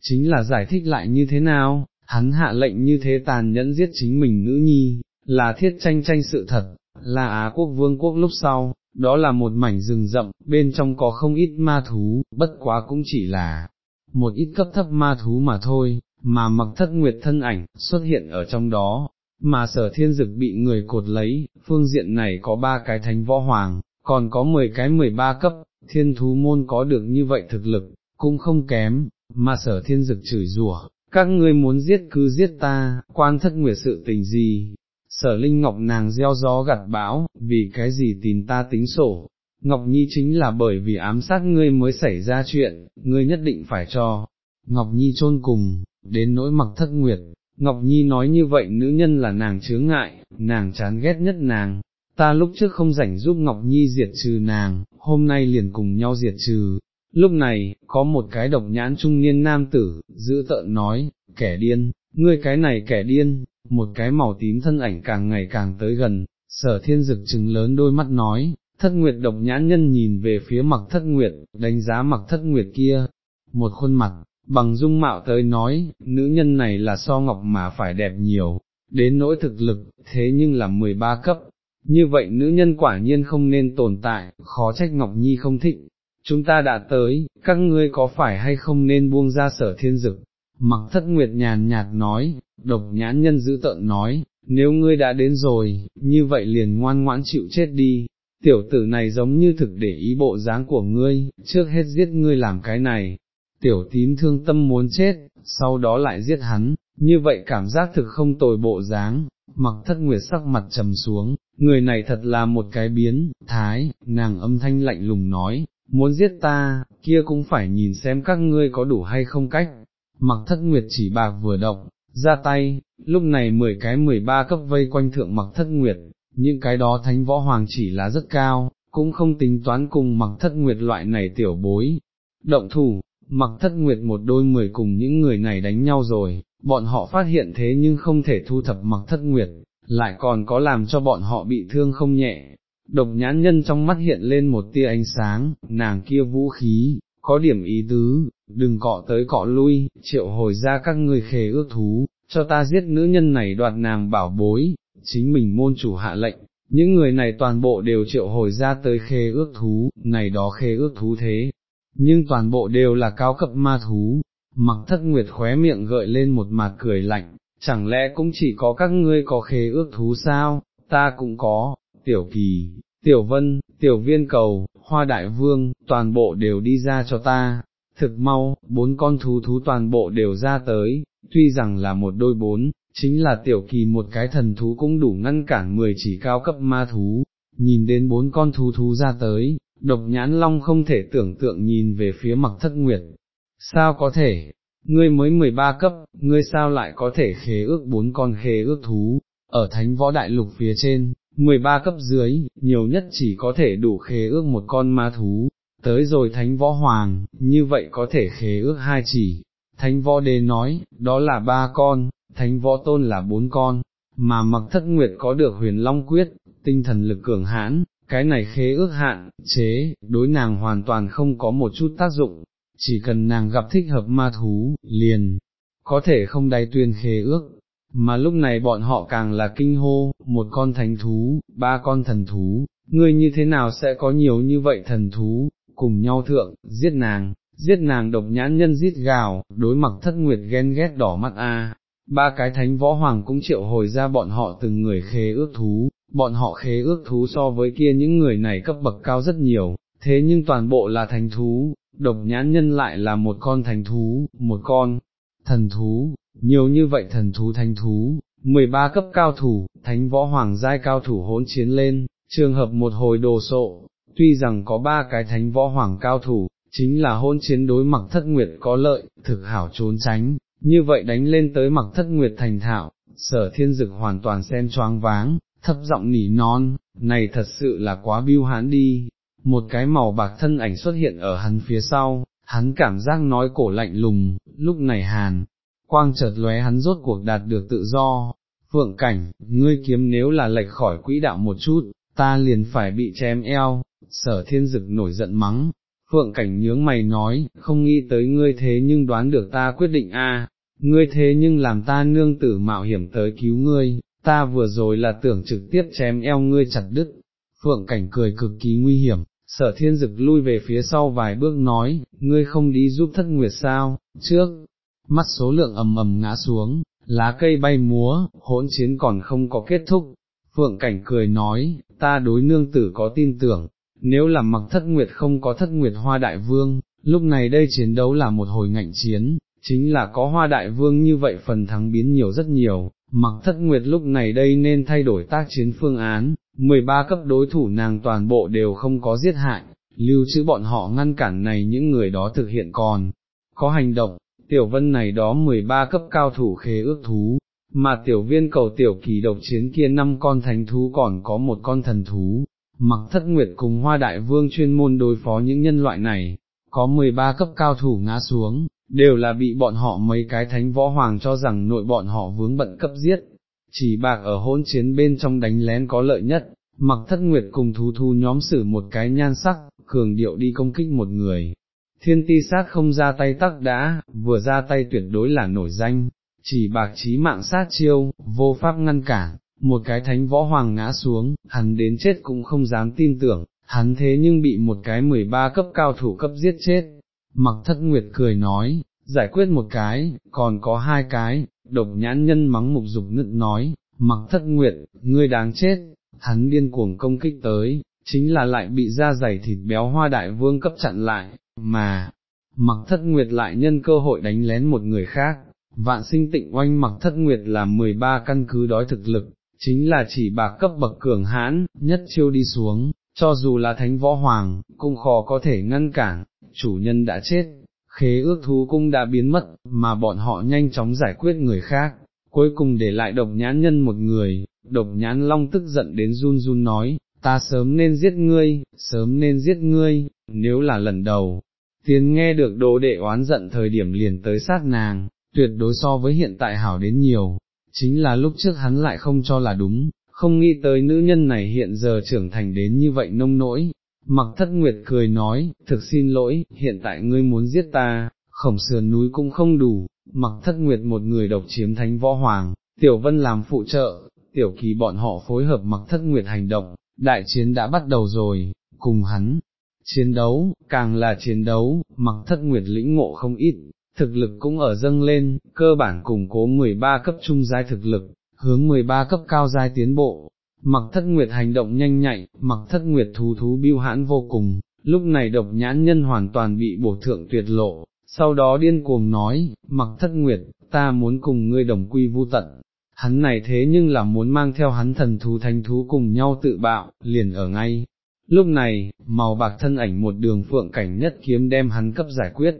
chính là giải thích lại như thế nào, hắn hạ lệnh như thế tàn nhẫn giết chính mình nữ nhi, là thiết tranh tranh sự thật, là Á quốc vương quốc lúc sau, đó là một mảnh rừng rậm, bên trong có không ít ma thú, bất quá cũng chỉ là một ít cấp thấp ma thú mà thôi, mà mặc thất nguyệt thân ảnh xuất hiện ở trong đó, mà sở thiên dực bị người cột lấy, phương diện này có ba cái thánh võ hoàng, còn có 10 cái 13 cấp, thiên thú môn có được như vậy thực lực, cũng không kém, mà sở thiên dực chửi rủa, các ngươi muốn giết cứ giết ta, quan thất nguyệt sự tình gì, sở linh ngọc nàng gieo gió gặt bão, vì cái gì tìm ta tính sổ, Ngọc Nhi chính là bởi vì ám sát ngươi mới xảy ra chuyện, ngươi nhất định phải cho, Ngọc Nhi chôn cùng, đến nỗi mặc thất nguyệt, Ngọc Nhi nói như vậy nữ nhân là nàng chướng ngại, nàng chán ghét nhất nàng, ta lúc trước không rảnh giúp Ngọc Nhi diệt trừ nàng, hôm nay liền cùng nhau diệt trừ. Lúc này, có một cái độc nhãn trung niên nam tử, giữ tợn nói, kẻ điên, ngươi cái này kẻ điên, một cái màu tím thân ảnh càng ngày càng tới gần, sở thiên dực trừng lớn đôi mắt nói, thất nguyệt độc nhãn nhân nhìn về phía mặc thất nguyệt, đánh giá mặc thất nguyệt kia, một khuôn mặt, bằng dung mạo tới nói, nữ nhân này là so ngọc mà phải đẹp nhiều, đến nỗi thực lực, thế nhưng là 13 cấp, như vậy nữ nhân quả nhiên không nên tồn tại, khó trách Ngọc Nhi không thích. Chúng ta đã tới, các ngươi có phải hay không nên buông ra sở thiên dực? Mặc thất nguyệt nhàn nhạt nói, độc nhãn nhân giữ tợn nói, nếu ngươi đã đến rồi, như vậy liền ngoan ngoãn chịu chết đi, tiểu tử này giống như thực để ý bộ dáng của ngươi, trước hết giết ngươi làm cái này, tiểu tím thương tâm muốn chết, sau đó lại giết hắn, như vậy cảm giác thực không tồi bộ dáng, mặc thất nguyệt sắc mặt trầm xuống, người này thật là một cái biến, thái, nàng âm thanh lạnh lùng nói, muốn giết ta, kia cũng phải nhìn xem các ngươi có đủ hay không cách, mặc thất nguyệt chỉ bạc vừa động, ra tay, lúc này mười cái mười ba cấp vây quanh thượng mặc thất nguyệt, những cái đó thánh võ hoàng chỉ là rất cao, cũng không tính toán cùng mặc thất nguyệt loại này tiểu bối. Động thủ, mặc thất nguyệt một đôi mười cùng những người này đánh nhau rồi, bọn họ phát hiện thế nhưng không thể thu thập mặc thất nguyệt, lại còn có làm cho bọn họ bị thương không nhẹ. Độc nhãn nhân trong mắt hiện lên một tia ánh sáng, nàng kia vũ khí, có điểm ý tứ, đừng cọ tới cọ lui, triệu hồi ra các người khề ước thú, cho ta giết nữ nhân này đoạt nàng bảo bối, chính mình môn chủ hạ lệnh, những người này toàn bộ đều triệu hồi ra tới khê ước thú, này đó khê ước thú thế, nhưng toàn bộ đều là cao cấp ma thú, mặc thất nguyệt khóe miệng gợi lên một mặt cười lạnh, chẳng lẽ cũng chỉ có các ngươi có khê ước thú sao, ta cũng có, tiểu kỳ, tiểu vân, tiểu viên cầu, hoa đại vương, toàn bộ đều đi ra cho ta, thực mau, bốn con thú thú toàn bộ đều ra tới, tuy rằng là một đôi bốn, chính là tiểu kỳ một cái thần thú cũng đủ ngăn cản mười chỉ cao cấp ma thú, nhìn đến bốn con thú thú ra tới, độc nhãn long không thể tưởng tượng nhìn về phía mặc thất nguyệt, sao có thể, ngươi mới 13 cấp, ngươi sao lại có thể khế ước bốn con khế ước thú, ở thánh võ đại lục phía trên, 13 cấp dưới, nhiều nhất chỉ có thể đủ khế ước một con ma thú, tới rồi thánh võ hoàng, như vậy có thể khế ước hai chỉ, thánh võ đế nói, đó là ba con, thánh võ tôn là bốn con, mà mặc thất nguyệt có được huyền long quyết, tinh thần lực cường hãn, cái này khế ước hạn, chế, đối nàng hoàn toàn không có một chút tác dụng, chỉ cần nàng gặp thích hợp ma thú, liền, có thể không đáy tuyên khế ước, mà lúc này bọn họ càng là kinh hô, một con thánh thú, ba con thần thú, ngươi như thế nào sẽ có nhiều như vậy thần thú, cùng nhau thượng, giết nàng, giết nàng độc nhãn nhân giết gào, đối mặt thất nguyệt ghen ghét đỏ mắt a. Ba cái thánh võ hoàng cũng triệu hồi ra bọn họ từng người khế ước thú, bọn họ khế ước thú so với kia những người này cấp bậc cao rất nhiều, thế nhưng toàn bộ là thánh thú, độc nhãn nhân lại là một con thánh thú, một con thần thú, nhiều như vậy thần thú thành thú, 13 cấp cao thủ, thánh võ hoàng giai cao thủ hỗn chiến lên, trường hợp một hồi đồ sộ, tuy rằng có ba cái thánh võ hoàng cao thủ, chính là hôn chiến đối mặc thất nguyệt có lợi, thực hảo trốn tránh, như vậy đánh lên tới mặc thất nguyệt thành thạo, sở thiên dực hoàn toàn xem choáng váng, thấp giọng nỉ non, này thật sự là quá biêu hán đi, một cái màu bạc thân ảnh xuất hiện ở hắn phía sau, hắn cảm giác nói cổ lạnh lùng, lúc này hàn, quang chợt lóe hắn rốt cuộc đạt được tự do, phượng cảnh, ngươi kiếm nếu là lệch khỏi quỹ đạo một chút, ta liền phải bị chém eo, sở thiên dực nổi giận mắng, phượng cảnh nhướng mày nói, không nghĩ tới ngươi thế nhưng đoán được ta quyết định a, ngươi thế nhưng làm ta nương tử mạo hiểm tới cứu ngươi, ta vừa rồi là tưởng trực tiếp chém eo ngươi chặt đứt, phượng cảnh cười cực kỳ nguy hiểm, sở thiên dực lui về phía sau vài bước nói, ngươi không đi giúp thất nguyệt sao, trước, mắt số lượng ầm ầm ngã xuống, lá cây bay múa, hỗn chiến còn không có kết thúc, phượng cảnh cười nói, ta đối nương tử có tin tưởng, nếu là mặc thất nguyệt không có thất nguyệt hoa đại vương, lúc này đây chiến đấu là một hồi ngạnh chiến, chính là có hoa đại vương như vậy phần thắng biến nhiều rất nhiều, mặc thất nguyệt lúc này đây nên thay đổi tác chiến phương án, 13 cấp đối thủ nàng toàn bộ đều không có giết hại, lưu trữ bọn họ ngăn cản này những người đó thực hiện còn, có hành động, tiểu vân này đó 13 cấp cao thủ khế ước thú, mà tiểu viên cầu tiểu kỳ độc chiến kia năm con thánh thú còn có một con thần thú, mặc thất nguyệt cùng hoa đại vương chuyên môn đối phó những nhân loại này, có 13 cấp cao thủ ngã xuống, đều là bị bọn họ mấy cái thánh võ hoàng cho rằng nội bọn họ vướng bận cấp giết, chỉ bạc ở hỗn chiến bên trong đánh lén có lợi nhất, mặc thất nguyệt cùng thú thu nhóm xử một cái nhan sắc, cường điệu đi công kích một người. Thiên ti sát không ra tay tắc đã, vừa ra tay tuyệt đối là nổi danh, chỉ bạc trí mạng sát chiêu, vô pháp ngăn cản, một cái thánh võ hoàng ngã xuống, hắn đến chết cũng không dám tin tưởng, hắn thế nhưng bị một cái 13 cấp cao thủ cấp giết chết. Mặc thất nguyệt cười nói, giải quyết một cái, còn có hai cái, độc nhãn nhân mắng mục dục nứt nói, mặc thất nguyệt, ngươi đáng chết, hắn điên cuồng công kích tới, chính là lại bị da dày thịt béo hoa đại vương cấp chặn lại, mà, mặc thất nguyệt lại nhân cơ hội đánh lén một người khác, vạn sinh tịnh oanh mặc thất nguyệt là 13 căn cứ đói thực lực, chính là chỉ bạc cấp bậc cường hãn, nhất chiêu đi xuống, cho dù là thánh võ hoàng, cũng khó có thể ngăn cản, chủ nhân đã chết, khế ước thú cung đã biến mất, mà bọn họ nhanh chóng giải quyết người khác, cuối cùng để lại độc nhãn nhân một người, độc nhãn long tức giận đến run run nói, ta sớm nên giết ngươi, sớm nên giết ngươi, nếu là lần đầu, tiến nghe được đồ đệ oán giận thời điểm liền tới sát nàng, tuyệt đối so với hiện tại hảo đến nhiều, chính là lúc trước hắn lại không cho là đúng, không nghĩ tới nữ nhân này hiện giờ trưởng thành đến như vậy nông nỗi. Mặc thất nguyệt cười nói, thực xin lỗi, hiện tại ngươi muốn giết ta, khổng sườn núi cũng không đủ, mặc thất nguyệt một người độc chiếm thánh võ hoàng, tiểu vân làm phụ trợ, tiểu kỳ bọn họ phối hợp mặc thất nguyệt hành động, đại chiến đã bắt đầu rồi, cùng hắn, chiến đấu, càng là chiến đấu, mặc thất nguyệt lĩnh ngộ không ít, thực lực cũng ở dâng lên, cơ bản củng cố 13 cấp trung giai thực lực, hướng 13 cấp cao giai tiến bộ. Mặc thất nguyệt hành động nhanh nhạy, mặc thất nguyệt thú thú biêu hãn vô cùng, lúc này độc nhãn nhân hoàn toàn bị bổ thượng tuyệt lộ, sau đó điên cuồng nói, mặc thất nguyệt, ta muốn cùng ngươi đồng quy vu tận. Hắn này thế nhưng là muốn mang theo hắn thần thú thanh thú cùng nhau tự bạo, liền ở ngay. Lúc này, màu bạc thân ảnh một đường phượng cảnh nhất kiếm đem hắn cấp giải quyết,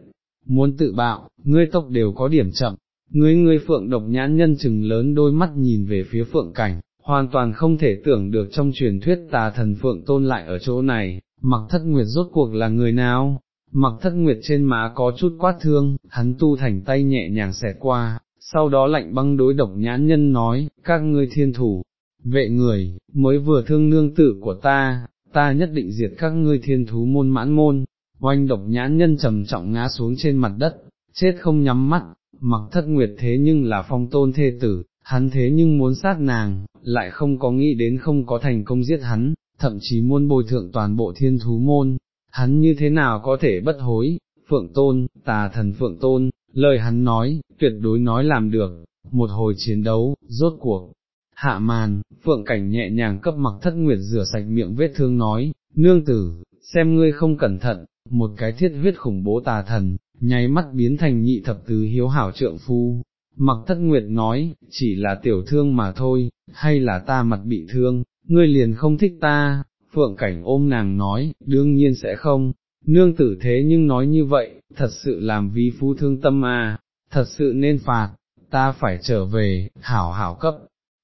muốn tự bạo, ngươi tốc đều có điểm chậm, ngươi ngươi phượng độc nhãn nhân chừng lớn đôi mắt nhìn về phía phượng cảnh, hoàn toàn không thể tưởng được trong truyền thuyết tà thần phượng tôn lại ở chỗ này, mặc thất nguyệt rốt cuộc là người nào, mặc thất nguyệt trên má có chút quát thương, hắn tu thành tay nhẹ nhàng xẹt qua, sau đó lạnh băng đối độc nhãn nhân nói, các ngươi thiên thủ, vệ người, mới vừa thương nương tử của ta, ta nhất định diệt các ngươi thiên thú môn mãn môn, oanh độc nhãn nhân trầm trọng ngã xuống trên mặt đất, chết không nhắm mắt, mặc thất nguyệt thế nhưng là phong tôn thê tử, hắn thế nhưng muốn sát nàng, lại không có nghĩ đến không có thành công giết hắn, thậm chí muốn bồi thượng toàn bộ thiên thú môn, hắn như thế nào có thể bất hối, phượng tôn, tà thần phượng tôn, lời hắn nói, tuyệt đối nói làm được, một hồi chiến đấu, rốt cuộc. Hạ màn, phượng cảnh nhẹ nhàng cấp mặc thất nguyệt rửa sạch miệng vết thương nói, nương tử, xem ngươi không cẩn thận, một cái thiết huyết khủng bố tà thần, nháy mắt biến thành nhị thập tứ hiếu hảo trượng phu. Mặc thất nguyệt nói, chỉ là tiểu thương mà thôi, hay là ta mặt bị thương, ngươi liền không thích ta, phượng cảnh ôm nàng nói, đương nhiên sẽ không, nương tử thế nhưng nói như vậy, thật sự làm vi phu thương tâm à, thật sự nên phạt, ta phải trở về, hảo hảo cấp,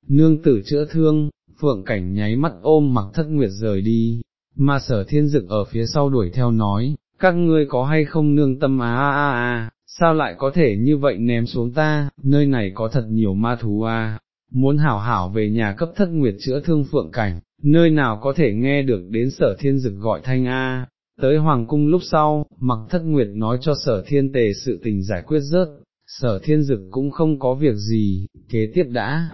nương tử chữa thương, phượng cảnh nháy mắt ôm mặc thất nguyệt rời đi, mà sở thiên dực ở phía sau đuổi theo nói, các ngươi có hay không nương tâm á a á, sao lại có thể như vậy ném xuống ta, nơi này có thật nhiều ma thú a, muốn hảo hảo về nhà cấp thất nguyệt chữa thương phượng cảnh, nơi nào có thể nghe được đến sở thiên dực gọi thanh a. Tới hoàng cung lúc sau, mặc thất nguyệt nói cho sở thiên tề sự tình giải quyết rớt, sở thiên dực cũng không có việc gì, kế tiếp đã,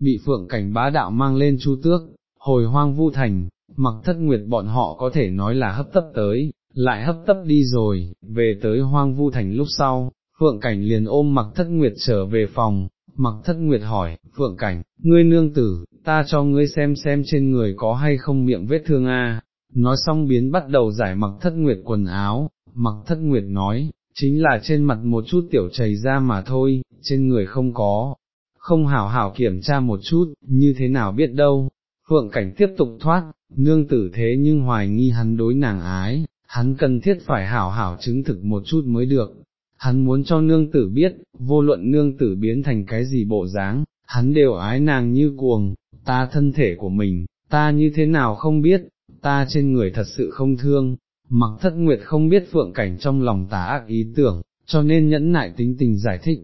bị phượng cảnh bá đạo mang lên chu tước, hồi hoang vu thành, mặc thất nguyệt bọn họ có thể nói là hấp tấp tới, lại hấp tấp đi rồi, về tới hoang vu thành lúc sau, Phượng Cảnh liền ôm mặc thất nguyệt trở về phòng, mặc thất nguyệt hỏi, Phượng Cảnh, ngươi nương tử, ta cho ngươi xem xem trên người có hay không miệng vết thương a. nói xong biến bắt đầu giải mặc thất nguyệt quần áo, mặc thất nguyệt nói, chính là trên mặt một chút tiểu chảy ra mà thôi, trên người không có, không hảo hảo kiểm tra một chút, như thế nào biết đâu, Phượng Cảnh tiếp tục thoát, nương tử thế nhưng hoài nghi hắn đối nàng ái, hắn cần thiết phải hảo hảo chứng thực một chút mới được, hắn muốn cho nương tử biết, vô luận nương tử biến thành cái gì bộ dáng, hắn đều ái nàng như cuồng, ta thân thể của mình, ta như thế nào không biết, ta trên người thật sự không thương, mặc thất nguyệt không biết phượng cảnh trong lòng tà ác ý tưởng, cho nên nhẫn nại tính tình giải thích,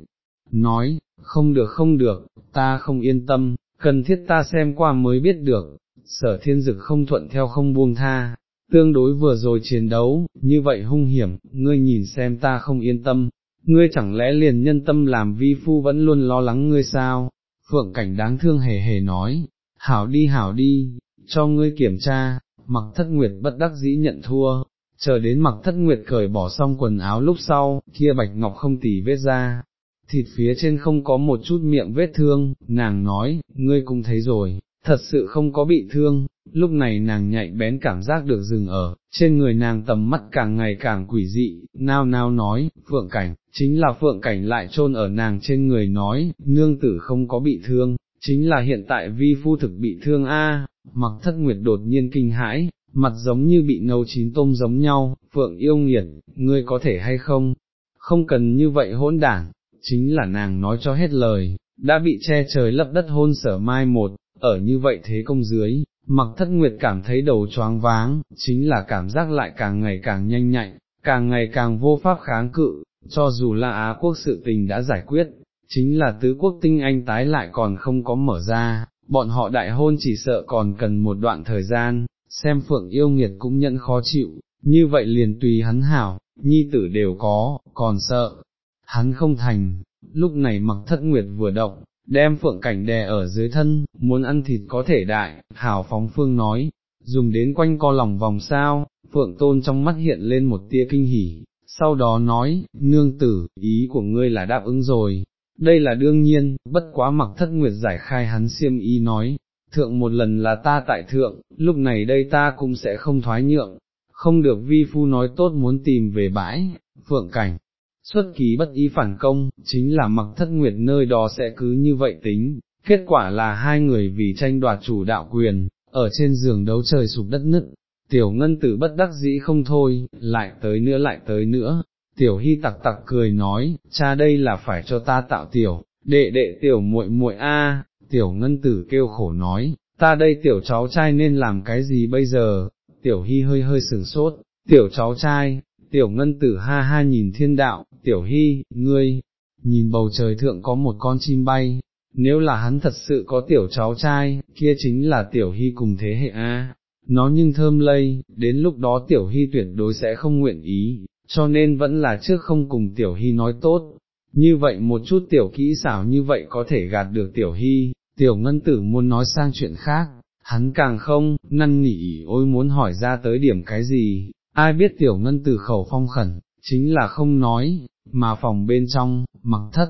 nói, không được không được, ta không yên tâm, cần thiết ta xem qua mới biết được, sở thiên dực không thuận theo không buông tha, tương đối vừa rồi chiến đấu, như vậy hung hiểm, ngươi nhìn xem ta không yên tâm, ngươi chẳng lẽ liền nhân tâm làm vi phu vẫn luôn lo lắng ngươi sao, phượng cảnh đáng thương hề hề nói, hảo đi hảo đi, cho ngươi kiểm tra, mặc thất nguyệt bất đắc dĩ nhận thua, chờ đến mặc thất nguyệt cởi bỏ xong quần áo lúc sau, kia bạch ngọc không tỉ vết ra, thịt phía trên không có một chút miệng vết thương, nàng nói, ngươi cũng thấy rồi, thật sự không có bị thương, lúc này nàng nhạy bén cảm giác được dừng ở, trên người nàng tầm mắt càng ngày càng quỷ dị, nao nao nói, phượng cảnh, chính là phượng cảnh lại trôn ở nàng trên người nói, nương tử không có bị thương, chính là hiện tại vi phu thực bị thương a. mặc thất nguyệt đột nhiên kinh hãi, mặt giống như bị nấu chín tôm giống nhau, phượng yêu nghiệt, ngươi có thể hay không, không cần như vậy hỗn đảng, chính là nàng nói cho hết lời, đã bị che trời lấp đất hôn sở mai một, ở như vậy thế công dưới, mặc thất nguyệt cảm thấy đầu choáng váng, chính là cảm giác lại càng ngày càng nhanh nhạy, càng ngày càng vô pháp kháng cự, cho dù là Á quốc sự tình đã giải quyết, chính là tứ quốc tinh anh tái lại còn không có mở ra, bọn họ đại hôn chỉ sợ còn cần một đoạn thời gian, xem phượng yêu nghiệt cũng nhận khó chịu, như vậy liền tùy hắn hảo, nhi tử đều có, còn sợ, hắn không thành, lúc này mặc thất nguyệt vừa động, đem phượng cảnh đè ở dưới thân, muốn ăn thịt có thể đại, hảo phóng phương nói, dùng đến quanh co lòng vòng sao, phượng tôn trong mắt hiện lên một tia kinh hỉ, sau đó nói, nương tử, ý của ngươi là đáp ứng rồi, đây là đương nhiên, bất quá mặc thất nguyệt giải khai hắn siêm ý nói, thượng một lần là ta tại thượng, lúc này đây ta cũng sẽ không thoái nhượng, không được vi phu nói tốt muốn tìm về bãi, phượng cảnh. Xuất ký bất ý phản công, chính là mặc thất nguyệt nơi đó sẽ cứ như vậy tính, kết quả là hai người vì tranh đoạt chủ đạo quyền, ở trên giường đấu trời sụp đất nứt, tiểu ngân tử bất đắc dĩ không thôi, lại tới nữa lại tới nữa, tiểu hy tặc tặc cười nói, cha đây là phải cho ta tạo tiểu, đệ đệ tiểu muội muội a, tiểu ngân tử kêu khổ nói, ta đây tiểu cháu trai nên làm cái gì bây giờ, tiểu hy hơi hơi sừng sốt, tiểu cháu trai, tiểu ngân tử ha ha nhìn thiên đạo, tiểu hy, ngươi, nhìn bầu trời thượng có một con chim bay, nếu là hắn thật sự có tiểu cháu trai, kia chính là tiểu hy cùng thế hệ A, nó nhưng thơm lây, đến lúc đó tiểu hy tuyệt đối sẽ không nguyện ý, cho nên vẫn là trước không cùng tiểu hy nói tốt, như vậy một chút tiểu kỹ xảo như vậy có thể gạt được tiểu hy, tiểu ngân tử muốn nói sang chuyện khác, hắn càng không, năn nỉ ôi muốn hỏi ra tới điểm cái gì, ai biết tiểu ngân từ khẩu phong khẩn, chính là không nói, mà phòng bên trong, mặc thất,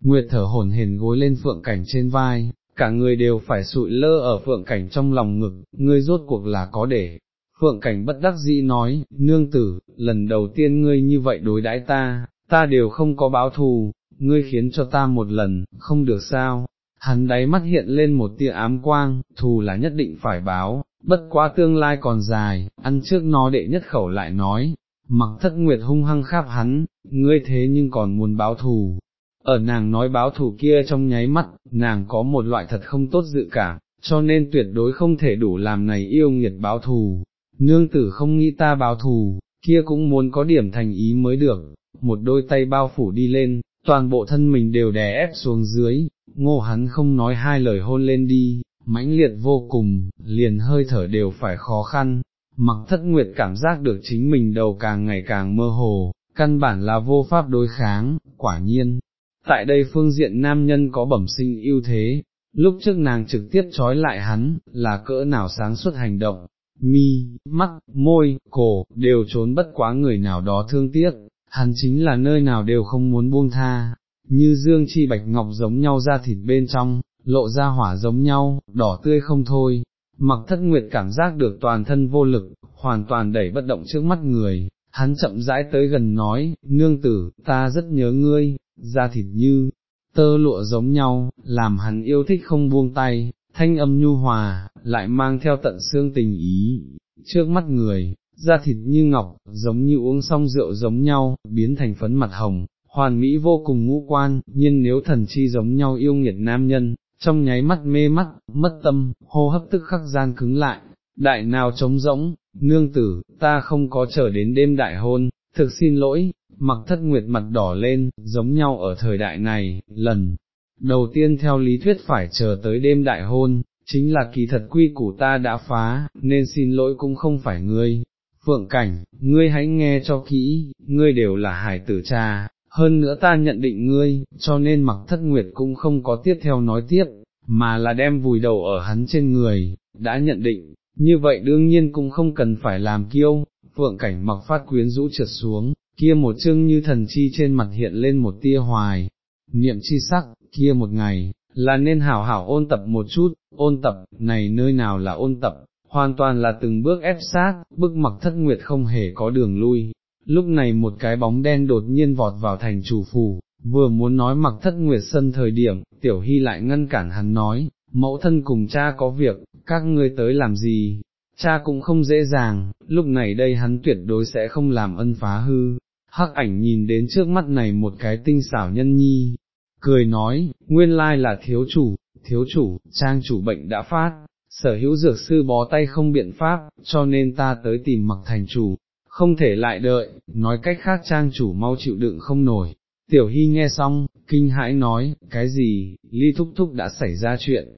nguyệt thở hổn hển gối lên phượng cảnh trên vai, cả người đều phải sụi lơ ở phượng cảnh trong lòng ngực, ngươi rốt cuộc là có để. Phượng cảnh bất đắc dĩ nói, nương tử, lần đầu tiên ngươi như vậy đối đãi ta, ta đều không có báo thù, ngươi khiến cho ta một lần, không được sao, hắn đáy mắt hiện lên một tia ám quang, thù là nhất định phải báo, bất quá tương lai còn dài, ăn trước nó đệ nhất khẩu lại nói, mặc thất nguyệt hung hăng kháp hắn, ngươi thế nhưng còn muốn báo thù. Ở nàng nói báo thù kia trong nháy mắt, nàng có một loại thật không tốt dự cả, cho nên tuyệt đối không thể đủ làm này yêu nghiệt báo thù. Nương tử không nghĩ ta báo thù, kia cũng muốn có điểm thành ý mới được, một đôi tay bao phủ đi lên, toàn bộ thân mình đều đè ép xuống dưới, ngô hắn không nói hai lời hôn lên đi, mãnh liệt vô cùng, liền hơi thở đều phải khó khăn, mặc thất nguyệt cảm giác được chính mình đầu càng ngày càng mơ hồ, căn bản là vô pháp đối kháng, quả nhiên. Tại đây phương diện nam nhân có bẩm sinh ưu thế, lúc trước nàng trực tiếp trói lại hắn, là cỡ nào sáng suốt hành động, mi, mắt, môi, cổ, đều trốn bất quá người nào đó thương tiếc, hắn chính là nơi nào đều không muốn buông tha, như dương chi bạch ngọc giống nhau ra thịt bên trong, lộ ra hỏa giống nhau, đỏ tươi không thôi, mặc thất nguyệt cảm giác được toàn thân vô lực, hoàn toàn đẩy bất động trước mắt người, hắn chậm rãi tới gần nói, nương tử, ta rất nhớ ngươi, da thịt như, tơ lụa giống nhau, làm hắn yêu thích không buông tay, thanh âm nhu hòa, lại mang theo tận xương tình ý, trước mắt người, da thịt như ngọc, giống như uống xong rượu giống nhau, biến thành phấn mặt hồng, hoàn mỹ vô cùng ngũ quan, nhưng nếu thần chi giống nhau yêu nghiệt nam nhân, trong nháy mắt mê mắt, mất tâm, hô hấp tức khắc gian cứng lại, đại nào trống rỗng, nương tử, ta không có chờ đến đêm đại hôn, thực xin lỗi, mặc thất nguyệt mặt đỏ lên, giống nhau ở thời đại này, lần đầu tiên theo lý thuyết phải chờ tới đêm đại hôn, chính là kỳ thật quy củ ta đã phá, nên xin lỗi cũng không phải ngươi. Phượng cảnh, ngươi hãy nghe cho kỹ, ngươi đều là hải tử cha, hơn nữa ta nhận định ngươi, cho nên mặc thất nguyệt cũng không có tiếp theo nói tiếp, mà là đem vùi đầu ở hắn trên người, đã nhận định, như vậy đương nhiên cũng không cần phải làm kiêu, phượng cảnh mặc phát quyến rũ trượt xuống, kia một chương như thần chi trên mặt hiện lên một tia hoài, niệm chi sắc, kia một ngày, là nên hảo hảo ôn tập một chút, ôn tập, này nơi nào là ôn tập, hoàn toàn là từng bước ép sát, bức mặc thất nguyệt không hề có đường lui, lúc này một cái bóng đen đột nhiên vọt vào thành chủ phủ, vừa muốn nói mặc thất nguyệt sân thời điểm, tiểu hy lại ngăn cản hắn nói, mẫu thân cùng cha có việc, các ngươi tới làm gì, cha cũng không dễ dàng, lúc này đây hắn tuyệt đối sẽ không làm ân phá hư. Hắc ảnh nhìn đến trước mắt này một cái tinh xảo nhân nhi, cười nói, nguyên lai là thiếu chủ, thiếu chủ, trang chủ bệnh đã phát, sở hữu dược sư bó tay không biện pháp, cho nên ta tới tìm mặc thành chủ, không thể lại đợi, nói cách khác trang chủ mau chịu đựng không nổi, Tiểu Hy nghe xong, kinh hãi nói, cái gì, ly thúc thúc đã xảy ra chuyện,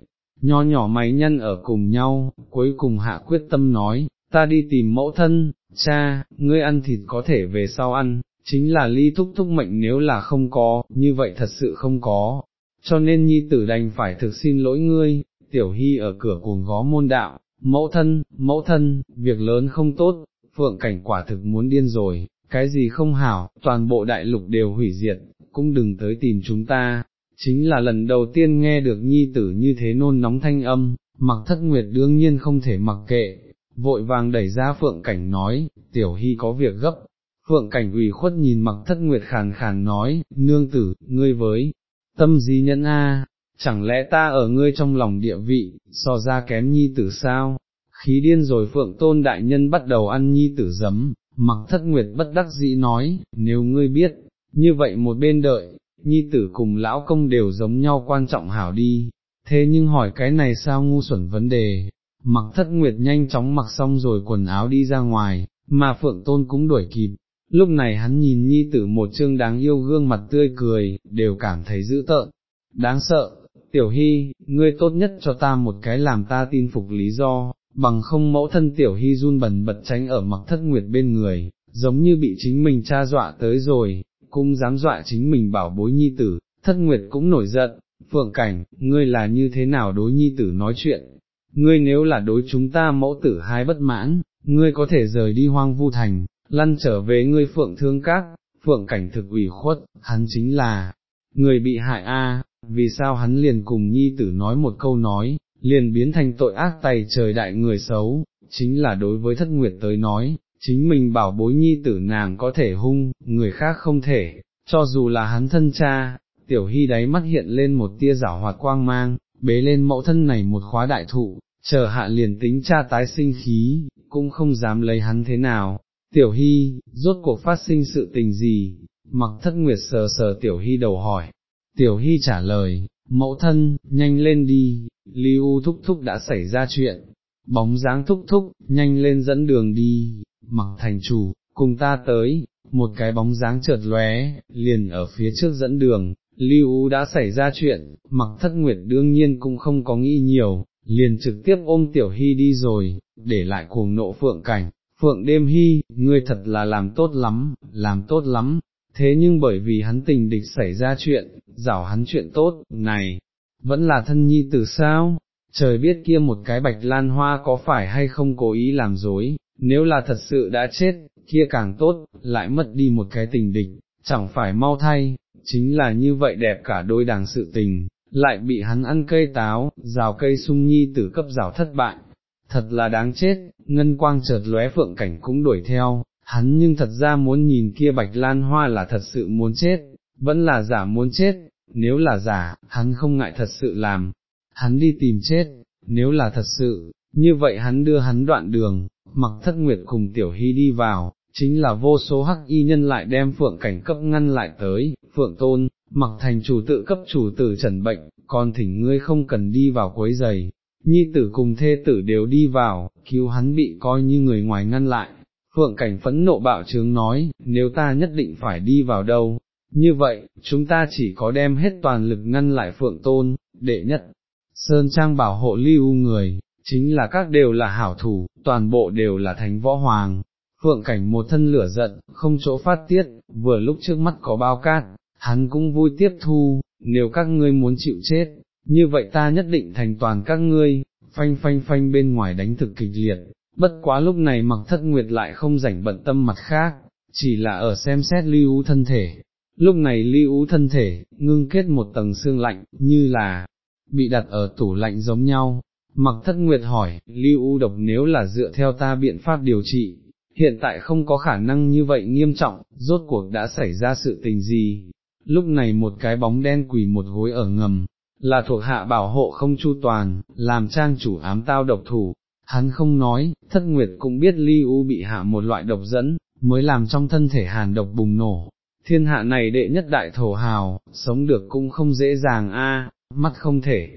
nho nhỏ máy nhân ở cùng nhau, cuối cùng hạ quyết tâm nói, ta đi tìm mẫu thân, cha, ngươi ăn thịt có thể về sau ăn, chính là ly thúc thúc mệnh nếu là không có, như vậy thật sự không có, cho nên nhi tử đành phải thực xin lỗi ngươi, tiểu hy ở cửa cuồng gó môn đạo, mẫu thân, mẫu thân, việc lớn không tốt, phượng cảnh quả thực muốn điên rồi, cái gì không hảo, toàn bộ đại lục đều hủy diệt, cũng đừng tới tìm chúng ta, chính là lần đầu tiên nghe được nhi tử như thế nôn nóng thanh âm, mặc thất nguyệt đương nhiên không thể mặc kệ, vội vàng đẩy ra phượng cảnh nói, tiểu hy có việc gấp, phượng cảnh ủy khuất nhìn mặc thất nguyệt khàn khàn nói, nương tử, ngươi với, tâm gì nhân a, chẳng lẽ ta ở ngươi trong lòng địa vị, so ra kém nhi tử sao, khí điên rồi phượng tôn đại nhân bắt đầu ăn nhi tử giấm, mặc thất nguyệt bất đắc dĩ nói, nếu ngươi biết, như vậy một bên đợi, nhi tử cùng lão công đều giống nhau quan trọng hảo đi, thế nhưng hỏi cái này sao ngu xuẩn vấn đề, mặc thất nguyệt nhanh chóng mặc xong rồi quần áo đi ra ngoài, mà phượng tôn cũng đuổi kịp, lúc này hắn nhìn nhi tử một chương đáng yêu gương mặt tươi cười, đều cảm thấy dữ tợn, đáng sợ, tiểu hy, ngươi tốt nhất cho ta một cái làm ta tin phục lý do, bằng không mẫu thân tiểu hy run bần bật tránh ở mặc thất nguyệt bên người, giống như bị chính mình cha dọa tới rồi, cũng dám dọa chính mình bảo bối nhi tử, thất nguyệt cũng nổi giận, phượng cảnh, ngươi là như thế nào đối nhi tử nói chuyện, ngươi nếu là đối chúng ta mẫu tử hai bất mãn, ngươi có thể rời đi hoang vu thành, lăn trở về ngươi phượng thương các, phượng cảnh thực ủy khuất, hắn chính là, người bị hại a, vì sao hắn liền cùng nhi tử nói một câu nói, liền biến thành tội ác tay trời đại người xấu, chính là đối với thất nguyệt tới nói, chính mình bảo bối nhi tử nàng có thể hung, người khác không thể, cho dù là hắn thân cha, tiểu hy đáy mắt hiện lên một tia giảo hoạt quang mang, bế lên mẫu thân này một khóa đại thụ, chờ hạ liền tính cha tái sinh khí, cũng không dám lấy hắn thế nào. Tiểu Hy, rốt cuộc phát sinh sự tình gì? Mặc thất nguyệt sờ sờ Tiểu Hy đầu hỏi. Tiểu Hy trả lời, mẫu thân, nhanh lên đi, Lưu thúc thúc đã xảy ra chuyện. Bóng dáng thúc thúc, nhanh lên dẫn đường đi, mặc thành chủ, cùng ta tới, một cái bóng dáng chợt lóe, liền ở phía trước dẫn đường, Lưu đã xảy ra chuyện, mặc thất nguyệt đương nhiên cũng không có nghĩ nhiều, liền trực tiếp ôm tiểu hy đi rồi, để lại cuồng nộ phượng cảnh, phượng đêm hy, ngươi thật là làm tốt lắm, làm tốt lắm, thế nhưng bởi vì hắn tình địch xảy ra chuyện, rảo hắn chuyện tốt, này, vẫn là thân nhi từ sao, trời biết kia một cái bạch lan hoa có phải hay không cố ý làm dối, nếu là thật sự đã chết, kia càng tốt, lại mất đi một cái tình địch, chẳng phải mau thay, chính là như vậy đẹp cả đôi đàng sự tình, lại bị hắn ăn cây táo, rào cây sung nhi tử cấp rào thất bại, thật là đáng chết, ngân quang chợt lóe phượng cảnh cũng đuổi theo, hắn nhưng thật ra muốn nhìn kia bạch lan hoa là thật sự muốn chết, vẫn là giả muốn chết, nếu là giả, hắn không ngại thật sự làm, hắn đi tìm chết, nếu là thật sự, như vậy hắn đưa hắn đoạn đường, mặc thất nguyệt cùng tiểu hy đi vào, chính là vô số hắc y nhân lại đem phượng cảnh cấp ngăn lại tới, phượng tôn, mặc thành chủ tự cấp chủ tử trần bệnh, còn thỉnh ngươi không cần đi vào quấy giày, nhi tử cùng thê tử đều đi vào, cứu hắn bị coi như người ngoài ngăn lại. Phượng cảnh phẫn nộ bạo trướng nói, nếu ta nhất định phải đi vào đâu, như vậy, chúng ta chỉ có đem hết toàn lực ngăn lại phượng tôn, đệ nhất. Sơn Trang bảo hộ lưu người, chính là các đều là hảo thủ, toàn bộ đều là thánh võ hoàng. Phượng cảnh một thân lửa giận, không chỗ phát tiết, vừa lúc trước mắt có bao cát, hắn cũng vui tiếp thu, nếu các ngươi muốn chịu chết, như vậy ta nhất định thành toàn các ngươi, phanh phanh phanh bên ngoài đánh thực kịch liệt, bất quá lúc này mặc thất nguyệt lại không rảnh bận tâm mặt khác, chỉ là ở xem xét lưu thân thể. Lúc này lưu thân thể, ngưng kết một tầng xương lạnh, như là, bị đặt ở tủ lạnh giống nhau, Mặc thất nguyệt hỏi, lưu u độc nếu là dựa theo ta biện pháp điều trị, hiện tại không có khả năng như vậy nghiêm trọng, rốt cuộc đã xảy ra sự tình gì. Lúc này một cái bóng đen quỳ một gối ở ngầm, là thuộc hạ bảo hộ không chu toàn, làm trang chủ ám tao độc thủ. Hắn không nói, thất nguyệt cũng biết ly u bị hạ một loại độc dẫn, mới làm trong thân thể hàn độc bùng nổ. Thiên hạ này đệ nhất đại thổ hào, sống được cũng không dễ dàng a, mắt không thể,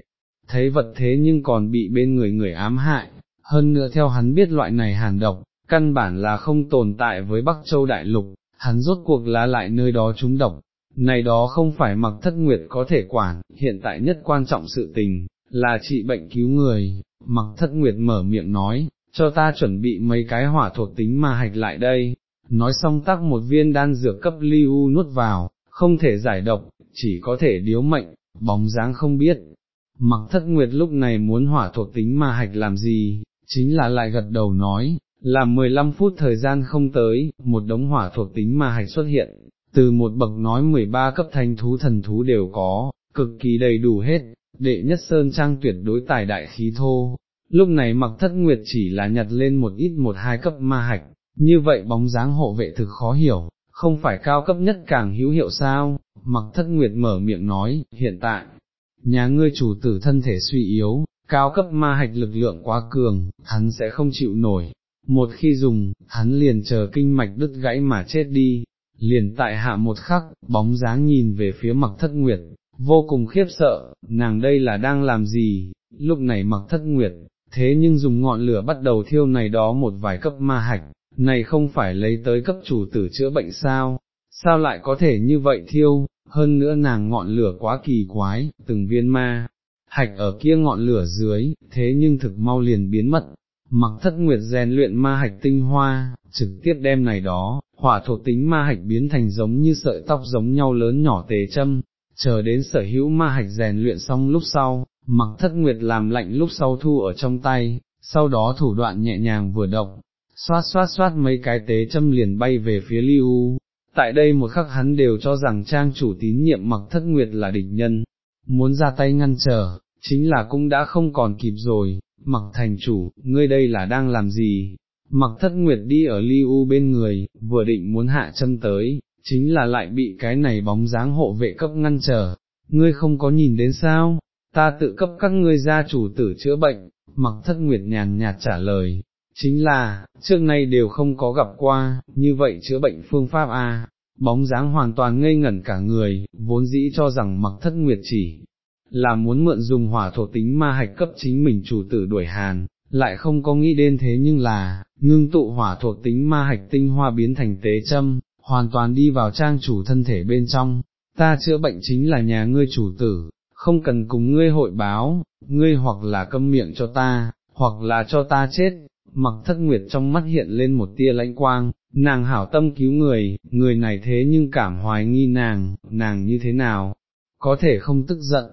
thấy vật thế nhưng còn bị bên người người ám hại, hơn nữa theo hắn biết loại này hàn độc, căn bản là không tồn tại với Bắc Châu Đại Lục, hắn rốt cuộc lá lại nơi đó trúng độc, này đó không phải mặc thất nguyệt có thể quản, hiện tại nhất quan trọng sự tình, là trị bệnh cứu người, mặc thất nguyệt mở miệng nói, cho ta chuẩn bị mấy cái hỏa thuộc tính mà hạch lại đây, nói xong tắc một viên đan dược cấp ly u nuốt vào, không thể giải độc, chỉ có thể điếu mệnh, bóng dáng không biết. Mặc thất nguyệt lúc này muốn hỏa thuộc tính mà hạch làm gì, chính là lại gật đầu nói, là 15 phút thời gian không tới, một đống hỏa thuộc tính mà hạch xuất hiện, từ một bậc nói 13 cấp thanh thú thần thú đều có, cực kỳ đầy đủ hết, đệ nhất sơn trang tuyệt đối tài đại khí thô. Lúc này mặc thất nguyệt chỉ là nhặt lên một ít một hai cấp ma hạch, như vậy bóng dáng hộ vệ thực khó hiểu, không phải cao cấp nhất càng hữu hiệu sao, mặc thất nguyệt mở miệng nói, hiện tại, nhà ngươi chủ tử thân thể suy yếu, cao cấp ma hạch lực lượng quá cường, hắn sẽ không chịu nổi, một khi dùng, hắn liền chờ kinh mạch đứt gãy mà chết đi, liền tại hạ một khắc, bóng dáng nhìn về phía mặc thất nguyệt, vô cùng khiếp sợ, nàng đây là đang làm gì, lúc này mặc thất nguyệt, thế nhưng dùng ngọn lửa bắt đầu thiêu này đó một vài cấp ma hạch, này không phải lấy tới cấp chủ tử chữa bệnh sao, sao lại có thể như vậy thiêu, hơn nữa nàng ngọn lửa quá kỳ quái, từng viên ma, hạch ở kia ngọn lửa dưới, thế nhưng thực mau liền biến mất, mặc thất nguyệt rèn luyện ma hạch tinh hoa, trực tiếp đem này đó, hỏa thổ tính ma hạch biến thành giống như sợi tóc giống nhau lớn nhỏ tề châm, chờ đến sở hữu ma hạch rèn luyện xong lúc sau, mặc thất nguyệt làm lạnh lúc sau thu ở trong tay, sau đó thủ đoạn nhẹ nhàng vừa động, xoát xoát xoát mấy cái tế châm liền bay về phía Liu. Tại đây một khắc hắn đều cho rằng trang chủ tín nhiệm mặc thất nguyệt là địch nhân, muốn ra tay ngăn trở, chính là cũng đã không còn kịp rồi, mặc thành chủ, ngươi đây là đang làm gì? Mặc thất nguyệt đi ở Liu bên người, vừa định muốn hạ chân tới, chính là lại bị cái này bóng dáng hộ vệ cấp ngăn trở, ngươi không có nhìn đến sao, ta tự cấp các ngươi gia chủ tử chữa bệnh, mặc thất nguyệt nhàn nhạt trả lời, chính là, trước nay đều không có gặp qua, như vậy chữa bệnh phương pháp A, bóng dáng hoàn toàn ngây ngẩn cả người, vốn dĩ cho rằng mặc thất nguyệt chỉ là muốn mượn dùng hỏa thổ tính ma hạch cấp chính mình chủ tử đuổi hàn, lại không có nghĩ đến thế nhưng là, ngưng tụ hỏa thuộc tính ma hạch tinh hoa biến thành tế châm, hoàn toàn đi vào trang chủ thân thể bên trong, ta chữa bệnh chính là nhà ngươi chủ tử, không cần cùng ngươi hội báo, ngươi hoặc là câm miệng cho ta, hoặc là cho ta chết, mặc thất nguyệt trong mắt hiện lên một tia lãnh quang, nàng hảo tâm cứu người, người này thế nhưng cảm hoài nghi nàng, nàng như thế nào, có thể không tức giận,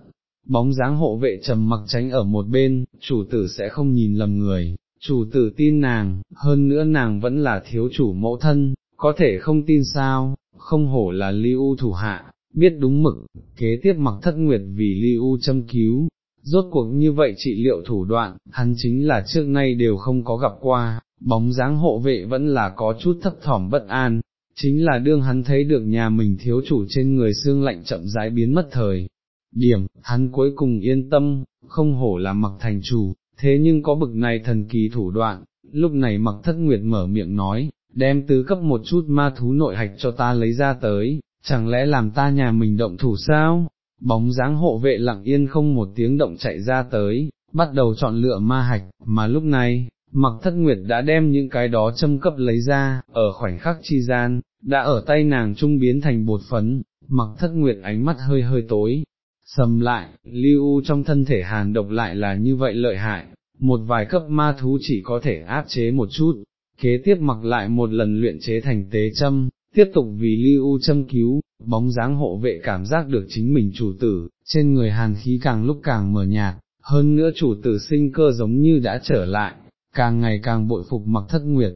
bóng dáng hộ vệ trầm mặc tránh ở một bên, chủ tử sẽ không nhìn lầm người, chủ tử tin nàng, hơn nữa nàng vẫn là thiếu chủ mẫu thân, có thể không tin sao, không hổ là lưu thủ hạ, biết đúng mực, kế tiếp mặc thất nguyệt vì lưu châm cứu, rốt cuộc như vậy trị liệu thủ đoạn, hắn chính là trước nay đều không có gặp qua, bóng dáng hộ vệ vẫn là có chút thấp thỏm bất an, chính là đương hắn thấy được nhà mình thiếu chủ trên người xương lạnh chậm rãi biến mất thời. Điểm, hắn cuối cùng yên tâm, không hổ là mặc thành chủ, thế nhưng có bực này thần kỳ thủ đoạn, lúc này mặc thất nguyệt mở miệng nói, đem tứ cấp một chút ma thú nội hạch cho ta lấy ra tới, chẳng lẽ làm ta nhà mình động thủ sao? Bóng dáng hộ vệ lặng yên không một tiếng động chạy ra tới, bắt đầu chọn lựa ma hạch, mà lúc này, mặc thất nguyệt đã đem những cái đó châm cấp lấy ra, ở khoảnh khắc chi gian, đã ở tay nàng trung biến thành bột phấn, mặc thất nguyệt ánh mắt hơi hơi tối, sầm lại, lưu trong thân thể hàn độc lại là như vậy lợi hại, một vài cấp ma thú chỉ có thể áp chế một chút, kế tiếp mặc lại một lần luyện chế thành tế châm, tiếp tục vì lưu châm cứu, bóng dáng hộ vệ cảm giác được chính mình chủ tử, trên người hàn khí càng lúc càng mờ nhạt, hơn nữa chủ tử sinh cơ giống như đã trở lại, càng ngày càng bội phục mặc thất nguyệt.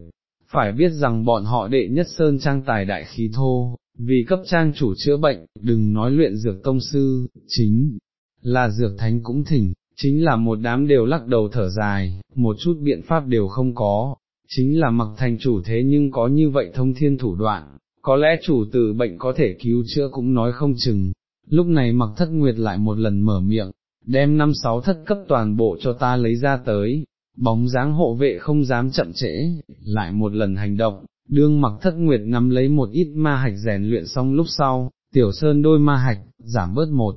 Phải biết rằng bọn họ đệ nhất sơn trang tài đại khí thô, vì cấp trang chủ chữa bệnh, đừng nói luyện dược tông sư, chính là dược thánh cũng thỉnh, chính là một đám đều lắc đầu thở dài, một chút biện pháp đều không có, chính là mặc thành chủ thế nhưng có như vậy thông thiên thủ đoạn, có lẽ chủ tử bệnh có thể cứu chữa cũng nói không chừng. Lúc này mặc thất nguyệt lại một lần mở miệng, đem năm sáu thất cấp toàn bộ cho ta lấy ra tới, bóng dáng hộ vệ không dám chậm trễ, lại một lần hành động, đương mặc thất nguyệt nắm lấy một ít ma hạch rèn luyện xong lúc sau, tiểu sơn đôi ma hạch, giảm bớt một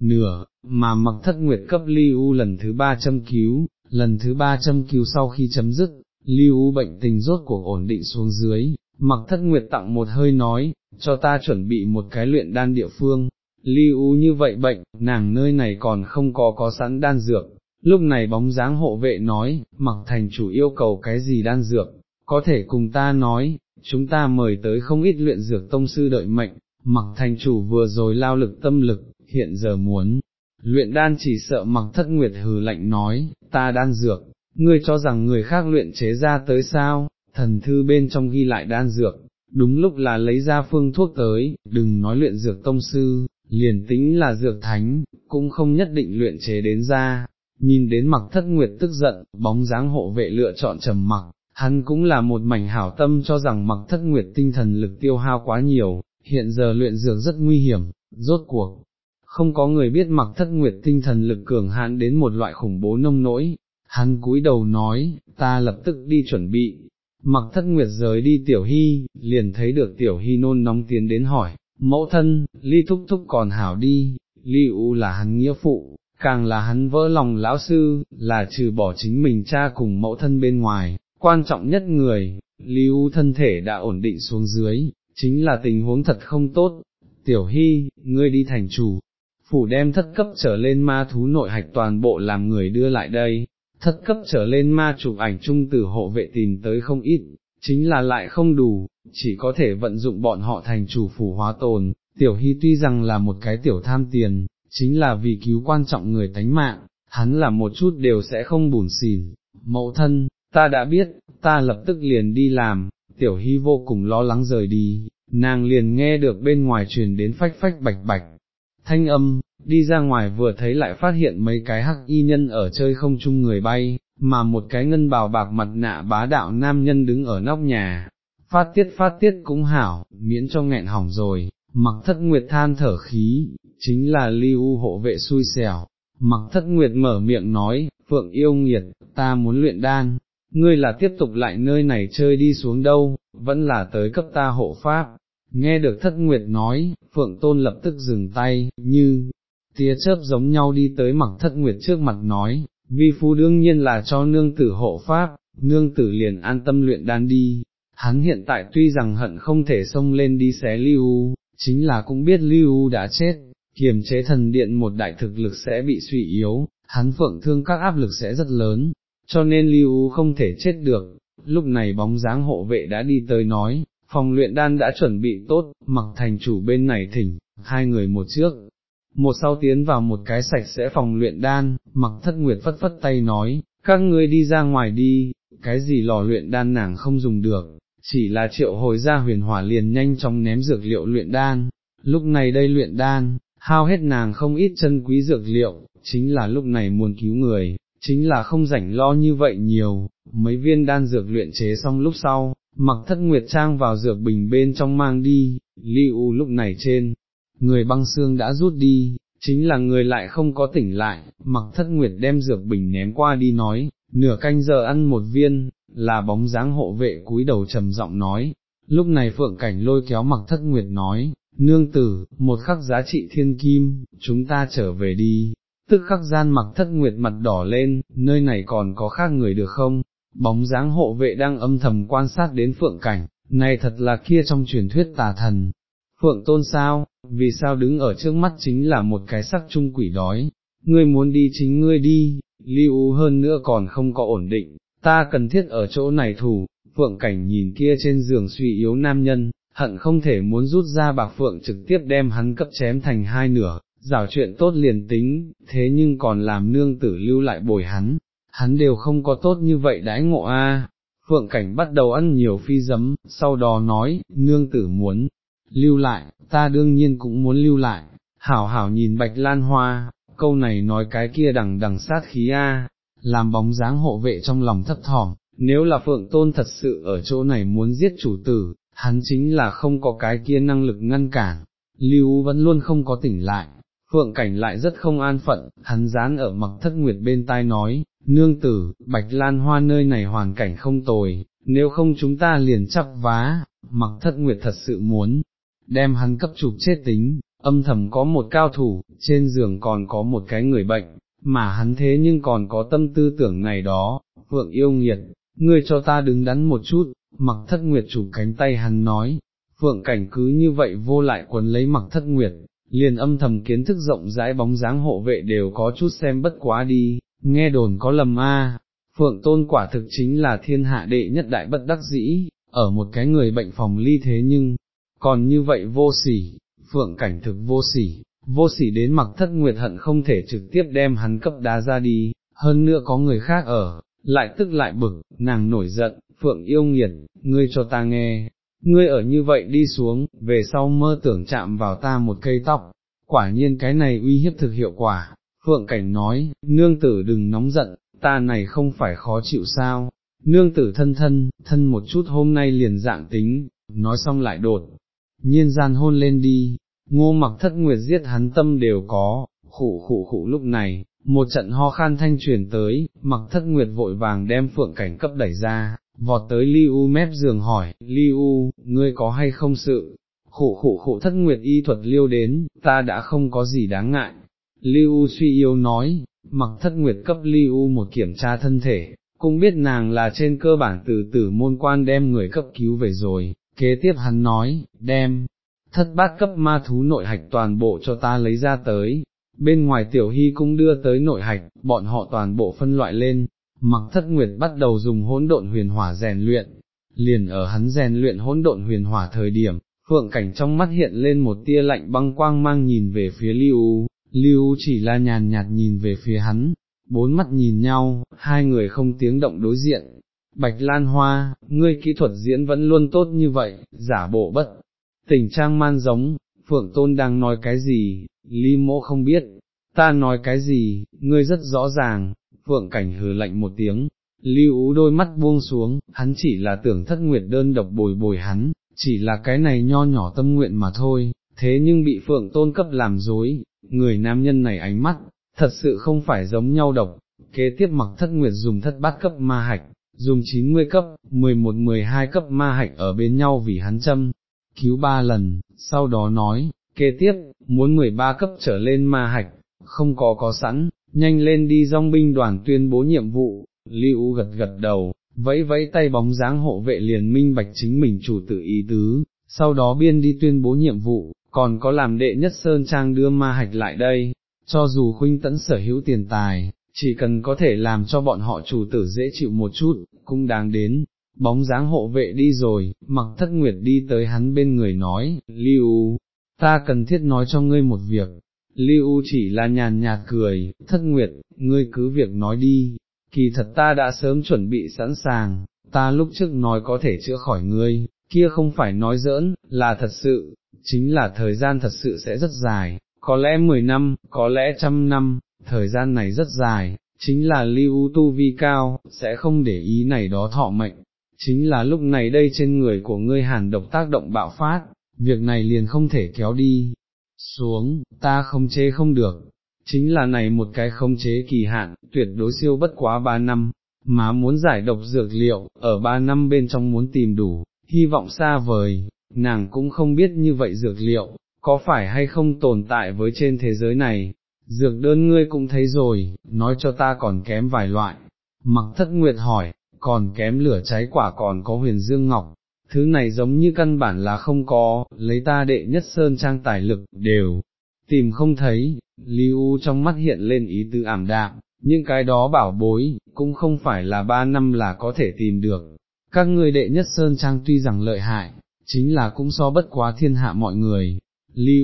nửa, mà mặc thất nguyệt cấp ly u lần thứ ba châm cứu, lần thứ ba châm cứu sau khi chấm dứt, lưu bệnh tình rốt cuộc ổn định xuống dưới, mặc thất nguyệt tặng một hơi nói, cho ta chuẩn bị một cái luyện đan địa phương, Lưu như vậy bệnh, nàng nơi này còn không có có sẵn đan dược. Lúc này bóng dáng hộ vệ nói, mặc thành chủ yêu cầu cái gì đan dược, có thể cùng ta nói, chúng ta mời tới không ít luyện dược tông sư đợi mệnh, mặc thành chủ vừa rồi lao lực tâm lực, hiện giờ muốn. Luyện đan chỉ sợ mặc thất nguyệt hừ lạnh nói, ta đan dược, ngươi cho rằng người khác luyện chế ra tới sao, thần thư bên trong ghi lại đan dược, đúng lúc là lấy ra phương thuốc tới, đừng nói luyện dược tông sư, liền tính là dược thánh, cũng không nhất định luyện chế đến ra. Nhìn đến mặc thất nguyệt tức giận, bóng dáng hộ vệ lựa chọn trầm mặc, hắn cũng là một mảnh hảo tâm cho rằng mặc thất nguyệt tinh thần lực tiêu hao quá nhiều, hiện giờ luyện dược rất nguy hiểm, rốt cuộc. Không có người biết mặc thất nguyệt tinh thần lực cường hạn đến một loại khủng bố nông nỗi, hắn cúi đầu nói, ta lập tức đi chuẩn bị, mặc thất nguyệt rời đi tiểu hy, liền thấy được tiểu hy nôn nóng tiến đến hỏi, mẫu thân, ly thúc thúc còn hảo đi, ly u là hắn nghĩa phụ, càng là hắn vỡ lòng lão sư, là trừ bỏ chính mình cha cùng mẫu thân bên ngoài, quan trọng nhất người, ly u thân thể đã ổn định xuống dưới, chính là tình huống thật không tốt, tiểu hy, ngươi đi thành chủ, phủ đem thất cấp trở lên ma thú nội hạch toàn bộ làm người đưa lại đây, thất cấp trở lên ma chụp ảnh chung từ hộ vệ tìm tới không ít, chính là lại không đủ, chỉ có thể vận dụng bọn họ thành chủ phủ hóa tồn, tiểu hy tuy rằng là một cái tiểu tham tiền, chính là vì cứu quan trọng người tánh mạng, hắn là một chút đều sẽ không bùn xỉn, mẫu thân, ta đã biết, ta lập tức liền đi làm, tiểu hy vô cùng lo lắng rời đi, nàng liền nghe được bên ngoài truyền đến phách phách bạch bạch, thanh âm, đi ra ngoài vừa thấy lại phát hiện mấy cái hắc y nhân ở chơi không chung người bay, mà một cái ngân bào bạc mặt nạ bá đạo nam nhân đứng ở nóc nhà, phát tiết phát tiết cũng hảo, miễn cho nghẹn hỏng rồi, mặc thất nguyệt than thở khí, chính là lưu hộ vệ xui xẻo, mặc thất nguyệt mở miệng nói, phượng yêu nghiệt, ta muốn luyện đan, ngươi là tiếp tục lại nơi này chơi đi xuống đâu, vẫn là tới cấp ta hộ pháp. Nghe được thất nguyệt nói, phượng tôn lập tức dừng tay, như, tia chớp giống nhau đi tới mặc thất nguyệt trước mặt nói, vi phu đương nhiên là cho nương tử hộ pháp, nương tử liền an tâm luyện đan đi, hắn hiện tại tuy rằng hận không thể xông lên đi xé lưu, chính là cũng biết lưu đã chết, kiềm chế thần điện một đại thực lực sẽ bị suy yếu, hắn phượng thương các áp lực sẽ rất lớn, cho nên lưu không thể chết được, lúc này bóng dáng hộ vệ đã đi tới nói, phòng luyện đan đã chuẩn bị tốt, mặc thành chủ bên này thỉnh, hai người một trước, một sau tiến vào một cái sạch sẽ phòng luyện đan, mặc thất nguyệt phất phất tay nói, các ngươi đi ra ngoài đi, cái gì lò luyện đan nàng không dùng được, chỉ là triệu hồi ra huyền hỏa liền nhanh chóng ném dược liệu luyện đan, lúc này đây luyện đan, hao hết nàng không ít chân quý dược liệu, chính là lúc này muốn cứu người, chính là không rảnh lo như vậy nhiều, mấy viên đan dược luyện chế xong lúc sau, mặc thất nguyệt trang vào dược bình bên trong mang đi, liu lúc này trên, người băng xương đã rút đi, chính là người lại không có tỉnh lại, mặc thất nguyệt đem dược bình ném qua đi nói, nửa canh giờ ăn một viên, là bóng dáng hộ vệ cúi đầu trầm giọng nói, lúc này phượng cảnh lôi kéo mặc thất nguyệt nói, nương tử, một khắc giá trị thiên kim, chúng ta trở về đi, tức khắc gian mặc thất nguyệt mặt đỏ lên, nơi này còn có khác người được không, bóng dáng hộ vệ đang âm thầm quan sát đến phượng cảnh, này thật là kia trong truyền thuyết tà thần, phượng tôn sao, vì sao đứng ở trước mắt chính là một cái sắc trung quỷ đói, ngươi muốn đi chính ngươi đi, lưu hơn nữa còn không có ổn định, ta cần thiết ở chỗ này thủ, phượng cảnh nhìn kia trên giường suy yếu nam nhân, hận không thể muốn rút ra bạc phượng trực tiếp đem hắn cấp chém thành hai nửa, rào chuyện tốt liền tính, thế nhưng còn làm nương tử lưu lại bồi hắn, hắn đều không có tốt như vậy đãi ngộ a. Phượng cảnh bắt đầu ăn nhiều phi dấm, sau đó nói, nương tử muốn, lưu lại, ta đương nhiên cũng muốn lưu lại, hảo hảo nhìn bạch lan hoa, câu này nói cái kia đằng đằng sát khí a, làm bóng dáng hộ vệ trong lòng thấp thỏm, nếu là phượng tôn thật sự ở chỗ này muốn giết chủ tử, hắn chính là không có cái kia năng lực ngăn cản, lưu vẫn luôn không có tỉnh lại. Phượng cảnh lại rất không an phận, hắn dán ở mặc thất nguyệt bên tai nói, nương tử, bạch lan hoa nơi này hoàn cảnh không tồi, nếu không chúng ta liền chắp vá, mặc thất nguyệt thật sự muốn, đem hắn cấp chụp chết tính, âm thầm có một cao thủ, trên giường còn có một cái người bệnh, mà hắn thế nhưng còn có tâm tư tưởng này đó, phượng yêu nghiệt, ngươi cho ta đứng đắn một chút, mặc thất nguyệt chụp cánh tay hắn nói, phượng cảnh cứ như vậy vô lại quấn lấy mặc thất nguyệt, liền âm thầm kiến thức rộng rãi bóng dáng hộ vệ đều có chút xem bất quá đi, nghe đồn có lầm a. Phượng tôn quả thực chính là thiên hạ đệ nhất đại bất đắc dĩ, ở một cái người bệnh phòng ly thế nhưng, còn như vậy vô sỉ, phượng cảnh thực vô sỉ, vô sỉ đến mặc thất nguyệt hận không thể trực tiếp đem hắn cấp đá ra đi, hơn nữa có người khác ở, lại tức lại bực, nàng nổi giận, phượng yêu nghiệt, ngươi cho ta nghe, ngươi ở như vậy đi xuống, về sau mơ tưởng chạm vào ta một cây tóc, quả nhiên cái này uy hiếp thực hiệu quả, phượng cảnh nói, nương tử đừng nóng giận, ta này không phải khó chịu sao, nương tử thân thân, thân một chút hôm nay liền dạng tính, nói xong lại đột, nhiên gian hôn lên đi, ngô mặc thất nguyệt giết hắn tâm đều có, khụ khụ khụ lúc này, một trận ho khan thanh truyền tới, mặc thất nguyệt vội vàng đem phượng cảnh cấp đẩy ra, vọt tới Li U mép giường hỏi, Li U, ngươi có hay không sự, khụ khụ khụ thất nguyệt y thuật liêu đến, ta đã không có gì đáng ngại. Li U suy yếu nói, mặc thất nguyệt cấp Li U một kiểm tra thân thể, cũng biết nàng là trên cơ bản từ tử môn quan đem người cấp cứu về rồi, kế tiếp hắn nói, đem, thất bát cấp ma thú nội hạch toàn bộ cho ta lấy ra tới, bên ngoài tiểu hy cũng đưa tới nội hạch, bọn họ toàn bộ phân loại lên, mặc thất nguyệt bắt đầu dùng hỗn độn huyền hỏa rèn luyện, liền ở hắn rèn luyện hỗn độn huyền hỏa thời điểm, phượng cảnh trong mắt hiện lên một tia lạnh băng quang mang nhìn về phía Lưu, Lưu chỉ là nhàn nhạt nhìn về phía hắn, bốn mắt nhìn nhau, hai người không tiếng động đối diện. Bạch Lan Hoa, ngươi kỹ thuật diễn vẫn luôn tốt như vậy, giả bộ bất, tình trang man giống, Phượng Tôn đang nói cái gì, Lý Mỗ không biết, ta nói cái gì, ngươi rất rõ ràng, Phượng Cảnh hừ lạnh một tiếng, Lưu Ú đôi mắt buông xuống, hắn chỉ là tưởng thất nguyệt đơn độc bồi bồi hắn, chỉ là cái này nho nhỏ tâm nguyện mà thôi, thế nhưng bị Phượng Tôn cấp làm dối, người nam nhân này ánh mắt, thật sự không phải giống nhau độc, kế tiếp mặc thất nguyệt dùng thất bát cấp ma hạch, dùng 90 cấp, 11-12 cấp ma hạch ở bên nhau vì hắn châm, cứu ba lần, sau đó nói, kế tiếp, muốn 13 cấp trở lên ma hạch, không có có sẵn, nhanh lên đi dòng binh đoàn tuyên bố nhiệm vụ, lưu gật gật đầu, vẫy vẫy tay bóng dáng hộ vệ liền minh bạch chính mình chủ tự ý tứ, sau đó biên đi tuyên bố nhiệm vụ, còn có làm đệ nhất Sơn Trang đưa ma hạch lại đây, cho dù khuynh tẫn sở hữu tiền tài, chỉ cần có thể làm cho bọn họ chủ tử dễ chịu một chút, cũng đáng đến. Bóng dáng hộ vệ đi rồi, mặc thất nguyệt đi tới hắn bên người nói, Lưu, ta cần thiết nói cho ngươi một việc, Lưu chỉ là nhàn nhạt cười, thất nguyệt, ngươi cứ việc nói đi, kỳ thật ta đã sớm chuẩn bị sẵn sàng, ta lúc trước nói có thể chữa khỏi ngươi, kia không phải nói giỡn, là thật sự, chính là thời gian thật sự sẽ rất dài, có lẽ 10 năm, có lẽ trăm năm, thời gian này rất dài, chính là lưu tu vi cao, sẽ không để ý này đó thọ mệnh, chính là lúc này đây trên người của ngươi hàn độc tác động bạo phát, việc này liền không thể kéo đi, xuống, ta không chế không được, chính là này một cái không chế kỳ hạn, tuyệt đối siêu bất quá ba năm, mà muốn giải độc dược liệu, ở ba năm bên trong muốn tìm đủ, hy vọng xa vời, nàng cũng không biết như vậy dược liệu, có phải hay không tồn tại với trên thế giới này, dược đơn ngươi cũng thấy rồi, nói cho ta còn kém vài loại, mặc thất nguyệt hỏi, còn kém lửa cháy quả còn có huyền dương ngọc, thứ này giống như căn bản là không có, lấy ta đệ nhất sơn trang tài lực, đều, tìm không thấy, Lý U trong mắt hiện lên ý tư ảm đạm, những cái đó bảo bối, cũng không phải là ba năm là có thể tìm được, các ngươi đệ nhất sơn trang tuy rằng lợi hại, chính là cũng so bất quá thiên hạ mọi người. Li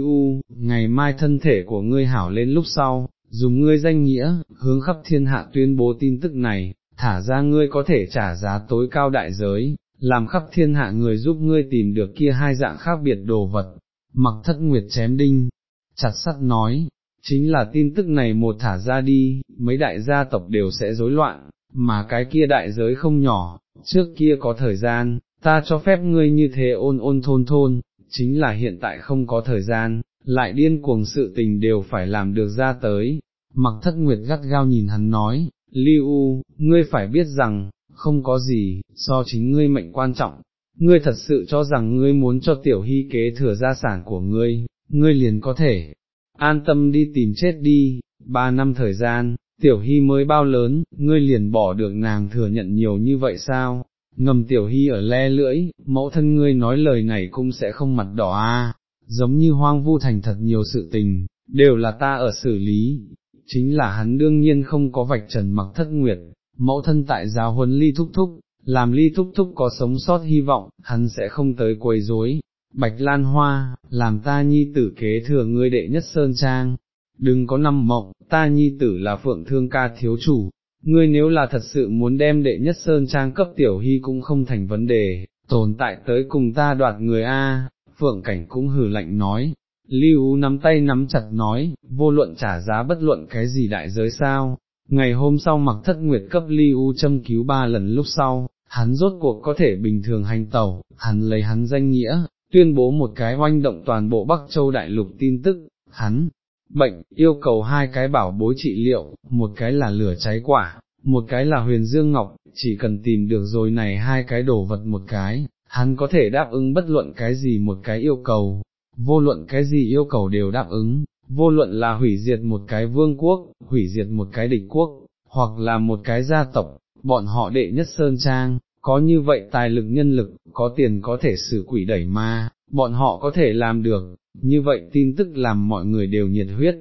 ngày mai thân thể của ngươi hảo lên lúc sau, dùng ngươi danh nghĩa, hướng khắp thiên hạ tuyên bố tin tức này, thả ra ngươi có thể trả giá tối cao đại giới, làm khắp thiên hạ người giúp ngươi tìm được kia hai dạng khác biệt đồ vật, mặc thất nguyệt chém đinh, chặt sắt nói, chính là tin tức này một thả ra đi, mấy đại gia tộc đều sẽ rối loạn, mà cái kia đại giới không nhỏ, trước kia có thời gian, ta cho phép ngươi như thế ôn ôn thôn thôn, chính là hiện tại không có thời gian, lại điên cuồng sự tình đều phải làm được ra tới. Mặc thất nguyệt gắt gao nhìn hắn nói, Lưu, ngươi phải biết rằng, không có gì, so chính ngươi mệnh quan trọng, ngươi thật sự cho rằng ngươi muốn cho tiểu hy kế thừa gia sản của ngươi, ngươi liền có thể, an tâm đi tìm chết đi, ba năm thời gian, tiểu hy mới bao lớn, ngươi liền bỏ được nàng thừa nhận nhiều như vậy sao, ngầm tiểu hy ở le lưỡi, mẫu thân ngươi nói lời này cũng sẽ không mặt đỏ a. giống như hoang vu thành thật nhiều sự tình, đều là ta ở xử lý, chính là hắn đương nhiên không có vạch trần mặc thất nguyệt, mẫu thân tại giáo huấn ly thúc thúc, làm ly thúc thúc có sống sót hy vọng, hắn sẽ không tới quấy rối. Bạch Lan Hoa, làm ta nhi tử kế thừa ngươi đệ nhất Sơn Trang, đừng có nằm mộng, ta nhi tử là phượng thương ca thiếu chủ, ngươi nếu là thật sự muốn đem đệ nhất Sơn Trang cấp tiểu hy cũng không thành vấn đề, tồn tại tới cùng ta đoạt người A, phượng cảnh cũng hừ lạnh nói. Lưu nắm tay nắm chặt nói, vô luận trả giá bất luận cái gì đại giới sao, ngày hôm sau mặc thất nguyệt cấp Lưu châm cứu ba lần lúc sau, hắn rốt cuộc có thể bình thường hành tẩu, hắn lấy hắn danh nghĩa, tuyên bố một cái oanh động toàn bộ Bắc Châu Đại Lục tin tức, hắn, bệnh, yêu cầu hai cái bảo bối trị liệu, một cái là lửa cháy quả, một cái là huyền dương ngọc, chỉ cần tìm được rồi này hai cái đồ vật một cái, hắn có thể đáp ứng bất luận cái gì một cái yêu cầu, vô luận cái gì yêu cầu đều đáp ứng, vô luận là hủy diệt một cái vương quốc, hủy diệt một cái địch quốc, hoặc là một cái gia tộc, bọn họ đệ nhất Sơn Trang, có như vậy tài lực nhân lực, có tiền có thể xử quỷ đẩy ma, bọn họ có thể làm được, như vậy tin tức làm mọi người đều nhiệt huyết,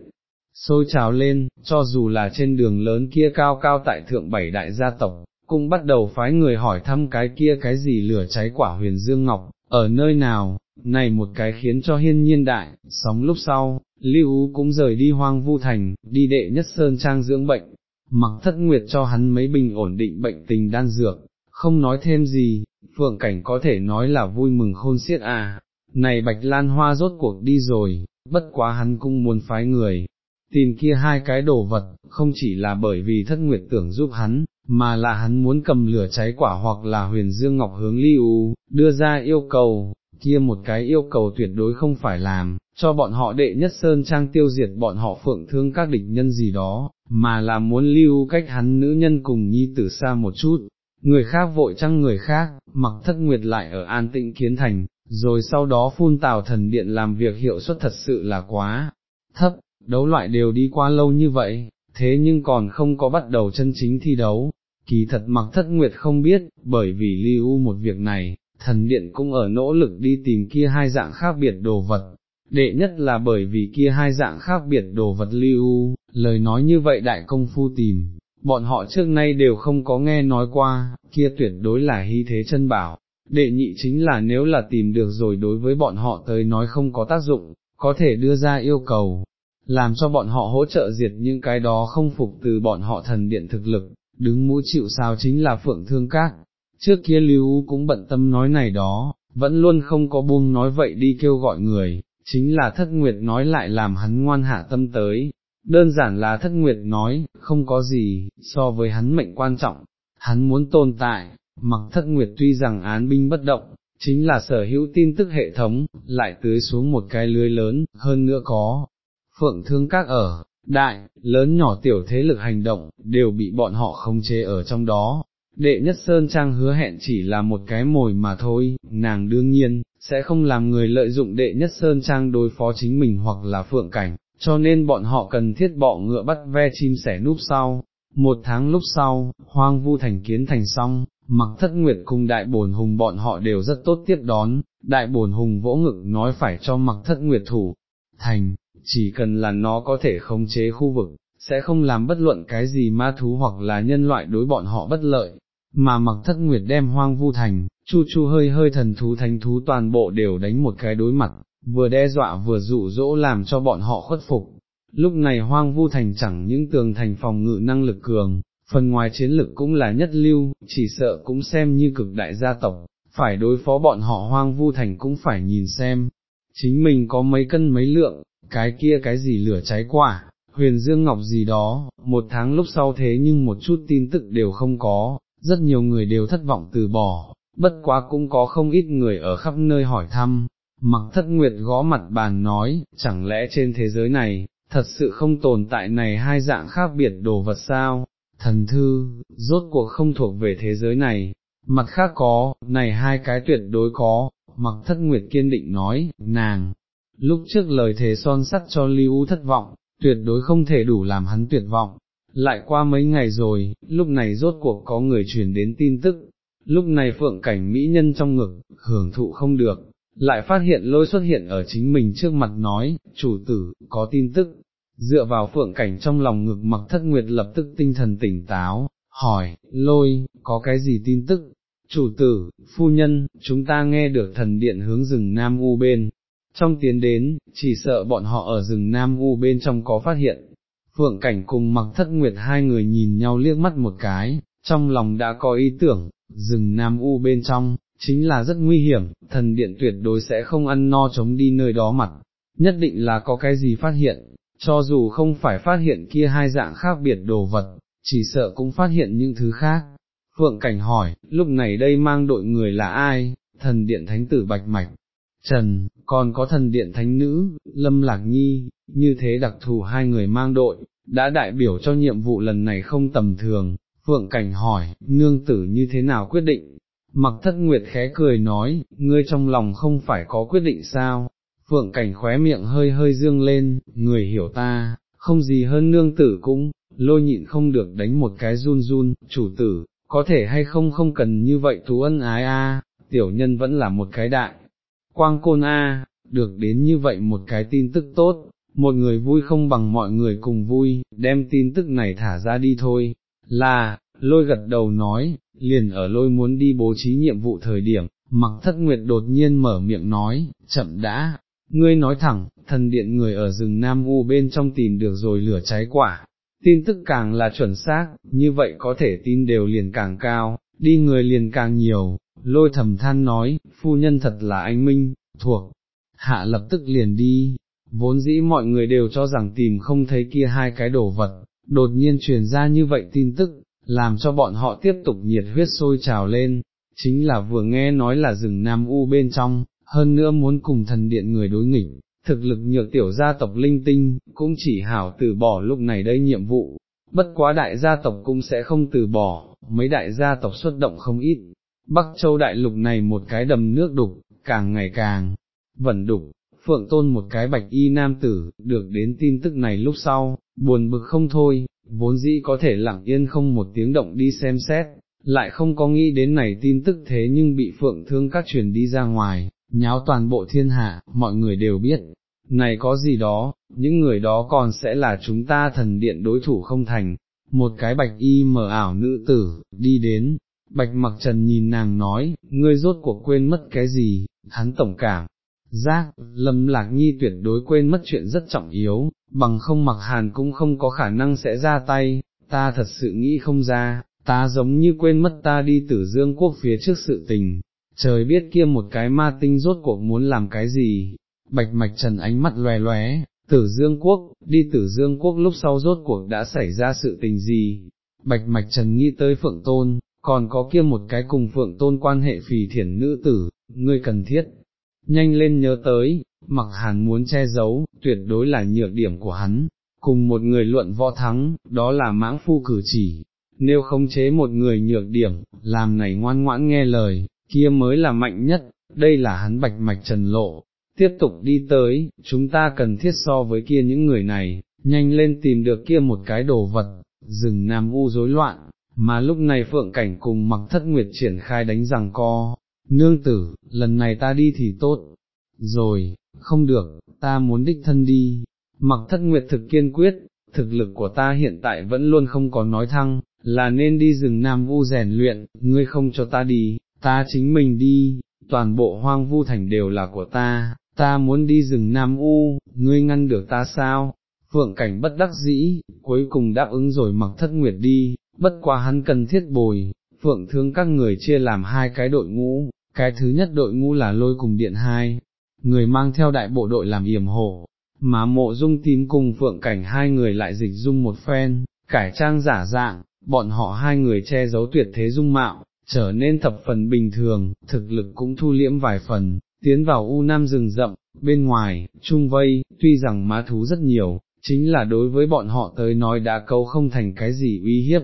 sôi trào lên, cho dù là trên đường lớn kia cao cao tại thượng bảy đại gia tộc, cũng bắt đầu phái người hỏi thăm cái kia cái gì lửa cháy quả huyền dương ngọc, ở nơi nào, này một cái khiến cho hiên nhiên đại, sống lúc sau, Lưu cũng rời đi hoang vu thành, đi đệ nhất sơn trang dưỡng bệnh, mặc thất nguyệt cho hắn mấy bình ổn định bệnh tình đan dược, không nói thêm gì, phượng cảnh có thể nói là vui mừng khôn xiết à, này bạch lan hoa rốt cuộc đi rồi, bất quá hắn cũng muốn phái người, tìm kia hai cái đồ vật, không chỉ là bởi vì thất nguyệt tưởng giúp hắn, mà là hắn muốn cầm lửa cháy quả hoặc là huyền dương ngọc hướng ly u, đưa ra yêu cầu, kia một cái yêu cầu tuyệt đối không phải làm, cho bọn họ đệ nhất sơn trang tiêu diệt bọn họ phượng thương các địch nhân gì đó, mà là muốn lưu cách hắn nữ nhân cùng nhi tử xa một chút, người khác vội chăng người khác, mặc thất nguyệt lại ở an tịnh kiến thành, rồi sau đó phun tào thần điện làm việc hiệu suất thật sự là quá thấp, đấu loại đều đi qua lâu như vậy, thế nhưng còn không có bắt đầu chân chính thi đấu, kỳ thật mặc thất nguyệt không biết, bởi vì lưu một việc này, thần điện cũng ở nỗ lực đi tìm kia hai dạng khác biệt đồ vật, đệ nhất là bởi vì kia hai dạng khác biệt đồ vật lưu, lời nói như vậy đại công phu tìm, bọn họ trước nay đều không có nghe nói qua, kia tuyệt đối là hy thế chân bảo. Đệ nhị chính là nếu là tìm được rồi đối với bọn họ tới nói không có tác dụng, có thể đưa ra yêu cầu, làm cho bọn họ hỗ trợ diệt những cái đó không phục từ bọn họ thần điện thực lực, đứng mũi chịu sao chính là phượng thương các. Trước kia Lưu cũng bận tâm nói này đó, vẫn luôn không có buông nói vậy đi kêu gọi người, chính là thất nguyệt nói lại làm hắn ngoan hạ tâm tới, đơn giản là thất nguyệt nói, không có gì, so với hắn mệnh quan trọng, hắn muốn tồn tại, mặc thất nguyệt tuy rằng án binh bất động, chính là sở hữu tin tức hệ thống, lại tưới xuống một cái lưới lớn, hơn nữa có, phượng thương các ở, đại, lớn nhỏ tiểu thế lực hành động, đều bị bọn họ không chế ở trong đó. Đệ nhất Sơn Trang hứa hẹn chỉ là một cái mồi mà thôi, nàng đương nhiên, sẽ không làm người lợi dụng đệ nhất Sơn Trang đối phó chính mình hoặc là phượng cảnh, cho nên bọn họ cần thiết bọ ngựa bắt ve chim sẻ núp sau. Một tháng lúc sau, hoang vu thành kiến thành xong, mặc thất nguyệt cùng đại bổn hùng bọn họ đều rất tốt tiếp đón, đại bổn hùng vỗ ngực nói phải cho mặc thất nguyệt thủ, thành, chỉ cần là nó có thể khống chế khu vực, sẽ không làm bất luận cái gì ma thú hoặc là nhân loại đối bọn họ bất lợi, mà mặc thất nguyệt đem hoang vu thành, chu chu hơi hơi thần thú thành thú toàn bộ đều đánh một cái đối mặt, vừa đe dọa vừa dụ dỗ làm cho bọn họ khuất phục. Lúc này hoang vu thành chẳng những tường thành phòng ngự năng lực cường, phần ngoài chiến lực cũng là nhất lưu, chỉ sợ cũng xem như cực đại gia tộc, phải đối phó bọn họ hoang vu thành cũng phải nhìn xem, chính mình có mấy cân mấy lượng, cái kia cái gì lửa cháy quả, huyền dương ngọc gì đó, một tháng lúc sau thế nhưng một chút tin tức đều không có, rất nhiều người đều thất vọng từ bỏ, bất quá cũng có không ít người ở khắp nơi hỏi thăm, mặc thất nguyệt gõ mặt bàn nói, chẳng lẽ trên thế giới này, thật sự không tồn tại này hai dạng khác biệt đồ vật sao, thần thư, rốt cuộc không thuộc về thế giới này, mặt khác có, này hai cái tuyệt đối có, mặc thất nguyệt kiên định nói, nàng, lúc trước lời thề son sắt cho Lưu thất vọng, tuyệt đối không thể đủ làm hắn tuyệt vọng. Lại qua mấy ngày rồi, lúc này rốt cuộc có người truyền đến tin tức, lúc này phượng cảnh mỹ nhân trong ngực, hưởng thụ không được, lại phát hiện lôi xuất hiện ở chính mình trước mặt nói, chủ tử, có tin tức, dựa vào phượng cảnh trong lòng ngực mặc thất nguyệt lập tức tinh thần tỉnh táo, hỏi, lôi, có cái gì tin tức? Chủ tử, phu nhân, chúng ta nghe được thần điện hướng rừng Nam U bên, trong tiến đến, chỉ sợ bọn họ ở rừng Nam U bên trong có phát hiện. Phượng cảnh cùng mặc thất nguyệt hai người nhìn nhau liếc mắt một cái, trong lòng đã có ý tưởng, rừng Nam U bên trong, chính là rất nguy hiểm, thần điện tuyệt đối sẽ không ăn no chống đi nơi đó mặt, nhất định là có cái gì phát hiện, cho dù không phải phát hiện kia hai dạng khác biệt đồ vật, chỉ sợ cũng phát hiện những thứ khác. Phượng Cảnh hỏi, lúc này đây mang đội người là ai, thần điện thánh tử Bạch Mạch, Trần, còn có thần điện thánh nữ, Lâm Lạc Nhi, như thế đặc thù hai người mang đội, đã đại biểu cho nhiệm vụ lần này không tầm thường, Phượng Cảnh hỏi, nương tử như thế nào quyết định? Mặc thất nguyệt khé cười nói, ngươi trong lòng không phải có quyết định sao? Phượng Cảnh khóe miệng hơi hơi dương lên, người hiểu ta, không gì hơn nương tử cũng, lôi nhịn không được đánh một cái run run, chủ tử, có thể hay không không cần như vậy thú ân ái a, tiểu nhân vẫn là một cái đại, quang côn a, được đến như vậy một cái tin tức tốt, một người vui không bằng mọi người cùng vui, đem tin tức này thả ra đi thôi, là, lôi gật đầu nói, liền ở lôi muốn đi bố trí nhiệm vụ thời điểm, mặc thất nguyệt đột nhiên mở miệng nói, chậm đã, ngươi nói thẳng, thần điện người ở rừng Nam U bên trong tìm được rồi lửa cháy quả, tin tức càng là chuẩn xác, như vậy có thể tin đều liền càng cao, đi người liền càng nhiều, lôi thầm than nói, phu nhân thật là anh minh, thuộc, hạ lập tức liền đi, vốn dĩ mọi người đều cho rằng tìm không thấy kia hai cái đồ vật, đột nhiên truyền ra như vậy tin tức, làm cho bọn họ tiếp tục nhiệt huyết sôi trào lên, chính là vừa nghe nói là rừng Nam U bên trong, hơn nữa muốn cùng thần điện người đối nghịch, thực lực nhược tiểu gia tộc linh tinh, cũng chỉ hảo từ bỏ lúc này đây nhiệm vụ, bất quá đại gia tộc cũng sẽ không từ bỏ, mấy đại gia tộc xuất động không ít, Bắc Châu đại lục này một cái đầm nước đục, càng ngày càng vẩn đục, phượng tôn một cái bạch y nam tử, được đến tin tức này lúc sau, buồn bực không thôi, vốn dĩ có thể lặng yên không một tiếng động đi xem xét, lại không có nghĩ đến này tin tức thế nhưng bị phượng thương các truyền đi ra ngoài, nháo toàn bộ thiên hạ, mọi người đều biết, này có gì đó, những người đó còn sẽ là chúng ta thần điện đối thủ không thành, một cái bạch y mờ ảo nữ tử, đi đến, bạch mặc trần nhìn nàng nói, ngươi rốt cuộc quên mất cái gì, hắn tổng cảm. Giác, lâm lạc nhi tuyệt đối quên mất chuyện rất trọng yếu, bằng không mặc hàn cũng không có khả năng sẽ ra tay, ta thật sự nghĩ không ra, ta giống như quên mất ta đi tử dương quốc phía trước sự tình, trời biết kia một cái ma tinh rốt cuộc muốn làm cái gì, bạch mạch trần ánh mắt lòe lóe, tử dương quốc, đi tử dương quốc lúc sau rốt cuộc đã xảy ra sự tình gì, bạch mạch trần nghĩ tới phượng tôn, còn có kia một cái cùng phượng tôn quan hệ phì thiển nữ tử, ngươi cần thiết, nhanh lên nhớ tới, mặc hàn muốn che giấu, tuyệt đối là nhược điểm của hắn, cùng một người luận võ thắng, đó là mãng phu cử chỉ, nếu không chế một người nhược điểm, làm này ngoan ngoãn nghe lời, kia mới là mạnh nhất, đây là hắn bạch mạch trần lộ, tiếp tục đi tới, chúng ta cần thiết so với kia những người này, nhanh lên tìm được kia một cái đồ vật, rừng Nam U rối loạn, mà lúc này Phượng Cảnh cùng mặc thất nguyệt triển khai đánh rằng co, nương tử, lần này ta đi thì tốt, rồi, không được, ta muốn đích thân đi, mặc thất nguyệt thực kiên quyết, thực lực của ta hiện tại vẫn luôn không có nói thăng, là nên đi rừng Nam U rèn luyện, ngươi không cho ta đi, ta chính mình đi, toàn bộ hoang vu thành đều là của ta, ta muốn đi rừng Nam U, ngươi ngăn được ta sao? Phượng cảnh bất đắc dĩ, cuối cùng đáp ứng rồi mặc thất nguyệt đi, bất quá hắn cần thiết bồi, phượng thương các người chia làm hai cái đội ngũ, cái thứ nhất đội ngũ là lôi cùng điện hai, người mang theo đại bộ đội làm yểm hộ, mà mộ dung tím cùng phượng cảnh hai người lại dịch dung một phen, cải trang giả dạng, bọn họ hai người che giấu tuyệt thế dung mạo, trở nên thập phần bình thường, thực lực cũng thu liễm vài phần, tiến vào u nam rừng rậm, bên ngoài, trung vây, tuy rằng má thú rất nhiều, chính là đối với bọn họ tới nói đã câu không thành cái gì uy hiếp,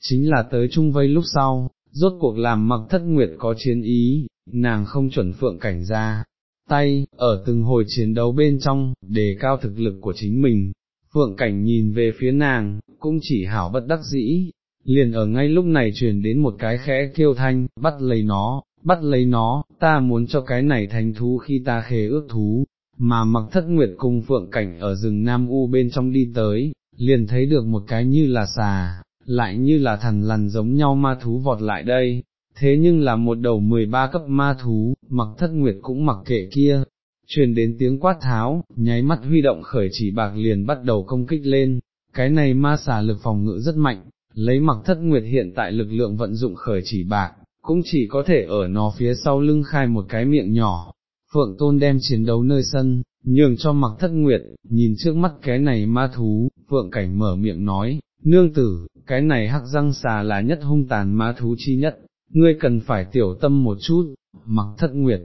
chính là tới trung vây lúc sau, rốt cuộc làm mặc thất nguyệt có chiến ý, nàng không chuẩn phượng cảnh ra, tay, ở từng hồi chiến đấu bên trong, đề cao thực lực của chính mình, phượng cảnh nhìn về phía nàng, cũng chỉ hảo bất đắc dĩ, liền ở ngay lúc này truyền đến một cái khẽ kêu thanh, bắt lấy nó, bắt lấy nó, ta muốn cho cái này thành thú khi ta khế ước thú, mà mặc thất nguyệt cùng phượng cảnh ở rừng Nam U bên trong đi tới, liền thấy được một cái như là xà, lại như là thần lằn giống nhau ma thú vọt lại đây, thế nhưng là một đầu 13 cấp ma thú, mặc thất nguyệt cũng mặc kệ kia, truyền đến tiếng quát tháo, nháy mắt huy động khởi chỉ bạc liền bắt đầu công kích lên, cái này ma xà lực phòng ngự rất mạnh, lấy mặc thất nguyệt hiện tại lực lượng vận dụng khởi chỉ bạc, cũng chỉ có thể ở nó phía sau lưng khai một cái miệng nhỏ. Phượng Tôn đem chiến đấu nơi sân, nhường cho mặc thất nguyệt, nhìn trước mắt cái này ma thú, Phượng Cảnh mở miệng nói, nương tử, cái này hắc răng xà là nhất hung tàn ma thú chi nhất, ngươi cần phải tiểu tâm một chút, mặc thất nguyệt.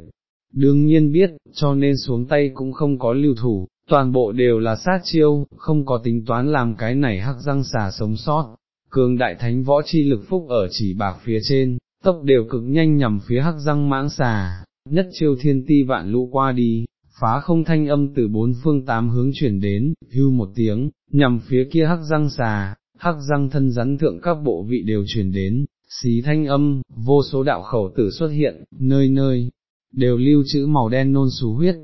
Đương nhiên biết, cho nên xuống tay cũng không có lưu thủ, toàn bộ đều là sát chiêu, không có tính toán làm cái này hắc răng xà sống sót. Cường đại thánh võ chi lực phúc ở chỉ bạc phía trên, tốc đều cực nhanh nhằm phía hắc răng mãng xà, nhất chiêu thiên ti vạn lũ qua đi, phá không thanh âm từ bốn phương tám hướng chuyển đến, hưu một tiếng, nhằm phía kia hắc răng xà, hắc răng thân rắn thượng các bộ vị đều chuyển đến, xí thanh âm, vô số đạo khẩu tử xuất hiện, nơi nơi, đều lưu chữ màu đen nôn xú huyết.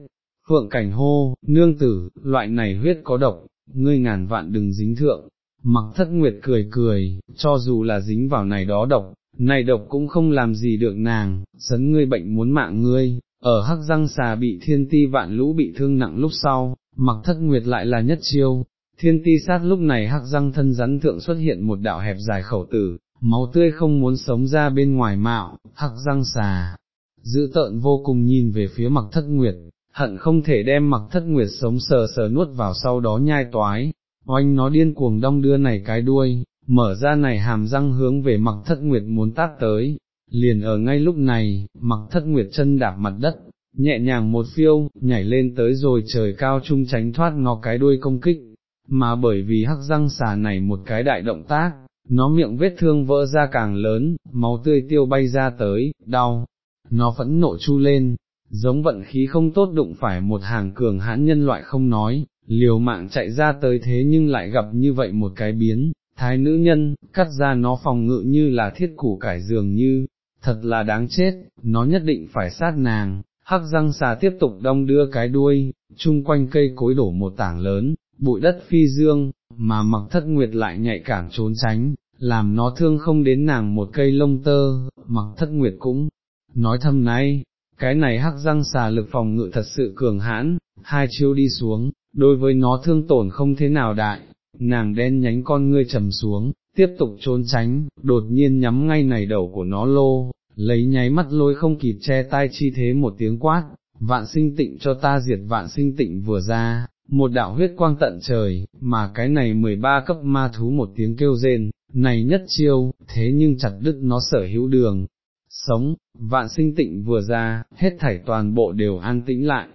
Phượng cảnh hô, nương tử, loại này huyết có độc, ngươi ngàn vạn đừng dính thượng, mặc thất nguyệt cười cười, cho dù là dính vào này đó độc, này độc cũng không làm gì được nàng, sấn ngươi bệnh muốn mạng ngươi, ở hắc răng xà bị thiên ti vạn lũ bị thương nặng lúc sau, mặc thất nguyệt lại là nhất chiêu, thiên ti sát lúc này hắc răng thân rắn thượng xuất hiện một đạo hẹp dài khẩu tử, máu tươi không muốn sống ra bên ngoài mạo, hắc răng xà, giữ tợn vô cùng nhìn về phía mặc thất nguyệt, hận không thể đem mặc thất nguyệt sống sờ sờ nuốt vào sau đó nhai toái, oanh nó điên cuồng đong đưa này cái đuôi, mở ra này hàm răng hướng về mặc thất nguyệt muốn tát tới, liền ở ngay lúc này, mặc thất nguyệt chân đạp mặt đất, nhẹ nhàng một phiêu, nhảy lên tới rồi trời cao trung tránh thoát nó cái đuôi công kích, mà bởi vì hắc răng xà này một cái đại động tác, nó miệng vết thương vỡ ra càng lớn, máu tươi tiêu bay ra tới, đau, nó vẫn nộ chu lên, giống vận khí không tốt đụng phải một hàng cường hãn nhân loại không nói, liều mạng chạy ra tới thế nhưng lại gặp như vậy một cái biến, thái nữ nhân, cắt ra nó phòng ngự như là thiết củ cải dường như, thật là đáng chết, nó nhất định phải sát nàng, hắc răng xà tiếp tục đong đưa cái đuôi, chung quanh cây cối đổ một tảng lớn, bụi đất phi dương, mà mặc thất nguyệt lại nhạy cảm trốn tránh, làm nó thương không đến nàng một cây lông tơ, mặc thất nguyệt cũng, nói thâm nay cái này hắc răng xà lực phòng ngự thật sự cường hãn, hai chiêu đi xuống, đối với nó thương tổn không thế nào đại, nàng đen nhánh con ngươi trầm xuống, tiếp tục trốn tránh, đột nhiên nhắm ngay này đầu của nó lô, lấy nháy mắt lôi không kịp che tai chi thế một tiếng quát, vạn sinh tịnh cho ta diệt vạn sinh tịnh vừa ra, một đạo huyết quang tận trời, mà cái này 13 cấp ma thú một tiếng kêu rên, này nhất chiêu, thế nhưng chặt đứt nó sở hữu đường. Sống, vạn sinh tịnh vừa ra, hết thảy toàn bộ đều an tĩnh lại,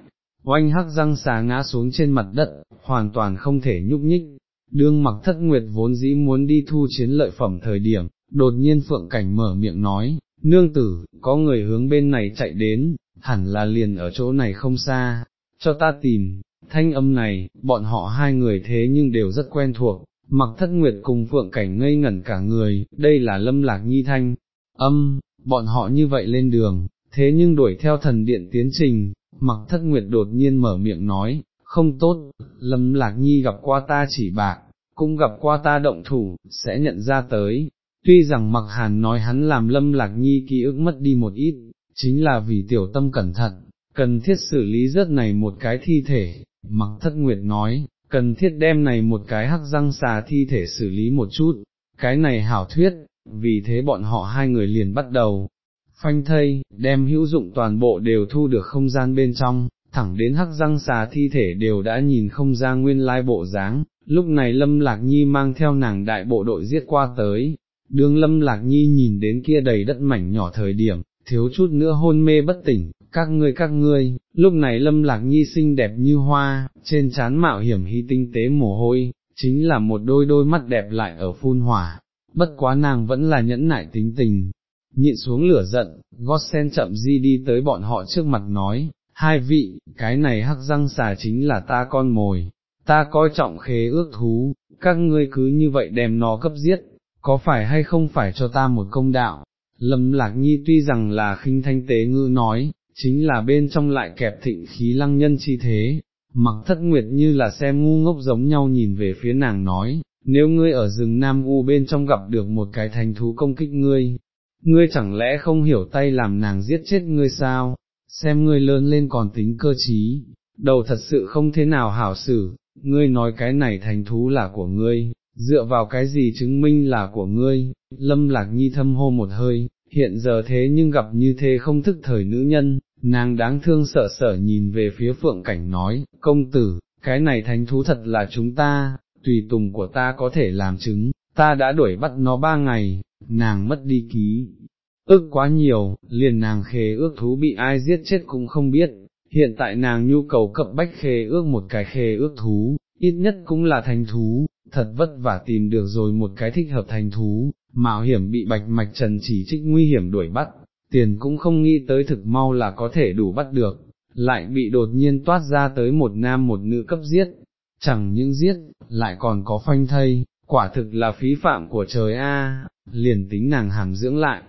oanh hắc răng xà ngã xuống trên mặt đất, hoàn toàn không thể nhúc nhích, đương mặc thất nguyệt vốn dĩ muốn đi thu chiến lợi phẩm thời điểm, đột nhiên phượng cảnh mở miệng nói, nương tử, có người hướng bên này chạy đến, hẳn là liền ở chỗ này không xa, cho ta tìm, thanh âm này, bọn họ hai người thế nhưng đều rất quen thuộc, mặc thất nguyệt cùng phượng cảnh ngây ngẩn cả người, đây là lâm lạc nhi thanh, âm, bọn họ như vậy lên đường, thế nhưng đuổi theo thần điện tiến trình, mặc thất nguyệt đột nhiên mở miệng nói, không tốt, lâm lạc nhi gặp qua ta chỉ bạc, cũng gặp qua ta động thủ, sẽ nhận ra tới. Tuy rằng mặc hàn nói hắn làm lâm lạc nhi ký ức mất đi một ít, chính là vì tiểu tâm cẩn thận, cần thiết xử lý rất này một cái thi thể, mặc thất nguyệt nói, cần thiết đem này một cái hắc răng xà thi thể xử lý một chút, cái này hảo thuyết, vì thế bọn họ hai người liền bắt đầu, phanh thây, đem hữu dụng toàn bộ đều thu được không gian bên trong, thẳng đến hắc răng xà thi thể đều đã nhìn không ra nguyên lai bộ dáng. Lúc này Lâm Lạc Nhi mang theo nàng đại bộ đội giết qua tới, Đường Lâm Lạc Nhi nhìn đến kia đầy đất mảnh nhỏ thời điểm, thiếu chút nữa hôn mê bất tỉnh, các ngươi các ngươi, lúc này Lâm Lạc Nhi xinh đẹp như hoa, trên trán mạo hiểm hy tinh tế mồ hôi, chính là một đôi đôi mắt đẹp lại ở phun hỏa, bất quá nàng vẫn là nhẫn nại tính tình, nhịn xuống lửa giận, gót sen chậm di đi tới bọn họ trước mặt nói, hai vị, cái này hắc răng xà chính là ta con mồi, ta coi trọng khế ước thú, các ngươi cứ như vậy đem nó cấp giết, có phải hay không phải cho ta một công đạo, lâm lạc nhi tuy rằng là khinh thanh tế ngư nói, chính là bên trong lại kẹp thịnh khí lăng nhân chi thế, mặc thất nguyệt như là xem ngu ngốc giống nhau nhìn về phía nàng nói, nếu ngươi ở rừng Nam U bên trong gặp được một cái thành thú công kích ngươi, ngươi chẳng lẽ không hiểu tay làm nàng giết chết ngươi sao, xem ngươi lớn lên còn tính cơ trí, đầu thật sự không thế nào hảo xử, ngươi nói cái này thành thú là của ngươi, dựa vào cái gì chứng minh là của ngươi, lâm lạc nhi thâm hô một hơi, hiện giờ thế nhưng gặp như thế không thức thời nữ nhân, nàng đáng thương sợ sợ nhìn về phía phượng cảnh nói, công tử, cái này thánh thú thật là chúng ta, tùy tùng của ta có thể làm chứng, ta đã đuổi bắt nó ba ngày, nàng mất đi ký. Ước quá nhiều, liền nàng khế ước thú bị ai giết chết cũng không biết, hiện tại nàng nhu cầu cập bách khế ước một cái khế ước thú, ít nhất cũng là thành thú, thật vất vả tìm được rồi một cái thích hợp thành thú, mạo hiểm bị bạch mạch trần chỉ trích nguy hiểm đuổi bắt, tiền cũng không nghĩ tới thực mau là có thể đủ bắt được, lại bị đột nhiên toát ra tới một nam một nữ cấp giết, chẳng những giết, lại còn có phanh thây, quả thực là phí phạm của trời a, liền tính nàng hàm dưỡng lại.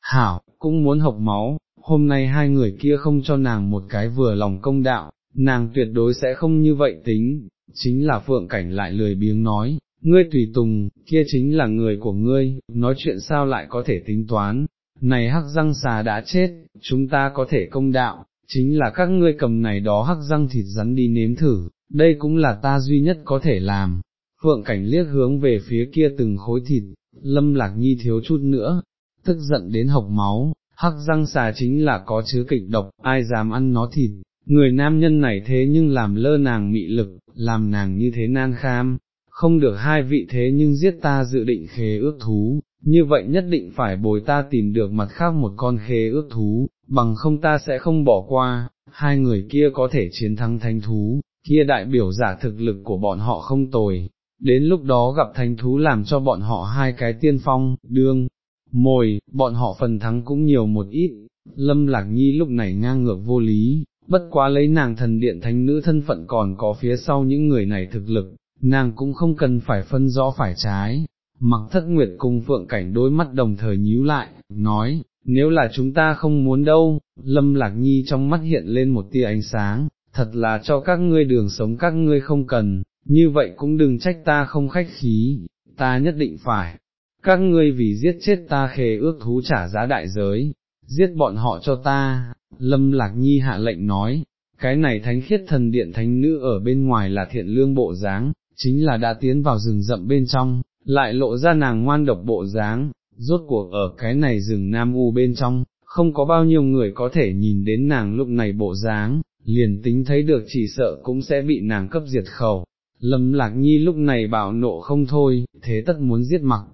Hảo, cũng muốn học máu, hôm nay hai người kia không cho nàng một cái vừa lòng công đạo, nàng tuyệt đối sẽ không như vậy tính, chính là phượng cảnh lại lười biếng nói, ngươi tùy tùng, kia chính là người của ngươi, nói chuyện sao lại có thể tính toán, này hắc răng xà đã chết, chúng ta có thể công đạo, chính là các ngươi cầm này đó hắc răng thịt rắn đi nếm thử, đây cũng là ta duy nhất có thể làm. Phượng cảnh liếc hướng về phía kia từng khối thịt, lâm lạc nhi thiếu chút nữa, tức giận đến hộc máu, hắc răng xà chính là có chứa kịch độc, ai dám ăn nó thịt, người nam nhân này thế nhưng làm lơ nàng mị lực, làm nàng như thế nan kham, không được hai vị thế nhưng giết ta dự định khế ước thú, như vậy nhất định phải bồi ta tìm được mặt khác một con khế ước thú, bằng không ta sẽ không bỏ qua, hai người kia có thể chiến thắng thanh thú, kia đại biểu giả thực lực của bọn họ không tồi, đến lúc đó gặp thánh thú làm cho bọn họ hai cái tiên phong, đương, mồi, bọn họ phần thắng cũng nhiều một ít, lâm lạc nhi lúc này ngang ngược vô lý, bất quá lấy nàng thần điện thánh nữ thân phận còn có phía sau những người này thực lực, nàng cũng không cần phải phân rõ phải trái. Mặc thất nguyệt cùng phượng cảnh đôi mắt đồng thời nhíu lại, nói, nếu là chúng ta không muốn đâu, lâm lạc nhi trong mắt hiện lên một tia ánh sáng, thật là cho các ngươi đường sống các ngươi không cần, như vậy cũng đừng trách ta không khách khí, ta nhất định phải, các ngươi vì giết chết ta khề ước thú trả giá đại giới, giết bọn họ cho ta, lâm lạc nhi hạ lệnh nói, cái này thánh khiết thần điện thánh nữ ở bên ngoài là thiện lương bộ dáng, chính là đã tiến vào rừng rậm bên trong, lại lộ ra nàng ngoan độc bộ dáng, rốt cuộc ở cái này rừng Nam U bên trong, không có bao nhiêu người có thể nhìn đến nàng lúc này bộ dáng, liền tính thấy được chỉ sợ cũng sẽ bị nàng cấp diệt khẩu. Lâm Lạc Nhi lúc này bảo nộ không thôi, thế tất muốn giết mặc,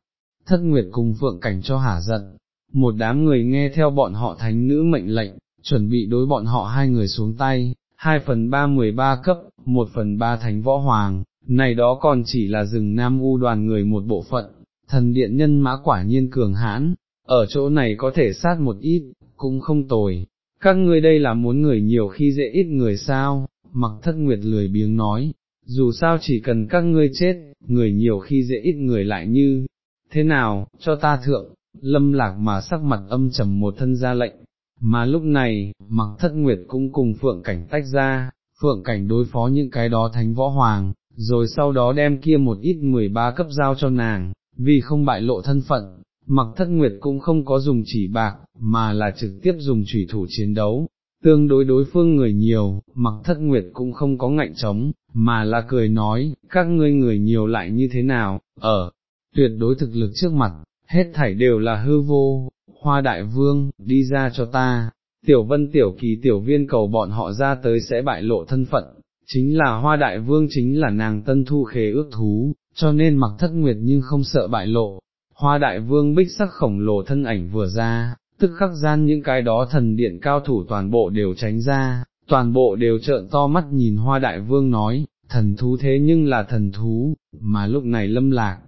thất nguyệt cùng phượng cảnh cho hả giận, một đám người nghe theo bọn họ thánh nữ mệnh lệnh, chuẩn bị đối bọn họ hai người xuống tay, hai phần ba mười ba cấp, một phần ba thánh võ hoàng, này đó còn chỉ là rừng Nam U đoàn người một bộ phận, thần điện nhân mã quả nhiên cường hãn, ở chỗ này có thể sát một ít, cũng không tồi, các ngươi đây là muốn người nhiều khi dễ ít người sao, mặc thất nguyệt lười biếng nói, dù sao chỉ cần các ngươi chết, người nhiều khi dễ ít người lại như, thế nào, cho ta thượng, lâm lạc mà sắc mặt âm trầm một thân ra lệnh, mà lúc này, mặc thất nguyệt cũng cùng phượng cảnh tách ra, phượng cảnh đối phó những cái đó thánh võ hoàng, rồi sau đó đem kia một ít 13 cấp giao cho nàng, vì không bại lộ thân phận, mặc thất nguyệt cũng không có dùng chỉ bạc, mà là trực tiếp dùng chủy thủ chiến đấu, tương đối đối phương người nhiều, mặc thất nguyệt cũng không có ngạnh trống, mà là cười nói, các ngươi người nhiều lại như thế nào, ở, tuyệt đối thực lực trước mặt, hết thảy đều là hư vô, hoa đại vương, đi ra cho ta, tiểu vân tiểu kỳ tiểu viên cầu bọn họ ra tới sẽ bại lộ thân phận, chính là hoa đại vương chính là nàng tân thu khế ước thú, cho nên mặc thất nguyệt nhưng không sợ bại lộ. Hoa đại vương bích sắc khổng lồ thân ảnh vừa ra, tức khắc gian những cái đó thần điện cao thủ toàn bộ đều tránh ra, toàn bộ đều trợn to mắt nhìn hoa đại vương nói, thần thú thế nhưng là thần thú, mà lúc này lâm lạc,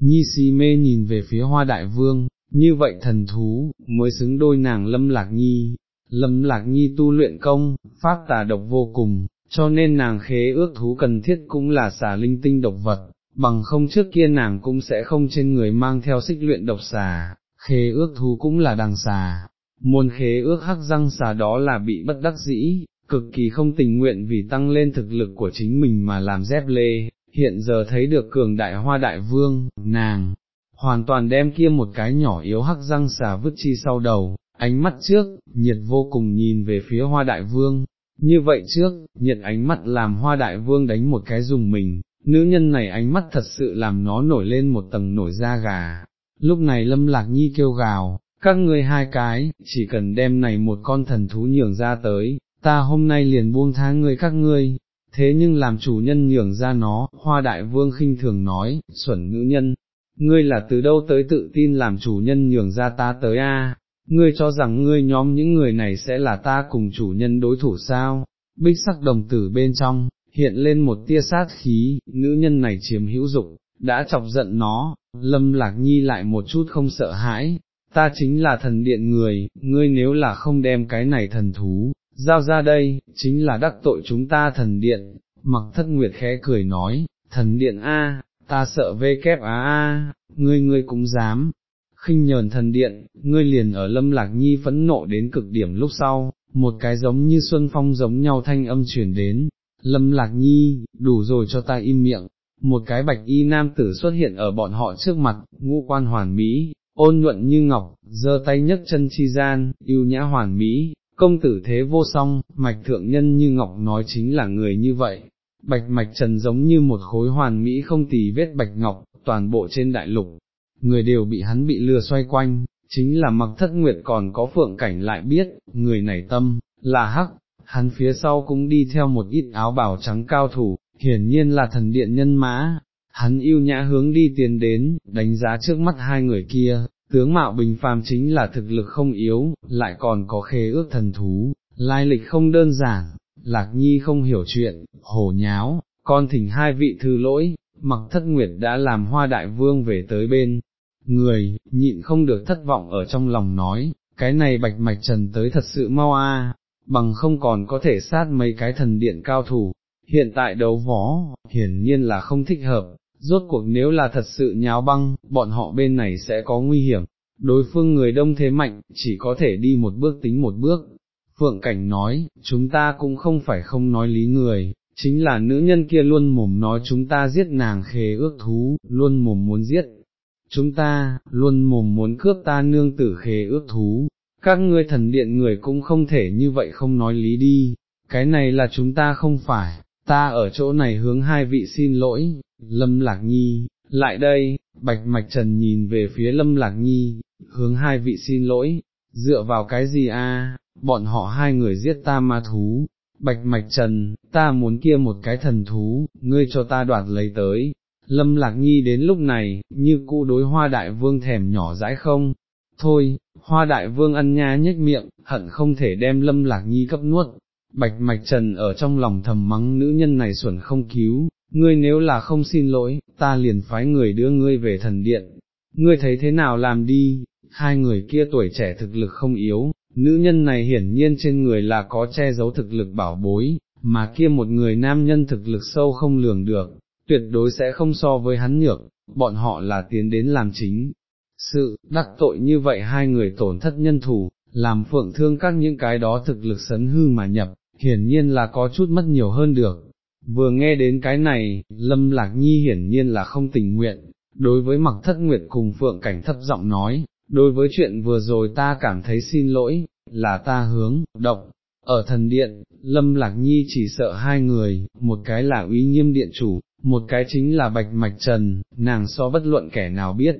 nhi si mê nhìn về phía hoa đại vương, như vậy thần thú, mới xứng đôi nàng lâm lạc nhi, lâm lạc nhi tu luyện công, phát tà độc vô cùng, cho nên nàng khế ước thú cần thiết cũng là xà linh tinh độc vật, bằng không trước kia nàng cũng sẽ không trên người mang theo xích luyện độc xà, khế ước thú cũng là đằng xà, muôn khế ước hắc răng xà đó là bị bất đắc dĩ, cực kỳ không tình nguyện vì tăng lên thực lực của chính mình mà làm dép lê, hiện giờ thấy được cường đại hoa đại vương, nàng, hoàn toàn đem kia một cái nhỏ yếu hắc răng xà vứt chi sau đầu, ánh mắt trước, nhiệt vô cùng nhìn về phía hoa đại vương, như vậy trước, nhiệt ánh mắt làm hoa đại vương đánh một cái dùng mình, nữ nhân này ánh mắt thật sự làm nó nổi lên một tầng nổi da gà, lúc này lâm lạc nhi kêu gào, các ngươi hai cái, chỉ cần đem này một con thần thú nhường ra tới, ta hôm nay liền buông tha ngươi các ngươi, thế nhưng làm chủ nhân nhường ra nó, hoa đại vương khinh thường nói, xuẩn nữ nhân, ngươi là từ đâu tới tự tin làm chủ nhân nhường ra ta tới a? ngươi cho rằng ngươi nhóm những người này sẽ là ta cùng chủ nhân đối thủ sao, bích sắc đồng tử bên trong, hiện lên một tia sát khí, nữ nhân này chiếm hữu dụng, đã chọc giận nó, lâm lạc nhi lại một chút không sợ hãi, ta chính là thần điện người, ngươi nếu là không đem cái này thần thú, giao ra đây, chính là đắc tội chúng ta thần điện, mặc thất nguyệt khẽ cười nói, thần điện A, ta sợ vê kép á A, ngươi ngươi cũng dám, khinh nhờn thần điện, ngươi liền ở lâm lạc nhi phẫn nộ đến cực điểm lúc sau, một cái giống như xuân phong giống nhau thanh âm chuyển đến, lâm lạc nhi, đủ rồi cho ta im miệng, một cái bạch y nam tử xuất hiện ở bọn họ trước mặt, ngũ quan hoàn mỹ, ôn nhuận như ngọc, giơ tay nhấc chân chi gian, yêu nhã hoàn mỹ, công tử thế vô song, mạch thượng nhân như ngọc nói chính là người như vậy. Bạch mạch trần giống như một khối hoàn mỹ không tì vết bạch ngọc, toàn bộ trên đại lục, người đều bị hắn bị lừa xoay quanh, chính là mặc thất nguyệt còn có phượng cảnh lại biết, người này tâm, là hắc, hắn phía sau cũng đi theo một ít áo bào trắng cao thủ, hiển nhiên là thần điện nhân mã, hắn yêu nhã hướng đi tiến đến, đánh giá trước mắt hai người kia, tướng mạo bình phàm chính là thực lực không yếu, lại còn có khế ước thần thú, lai lịch không đơn giản, lạc nhi không hiểu chuyện, hổ nháo, con thỉnh hai vị thư lỗi, mặc thất nguyệt đã làm hoa đại vương về tới bên, người, nhịn không được thất vọng ở trong lòng nói, cái này bạch mạch trần tới thật sự mau a, bằng không còn có thể sát mấy cái thần điện cao thủ, hiện tại đấu võ hiển nhiên là không thích hợp, rốt cuộc nếu là thật sự nháo băng, bọn họ bên này sẽ có nguy hiểm, đối phương người đông thế mạnh, chỉ có thể đi một bước tính một bước. Phượng Cảnh nói, chúng ta cũng không phải không nói lý người, chính là nữ nhân kia luôn mồm nói chúng ta giết nàng khế ước thú, luôn mồm muốn giết. Chúng ta, luôn mồm muốn cướp ta nương tử khế ước thú, các ngươi thần điện người cũng không thể như vậy không nói lý đi, cái này là chúng ta không phải, ta ở chỗ này hướng hai vị xin lỗi, Lâm Lạc Nhi, lại đây, Bạch Mạch Trần nhìn về phía Lâm Lạc Nhi, hướng hai vị xin lỗi, dựa vào cái gì a? bọn họ hai người giết ta ma thú, Bạch Mạch Trần, ta muốn kia một cái thần thú, ngươi cho ta đoạt lấy tới. Lâm Lạc Nhi đến lúc này, như cũ đối hoa đại vương thèm nhỏ dãi không, thôi, hoa đại vương ăn nha nhếch miệng, hận không thể đem Lâm Lạc Nhi cấp nuốt, Bạch Mạch Trần ở trong lòng thầm mắng nữ nhân này xuẩn không cứu, ngươi nếu là không xin lỗi, ta liền phái người đưa ngươi về thần điện, ngươi thấy thế nào làm đi, hai người kia tuổi trẻ thực lực không yếu, nữ nhân này hiển nhiên trên người là có che giấu thực lực bảo bối, mà kia một người nam nhân thực lực sâu không lường được, tuyệt đối sẽ không so với hắn nhược, bọn họ là tiến đến làm chính. Sự, đắc tội như vậy hai người tổn thất nhân thủ, làm phượng thương các những cái đó thực lực sấn hư mà nhập, hiển nhiên là có chút mất nhiều hơn được. Vừa nghe đến cái này, Lâm Lạc Nhi hiển nhiên là không tình nguyện, đối với mặc thất nguyệt cùng Phượng Cảnh thấp giọng nói, đối với chuyện vừa rồi ta cảm thấy xin lỗi, là ta hướng, động. Ở thần điện, Lâm Lạc Nhi chỉ sợ hai người, một cái là uy nghiêm điện chủ, một cái chính là Bạch Mạch Trần, nàng so bất luận kẻ nào biết.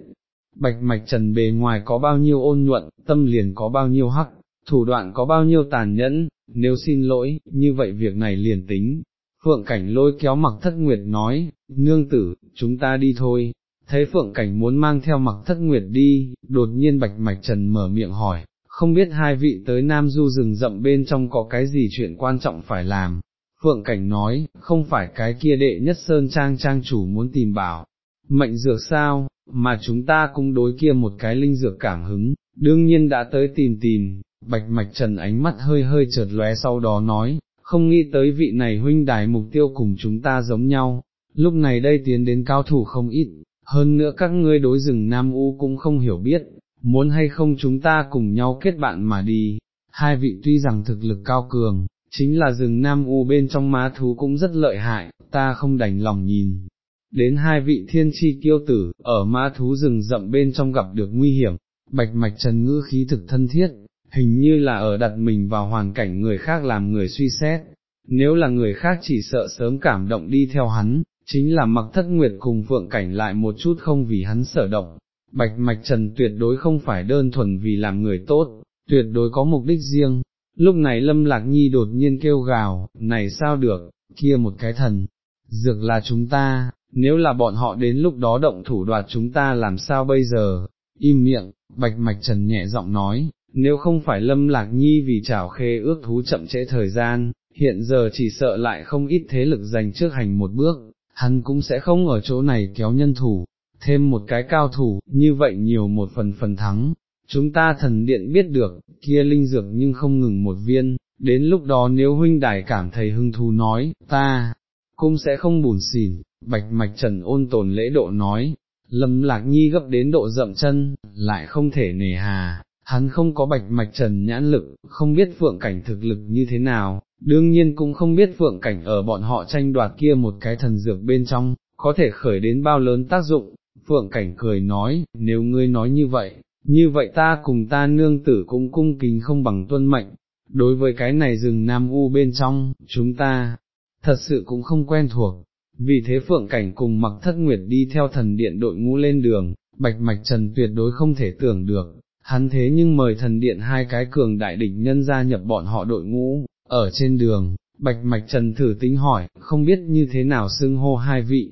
Bạch Mạch Trần bề ngoài có bao nhiêu ôn nhuận, tâm liền có bao nhiêu hắc, thủ đoạn có bao nhiêu tàn nhẫn, nếu xin lỗi, như vậy việc này liền tính. Phượng Cảnh lôi kéo mặc thất nguyệt nói, nương tử, chúng ta đi thôi, thấy Phượng Cảnh muốn mang theo mặc thất nguyệt đi, đột nhiên bạch mạch trần mở miệng hỏi, không biết hai vị tới Nam Du rừng rậm bên trong có cái gì chuyện quan trọng phải làm. Phượng Cảnh nói, không phải cái kia đệ nhất sơn trang trang chủ muốn tìm bảo, mệnh dược sao, mà chúng ta cũng đối kia một cái linh dược cảm hứng, đương nhiên đã tới tìm tìm, bạch mạch trần ánh mắt hơi hơi chợt lóe sau đó nói, không nghĩ tới vị này huynh đài mục tiêu cùng chúng ta giống nhau, lúc này đây tiến đến cao thủ không ít, hơn nữa các ngươi đối rừng Nam U cũng không hiểu biết, muốn hay không chúng ta cùng nhau kết bạn mà đi, hai vị tuy rằng thực lực cao cường, chính là rừng Nam U bên trong má thú cũng rất lợi hại, ta không đành lòng nhìn. Đến hai vị thiên chi kiêu tử, ở ma thú rừng rậm bên trong gặp được nguy hiểm, bạch mạch trần ngữ khí thực thân thiết, hình như là ở đặt mình vào hoàn cảnh người khác làm người suy xét, nếu là người khác chỉ sợ sớm cảm động đi theo hắn, chính là mặc thất nguyệt cùng phượng cảnh lại một chút không vì hắn sở động. Bạch Mạch Trần tuyệt đối không phải đơn thuần vì làm người tốt, tuyệt đối có mục đích riêng. Lúc này Lâm Lạc Nhi đột nhiên kêu gào, này sao được, kia một cái thần, dược là chúng ta, nếu là bọn họ đến lúc đó động thủ đoạt chúng ta làm sao bây giờ, im miệng, Bạch Mạch Trần nhẹ giọng nói, nếu không phải Lâm Lạc Nhi vì chảo khê ước thú chậm trễ thời gian, hiện giờ chỉ sợ lại không ít thế lực dành trước hành một bước, hắn cũng sẽ không ở chỗ này kéo nhân thủ, thêm một cái cao thủ, như vậy nhiều một phần phần thắng. Chúng ta thần điện biết được, kia linh dược nhưng không ngừng một viên, đến lúc đó nếu huynh đài cảm thấy hưng thú nói, ta, cũng sẽ không buồn xỉn, bạch mạch trần ôn tồn lễ độ nói, lâm lạc nhi gấp đến độ rậm chân, lại không thể nề hà, hắn không có bạch mạch trần nhãn lực, không biết phượng cảnh thực lực như thế nào, đương nhiên cũng không biết phượng cảnh ở bọn họ tranh đoạt kia một cái thần dược bên trong, có thể khởi đến bao lớn tác dụng, phượng cảnh cười nói, nếu ngươi nói như vậy, như vậy ta cùng ta nương tử cũng cung kính không bằng tuân mệnh, đối với cái này rừng Nam U bên trong, chúng ta, thật sự cũng không quen thuộc, vì thế phượng cảnh cùng mặc thất nguyệt đi theo thần điện đội ngũ lên đường, bạch mạch trần tuyệt đối không thể tưởng được, hắn thế nhưng mời thần điện hai cái cường đại đỉnh nhân gia nhập bọn họ đội ngũ, ở trên đường, bạch mạch trần thử tính hỏi, không biết như thế nào xưng hô hai vị.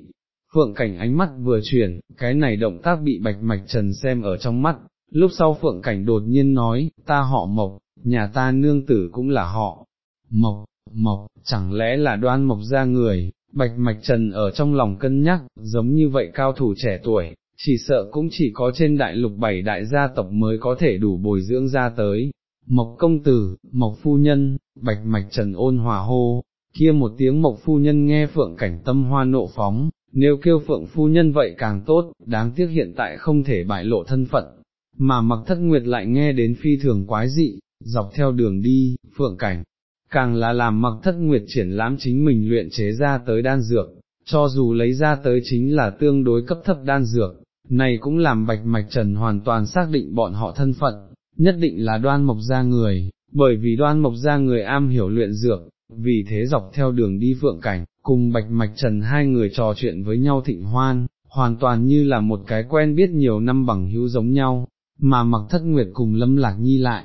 Phượng cảnh ánh mắt vừa chuyển, cái này động tác bị bạch mạch trần xem ở trong mắt, lúc sau phượng cảnh đột nhiên nói, ta họ mộc, nhà ta nương tử cũng là họ, mộc, mộc, chẳng lẽ là đoan mộc ra người, bạch mạch trần ở trong lòng cân nhắc, giống như vậy cao thủ trẻ tuổi, chỉ sợ cũng chỉ có trên đại lục bảy đại gia tộc mới có thể đủ bồi dưỡng ra tới. Mộc công tử, mộc phu nhân, bạch mạch trần ôn hòa hô, kia một tiếng mộc phu nhân nghe phượng cảnh tâm hoa nộ phóng, nếu kêu phượng phu nhân vậy càng tốt, đáng tiếc hiện tại không thể bại lộ thân phận, mà mặc thất nguyệt lại nghe đến phi thường quái dị, dọc theo đường đi, phượng cảnh, càng là làm mặc thất nguyệt triển lãm chính mình luyện chế ra tới đan dược, cho dù lấy ra tới chính là tương đối cấp thấp đan dược, này cũng làm bạch mạch trần hoàn toàn xác định bọn họ thân phận, nhất định là đoan mộc ra người, bởi vì đoan mộc ra người am hiểu luyện dược, vì thế dọc theo đường đi phượng cảnh, cùng bạch mạch trần hai người trò chuyện với nhau thịnh hoan, hoàn toàn như là một cái quen biết nhiều năm bằng hữu giống nhau, mà mặc thất nguyệt cùng lâm lạc nhi lại.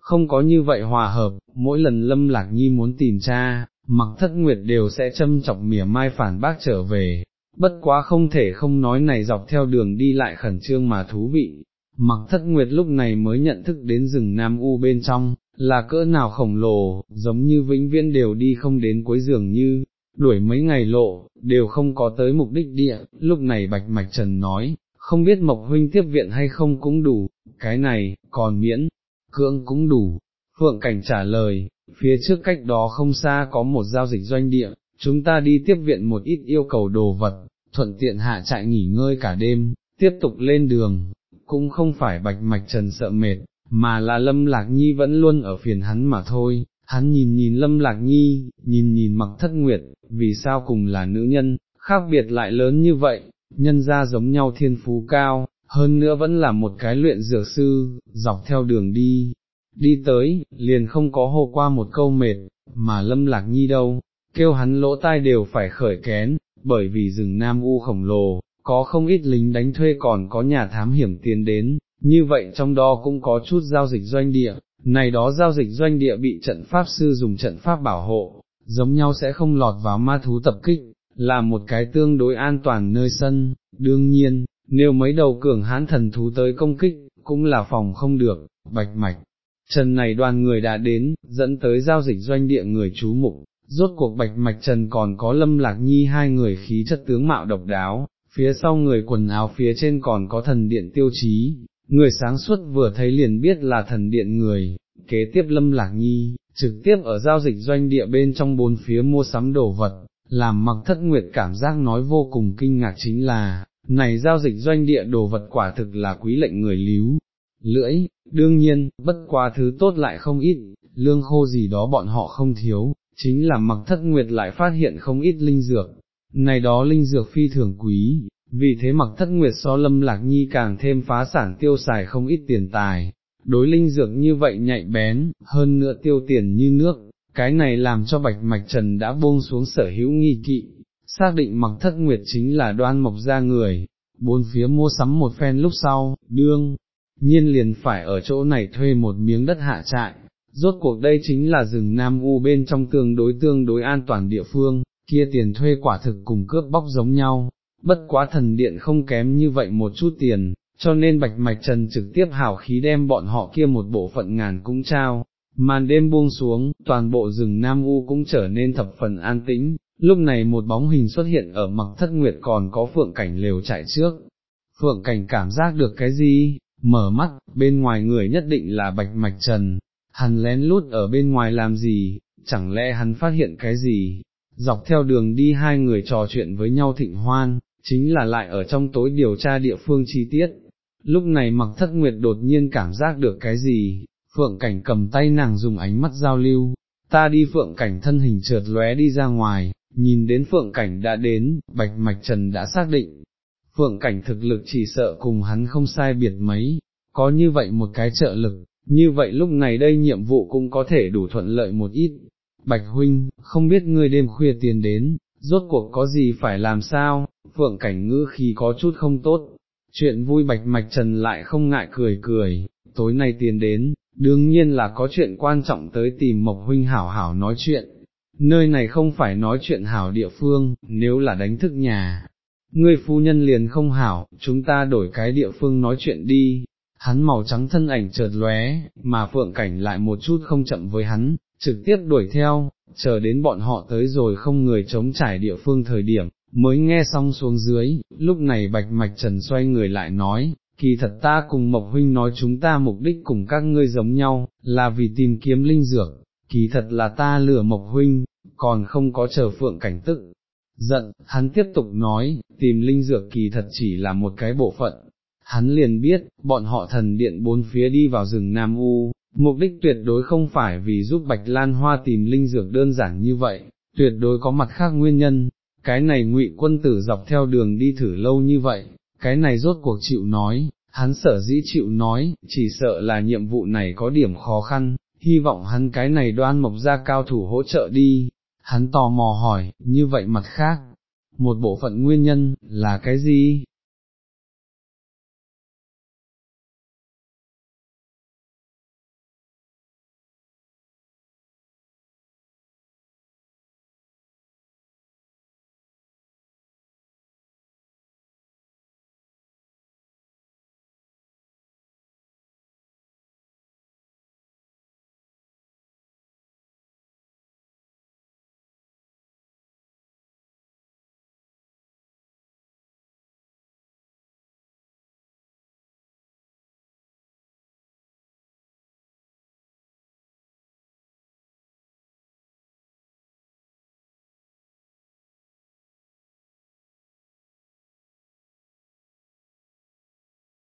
Không có như vậy hòa hợp, mỗi lần lâm lạc nhi muốn tìm cha, mặc thất nguyệt đều sẽ châm chọc mỉa mai phản bác trở về, bất quá không thể không nói này dọc theo đường đi lại khẩn trương mà thú vị. Mặc thất nguyệt lúc này mới nhận thức đến rừng Nam U bên trong, là cỡ nào khổng lồ, giống như vĩnh viễn đều đi không đến cuối giường như, đuổi mấy ngày lộ, đều không có tới mục đích địa, lúc này Bạch Mạch Trần nói, không biết Mộc Huynh tiếp viện hay không cũng đủ, cái này, còn miễn, cưỡng cũng đủ. Phượng Cảnh trả lời, phía trước cách đó không xa có một giao dịch doanh địa, chúng ta đi tiếp viện một ít yêu cầu đồ vật, thuận tiện hạ trại nghỉ ngơi cả đêm, tiếp tục lên đường, cũng không phải bạch mạch trần sợ mệt, mà là lâm lạc nhi vẫn luôn ở phiền hắn mà thôi, hắn nhìn nhìn lâm lạc nhi, nhìn nhìn mặc thất nguyệt, vì sao cùng là nữ nhân, khác biệt lại lớn như vậy, nhân ra giống nhau thiên phú cao, hơn nữa vẫn là một cái luyện dược sư, dọc theo đường đi, đi tới, liền không có hô qua một câu mệt, mà lâm lạc nhi đâu, kêu hắn lỗ tai đều phải khởi kén, bởi vì rừng Nam U khổng lồ, có không ít lính đánh thuê còn có nhà thám hiểm tiến đến, như vậy trong đó cũng có chút giao dịch doanh địa, này đó giao dịch doanh địa bị trận pháp sư dùng trận pháp bảo hộ, giống nhau sẽ không lọt vào ma thú tập kích, là một cái tương đối an toàn nơi sân, đương nhiên, nếu mấy đầu cường hán thần thú tới công kích, cũng là phòng không được, bạch mạch. Trần này đoàn người đã đến, dẫn tới giao dịch doanh địa người chú mục, rốt cuộc bạch mạch trần còn có lâm lạc nhi hai người khí chất tướng mạo độc đáo, phía sau người quần áo phía trên còn có thần điện tiêu chí, người sáng suốt vừa thấy liền biết là thần điện người, kế tiếp lâm lạc nhi, trực tiếp ở giao dịch doanh địa bên trong bốn phía mua sắm đồ vật, làm mặc thất nguyệt cảm giác nói vô cùng kinh ngạc chính là, này giao dịch doanh địa đồ vật quả thực là quý lệnh người líu, lưỡi, đương nhiên, bất quá thứ tốt lại không ít, lương khô gì đó bọn họ không thiếu, chính là mặc thất nguyệt lại phát hiện không ít linh dược, này đó linh dược phi thường quý, vì thế mặc thất nguyệt so lâm lạc nhi càng thêm phá sản tiêu xài không ít tiền tài, đối linh dược như vậy nhạy bén, hơn nữa tiêu tiền như nước, cái này làm cho bạch mạch trần đã buông xuống sở hữu nghi kỵ, xác định mặc thất nguyệt chính là đoan mộc ra người, bốn phía mua sắm một phen lúc sau, đương, nhiên liền phải ở chỗ này thuê một miếng đất hạ trại, rốt cuộc đây chính là rừng Nam U bên trong tương đối tương đối an toàn địa phương, kia tiền thuê quả thực cùng cướp bóc giống nhau, bất quá thần điện không kém như vậy một chút tiền, cho nên Bạch Mạch Trần trực tiếp hảo khí đem bọn họ kia một bộ phận ngàn cũng trao. Màn đêm buông xuống, toàn bộ rừng Nam U cũng trở nên thập phần an tĩnh, lúc này một bóng hình xuất hiện ở mặc thất nguyệt còn có phượng cảnh lều chạy trước. Phượng cảnh cảm giác được cái gì, mở mắt, bên ngoài người nhất định là bạch mạch trần, hắn lén lút ở bên ngoài làm gì, chẳng lẽ hắn phát hiện cái gì, dọc theo đường đi hai người trò chuyện với nhau thịnh hoan, chính là lại ở trong tối điều tra địa phương chi tiết. Lúc này mặc thất nguyệt đột nhiên cảm giác được cái gì, phượng cảnh cầm tay nàng dùng ánh mắt giao lưu, ta đi phượng cảnh thân hình trượt lóe đi ra ngoài, nhìn đến phượng cảnh đã đến, bạch mạch trần đã xác định, phượng cảnh thực lực chỉ sợ cùng hắn không sai biệt mấy, có như vậy một cái trợ lực, như vậy lúc này đây nhiệm vụ cũng có thể đủ thuận lợi một ít. Bạch huynh, không biết ngươi đêm khuya tiền đến, rốt cuộc có gì phải làm sao, phượng cảnh ngữ khi có chút không tốt, chuyện vui bạch mạch trần lại không ngại cười cười, tối nay tiền đến, đương nhiên là có chuyện quan trọng tới tìm Mộc huynh hảo hảo nói chuyện, nơi này không phải nói chuyện hảo địa phương, nếu là đánh thức nhà, ngươi phu nhân liền không hảo, chúng ta đổi cái địa phương nói chuyện đi, hắn màu trắng thân ảnh chợt lóe, mà phượng cảnh lại một chút không chậm với hắn, trực tiếp đuổi theo, chờ đến bọn họ tới rồi không người chống trải địa phương thời điểm, mới nghe xong xuống dưới, lúc này bạch mạch trần xoay người lại nói, kỳ thật ta cùng Mộc Huynh nói chúng ta mục đích cùng các ngươi giống nhau, là vì tìm kiếm linh dược, kỳ thật là ta lừa Mộc Huynh, còn không có chờ phượng cảnh tức. Giận, hắn tiếp tục nói, tìm linh dược kỳ thật chỉ là một cái bộ phận, hắn liền biết, bọn họ thần điện bốn phía đi vào rừng Nam U, mục đích tuyệt đối không phải vì giúp Bạch Lan Hoa tìm linh dược đơn giản như vậy, tuyệt đối có mặt khác nguyên nhân, cái này ngụy quân tử dọc theo đường đi thử lâu như vậy, cái này rốt cuộc chịu nói, hắn sở dĩ chịu nói, chỉ sợ là nhiệm vụ này có điểm khó khăn, hy vọng hắn cái này đoan mộc ra cao thủ hỗ trợ đi, hắn tò mò hỏi, như vậy mặt khác, một bộ phận nguyên nhân, là cái gì,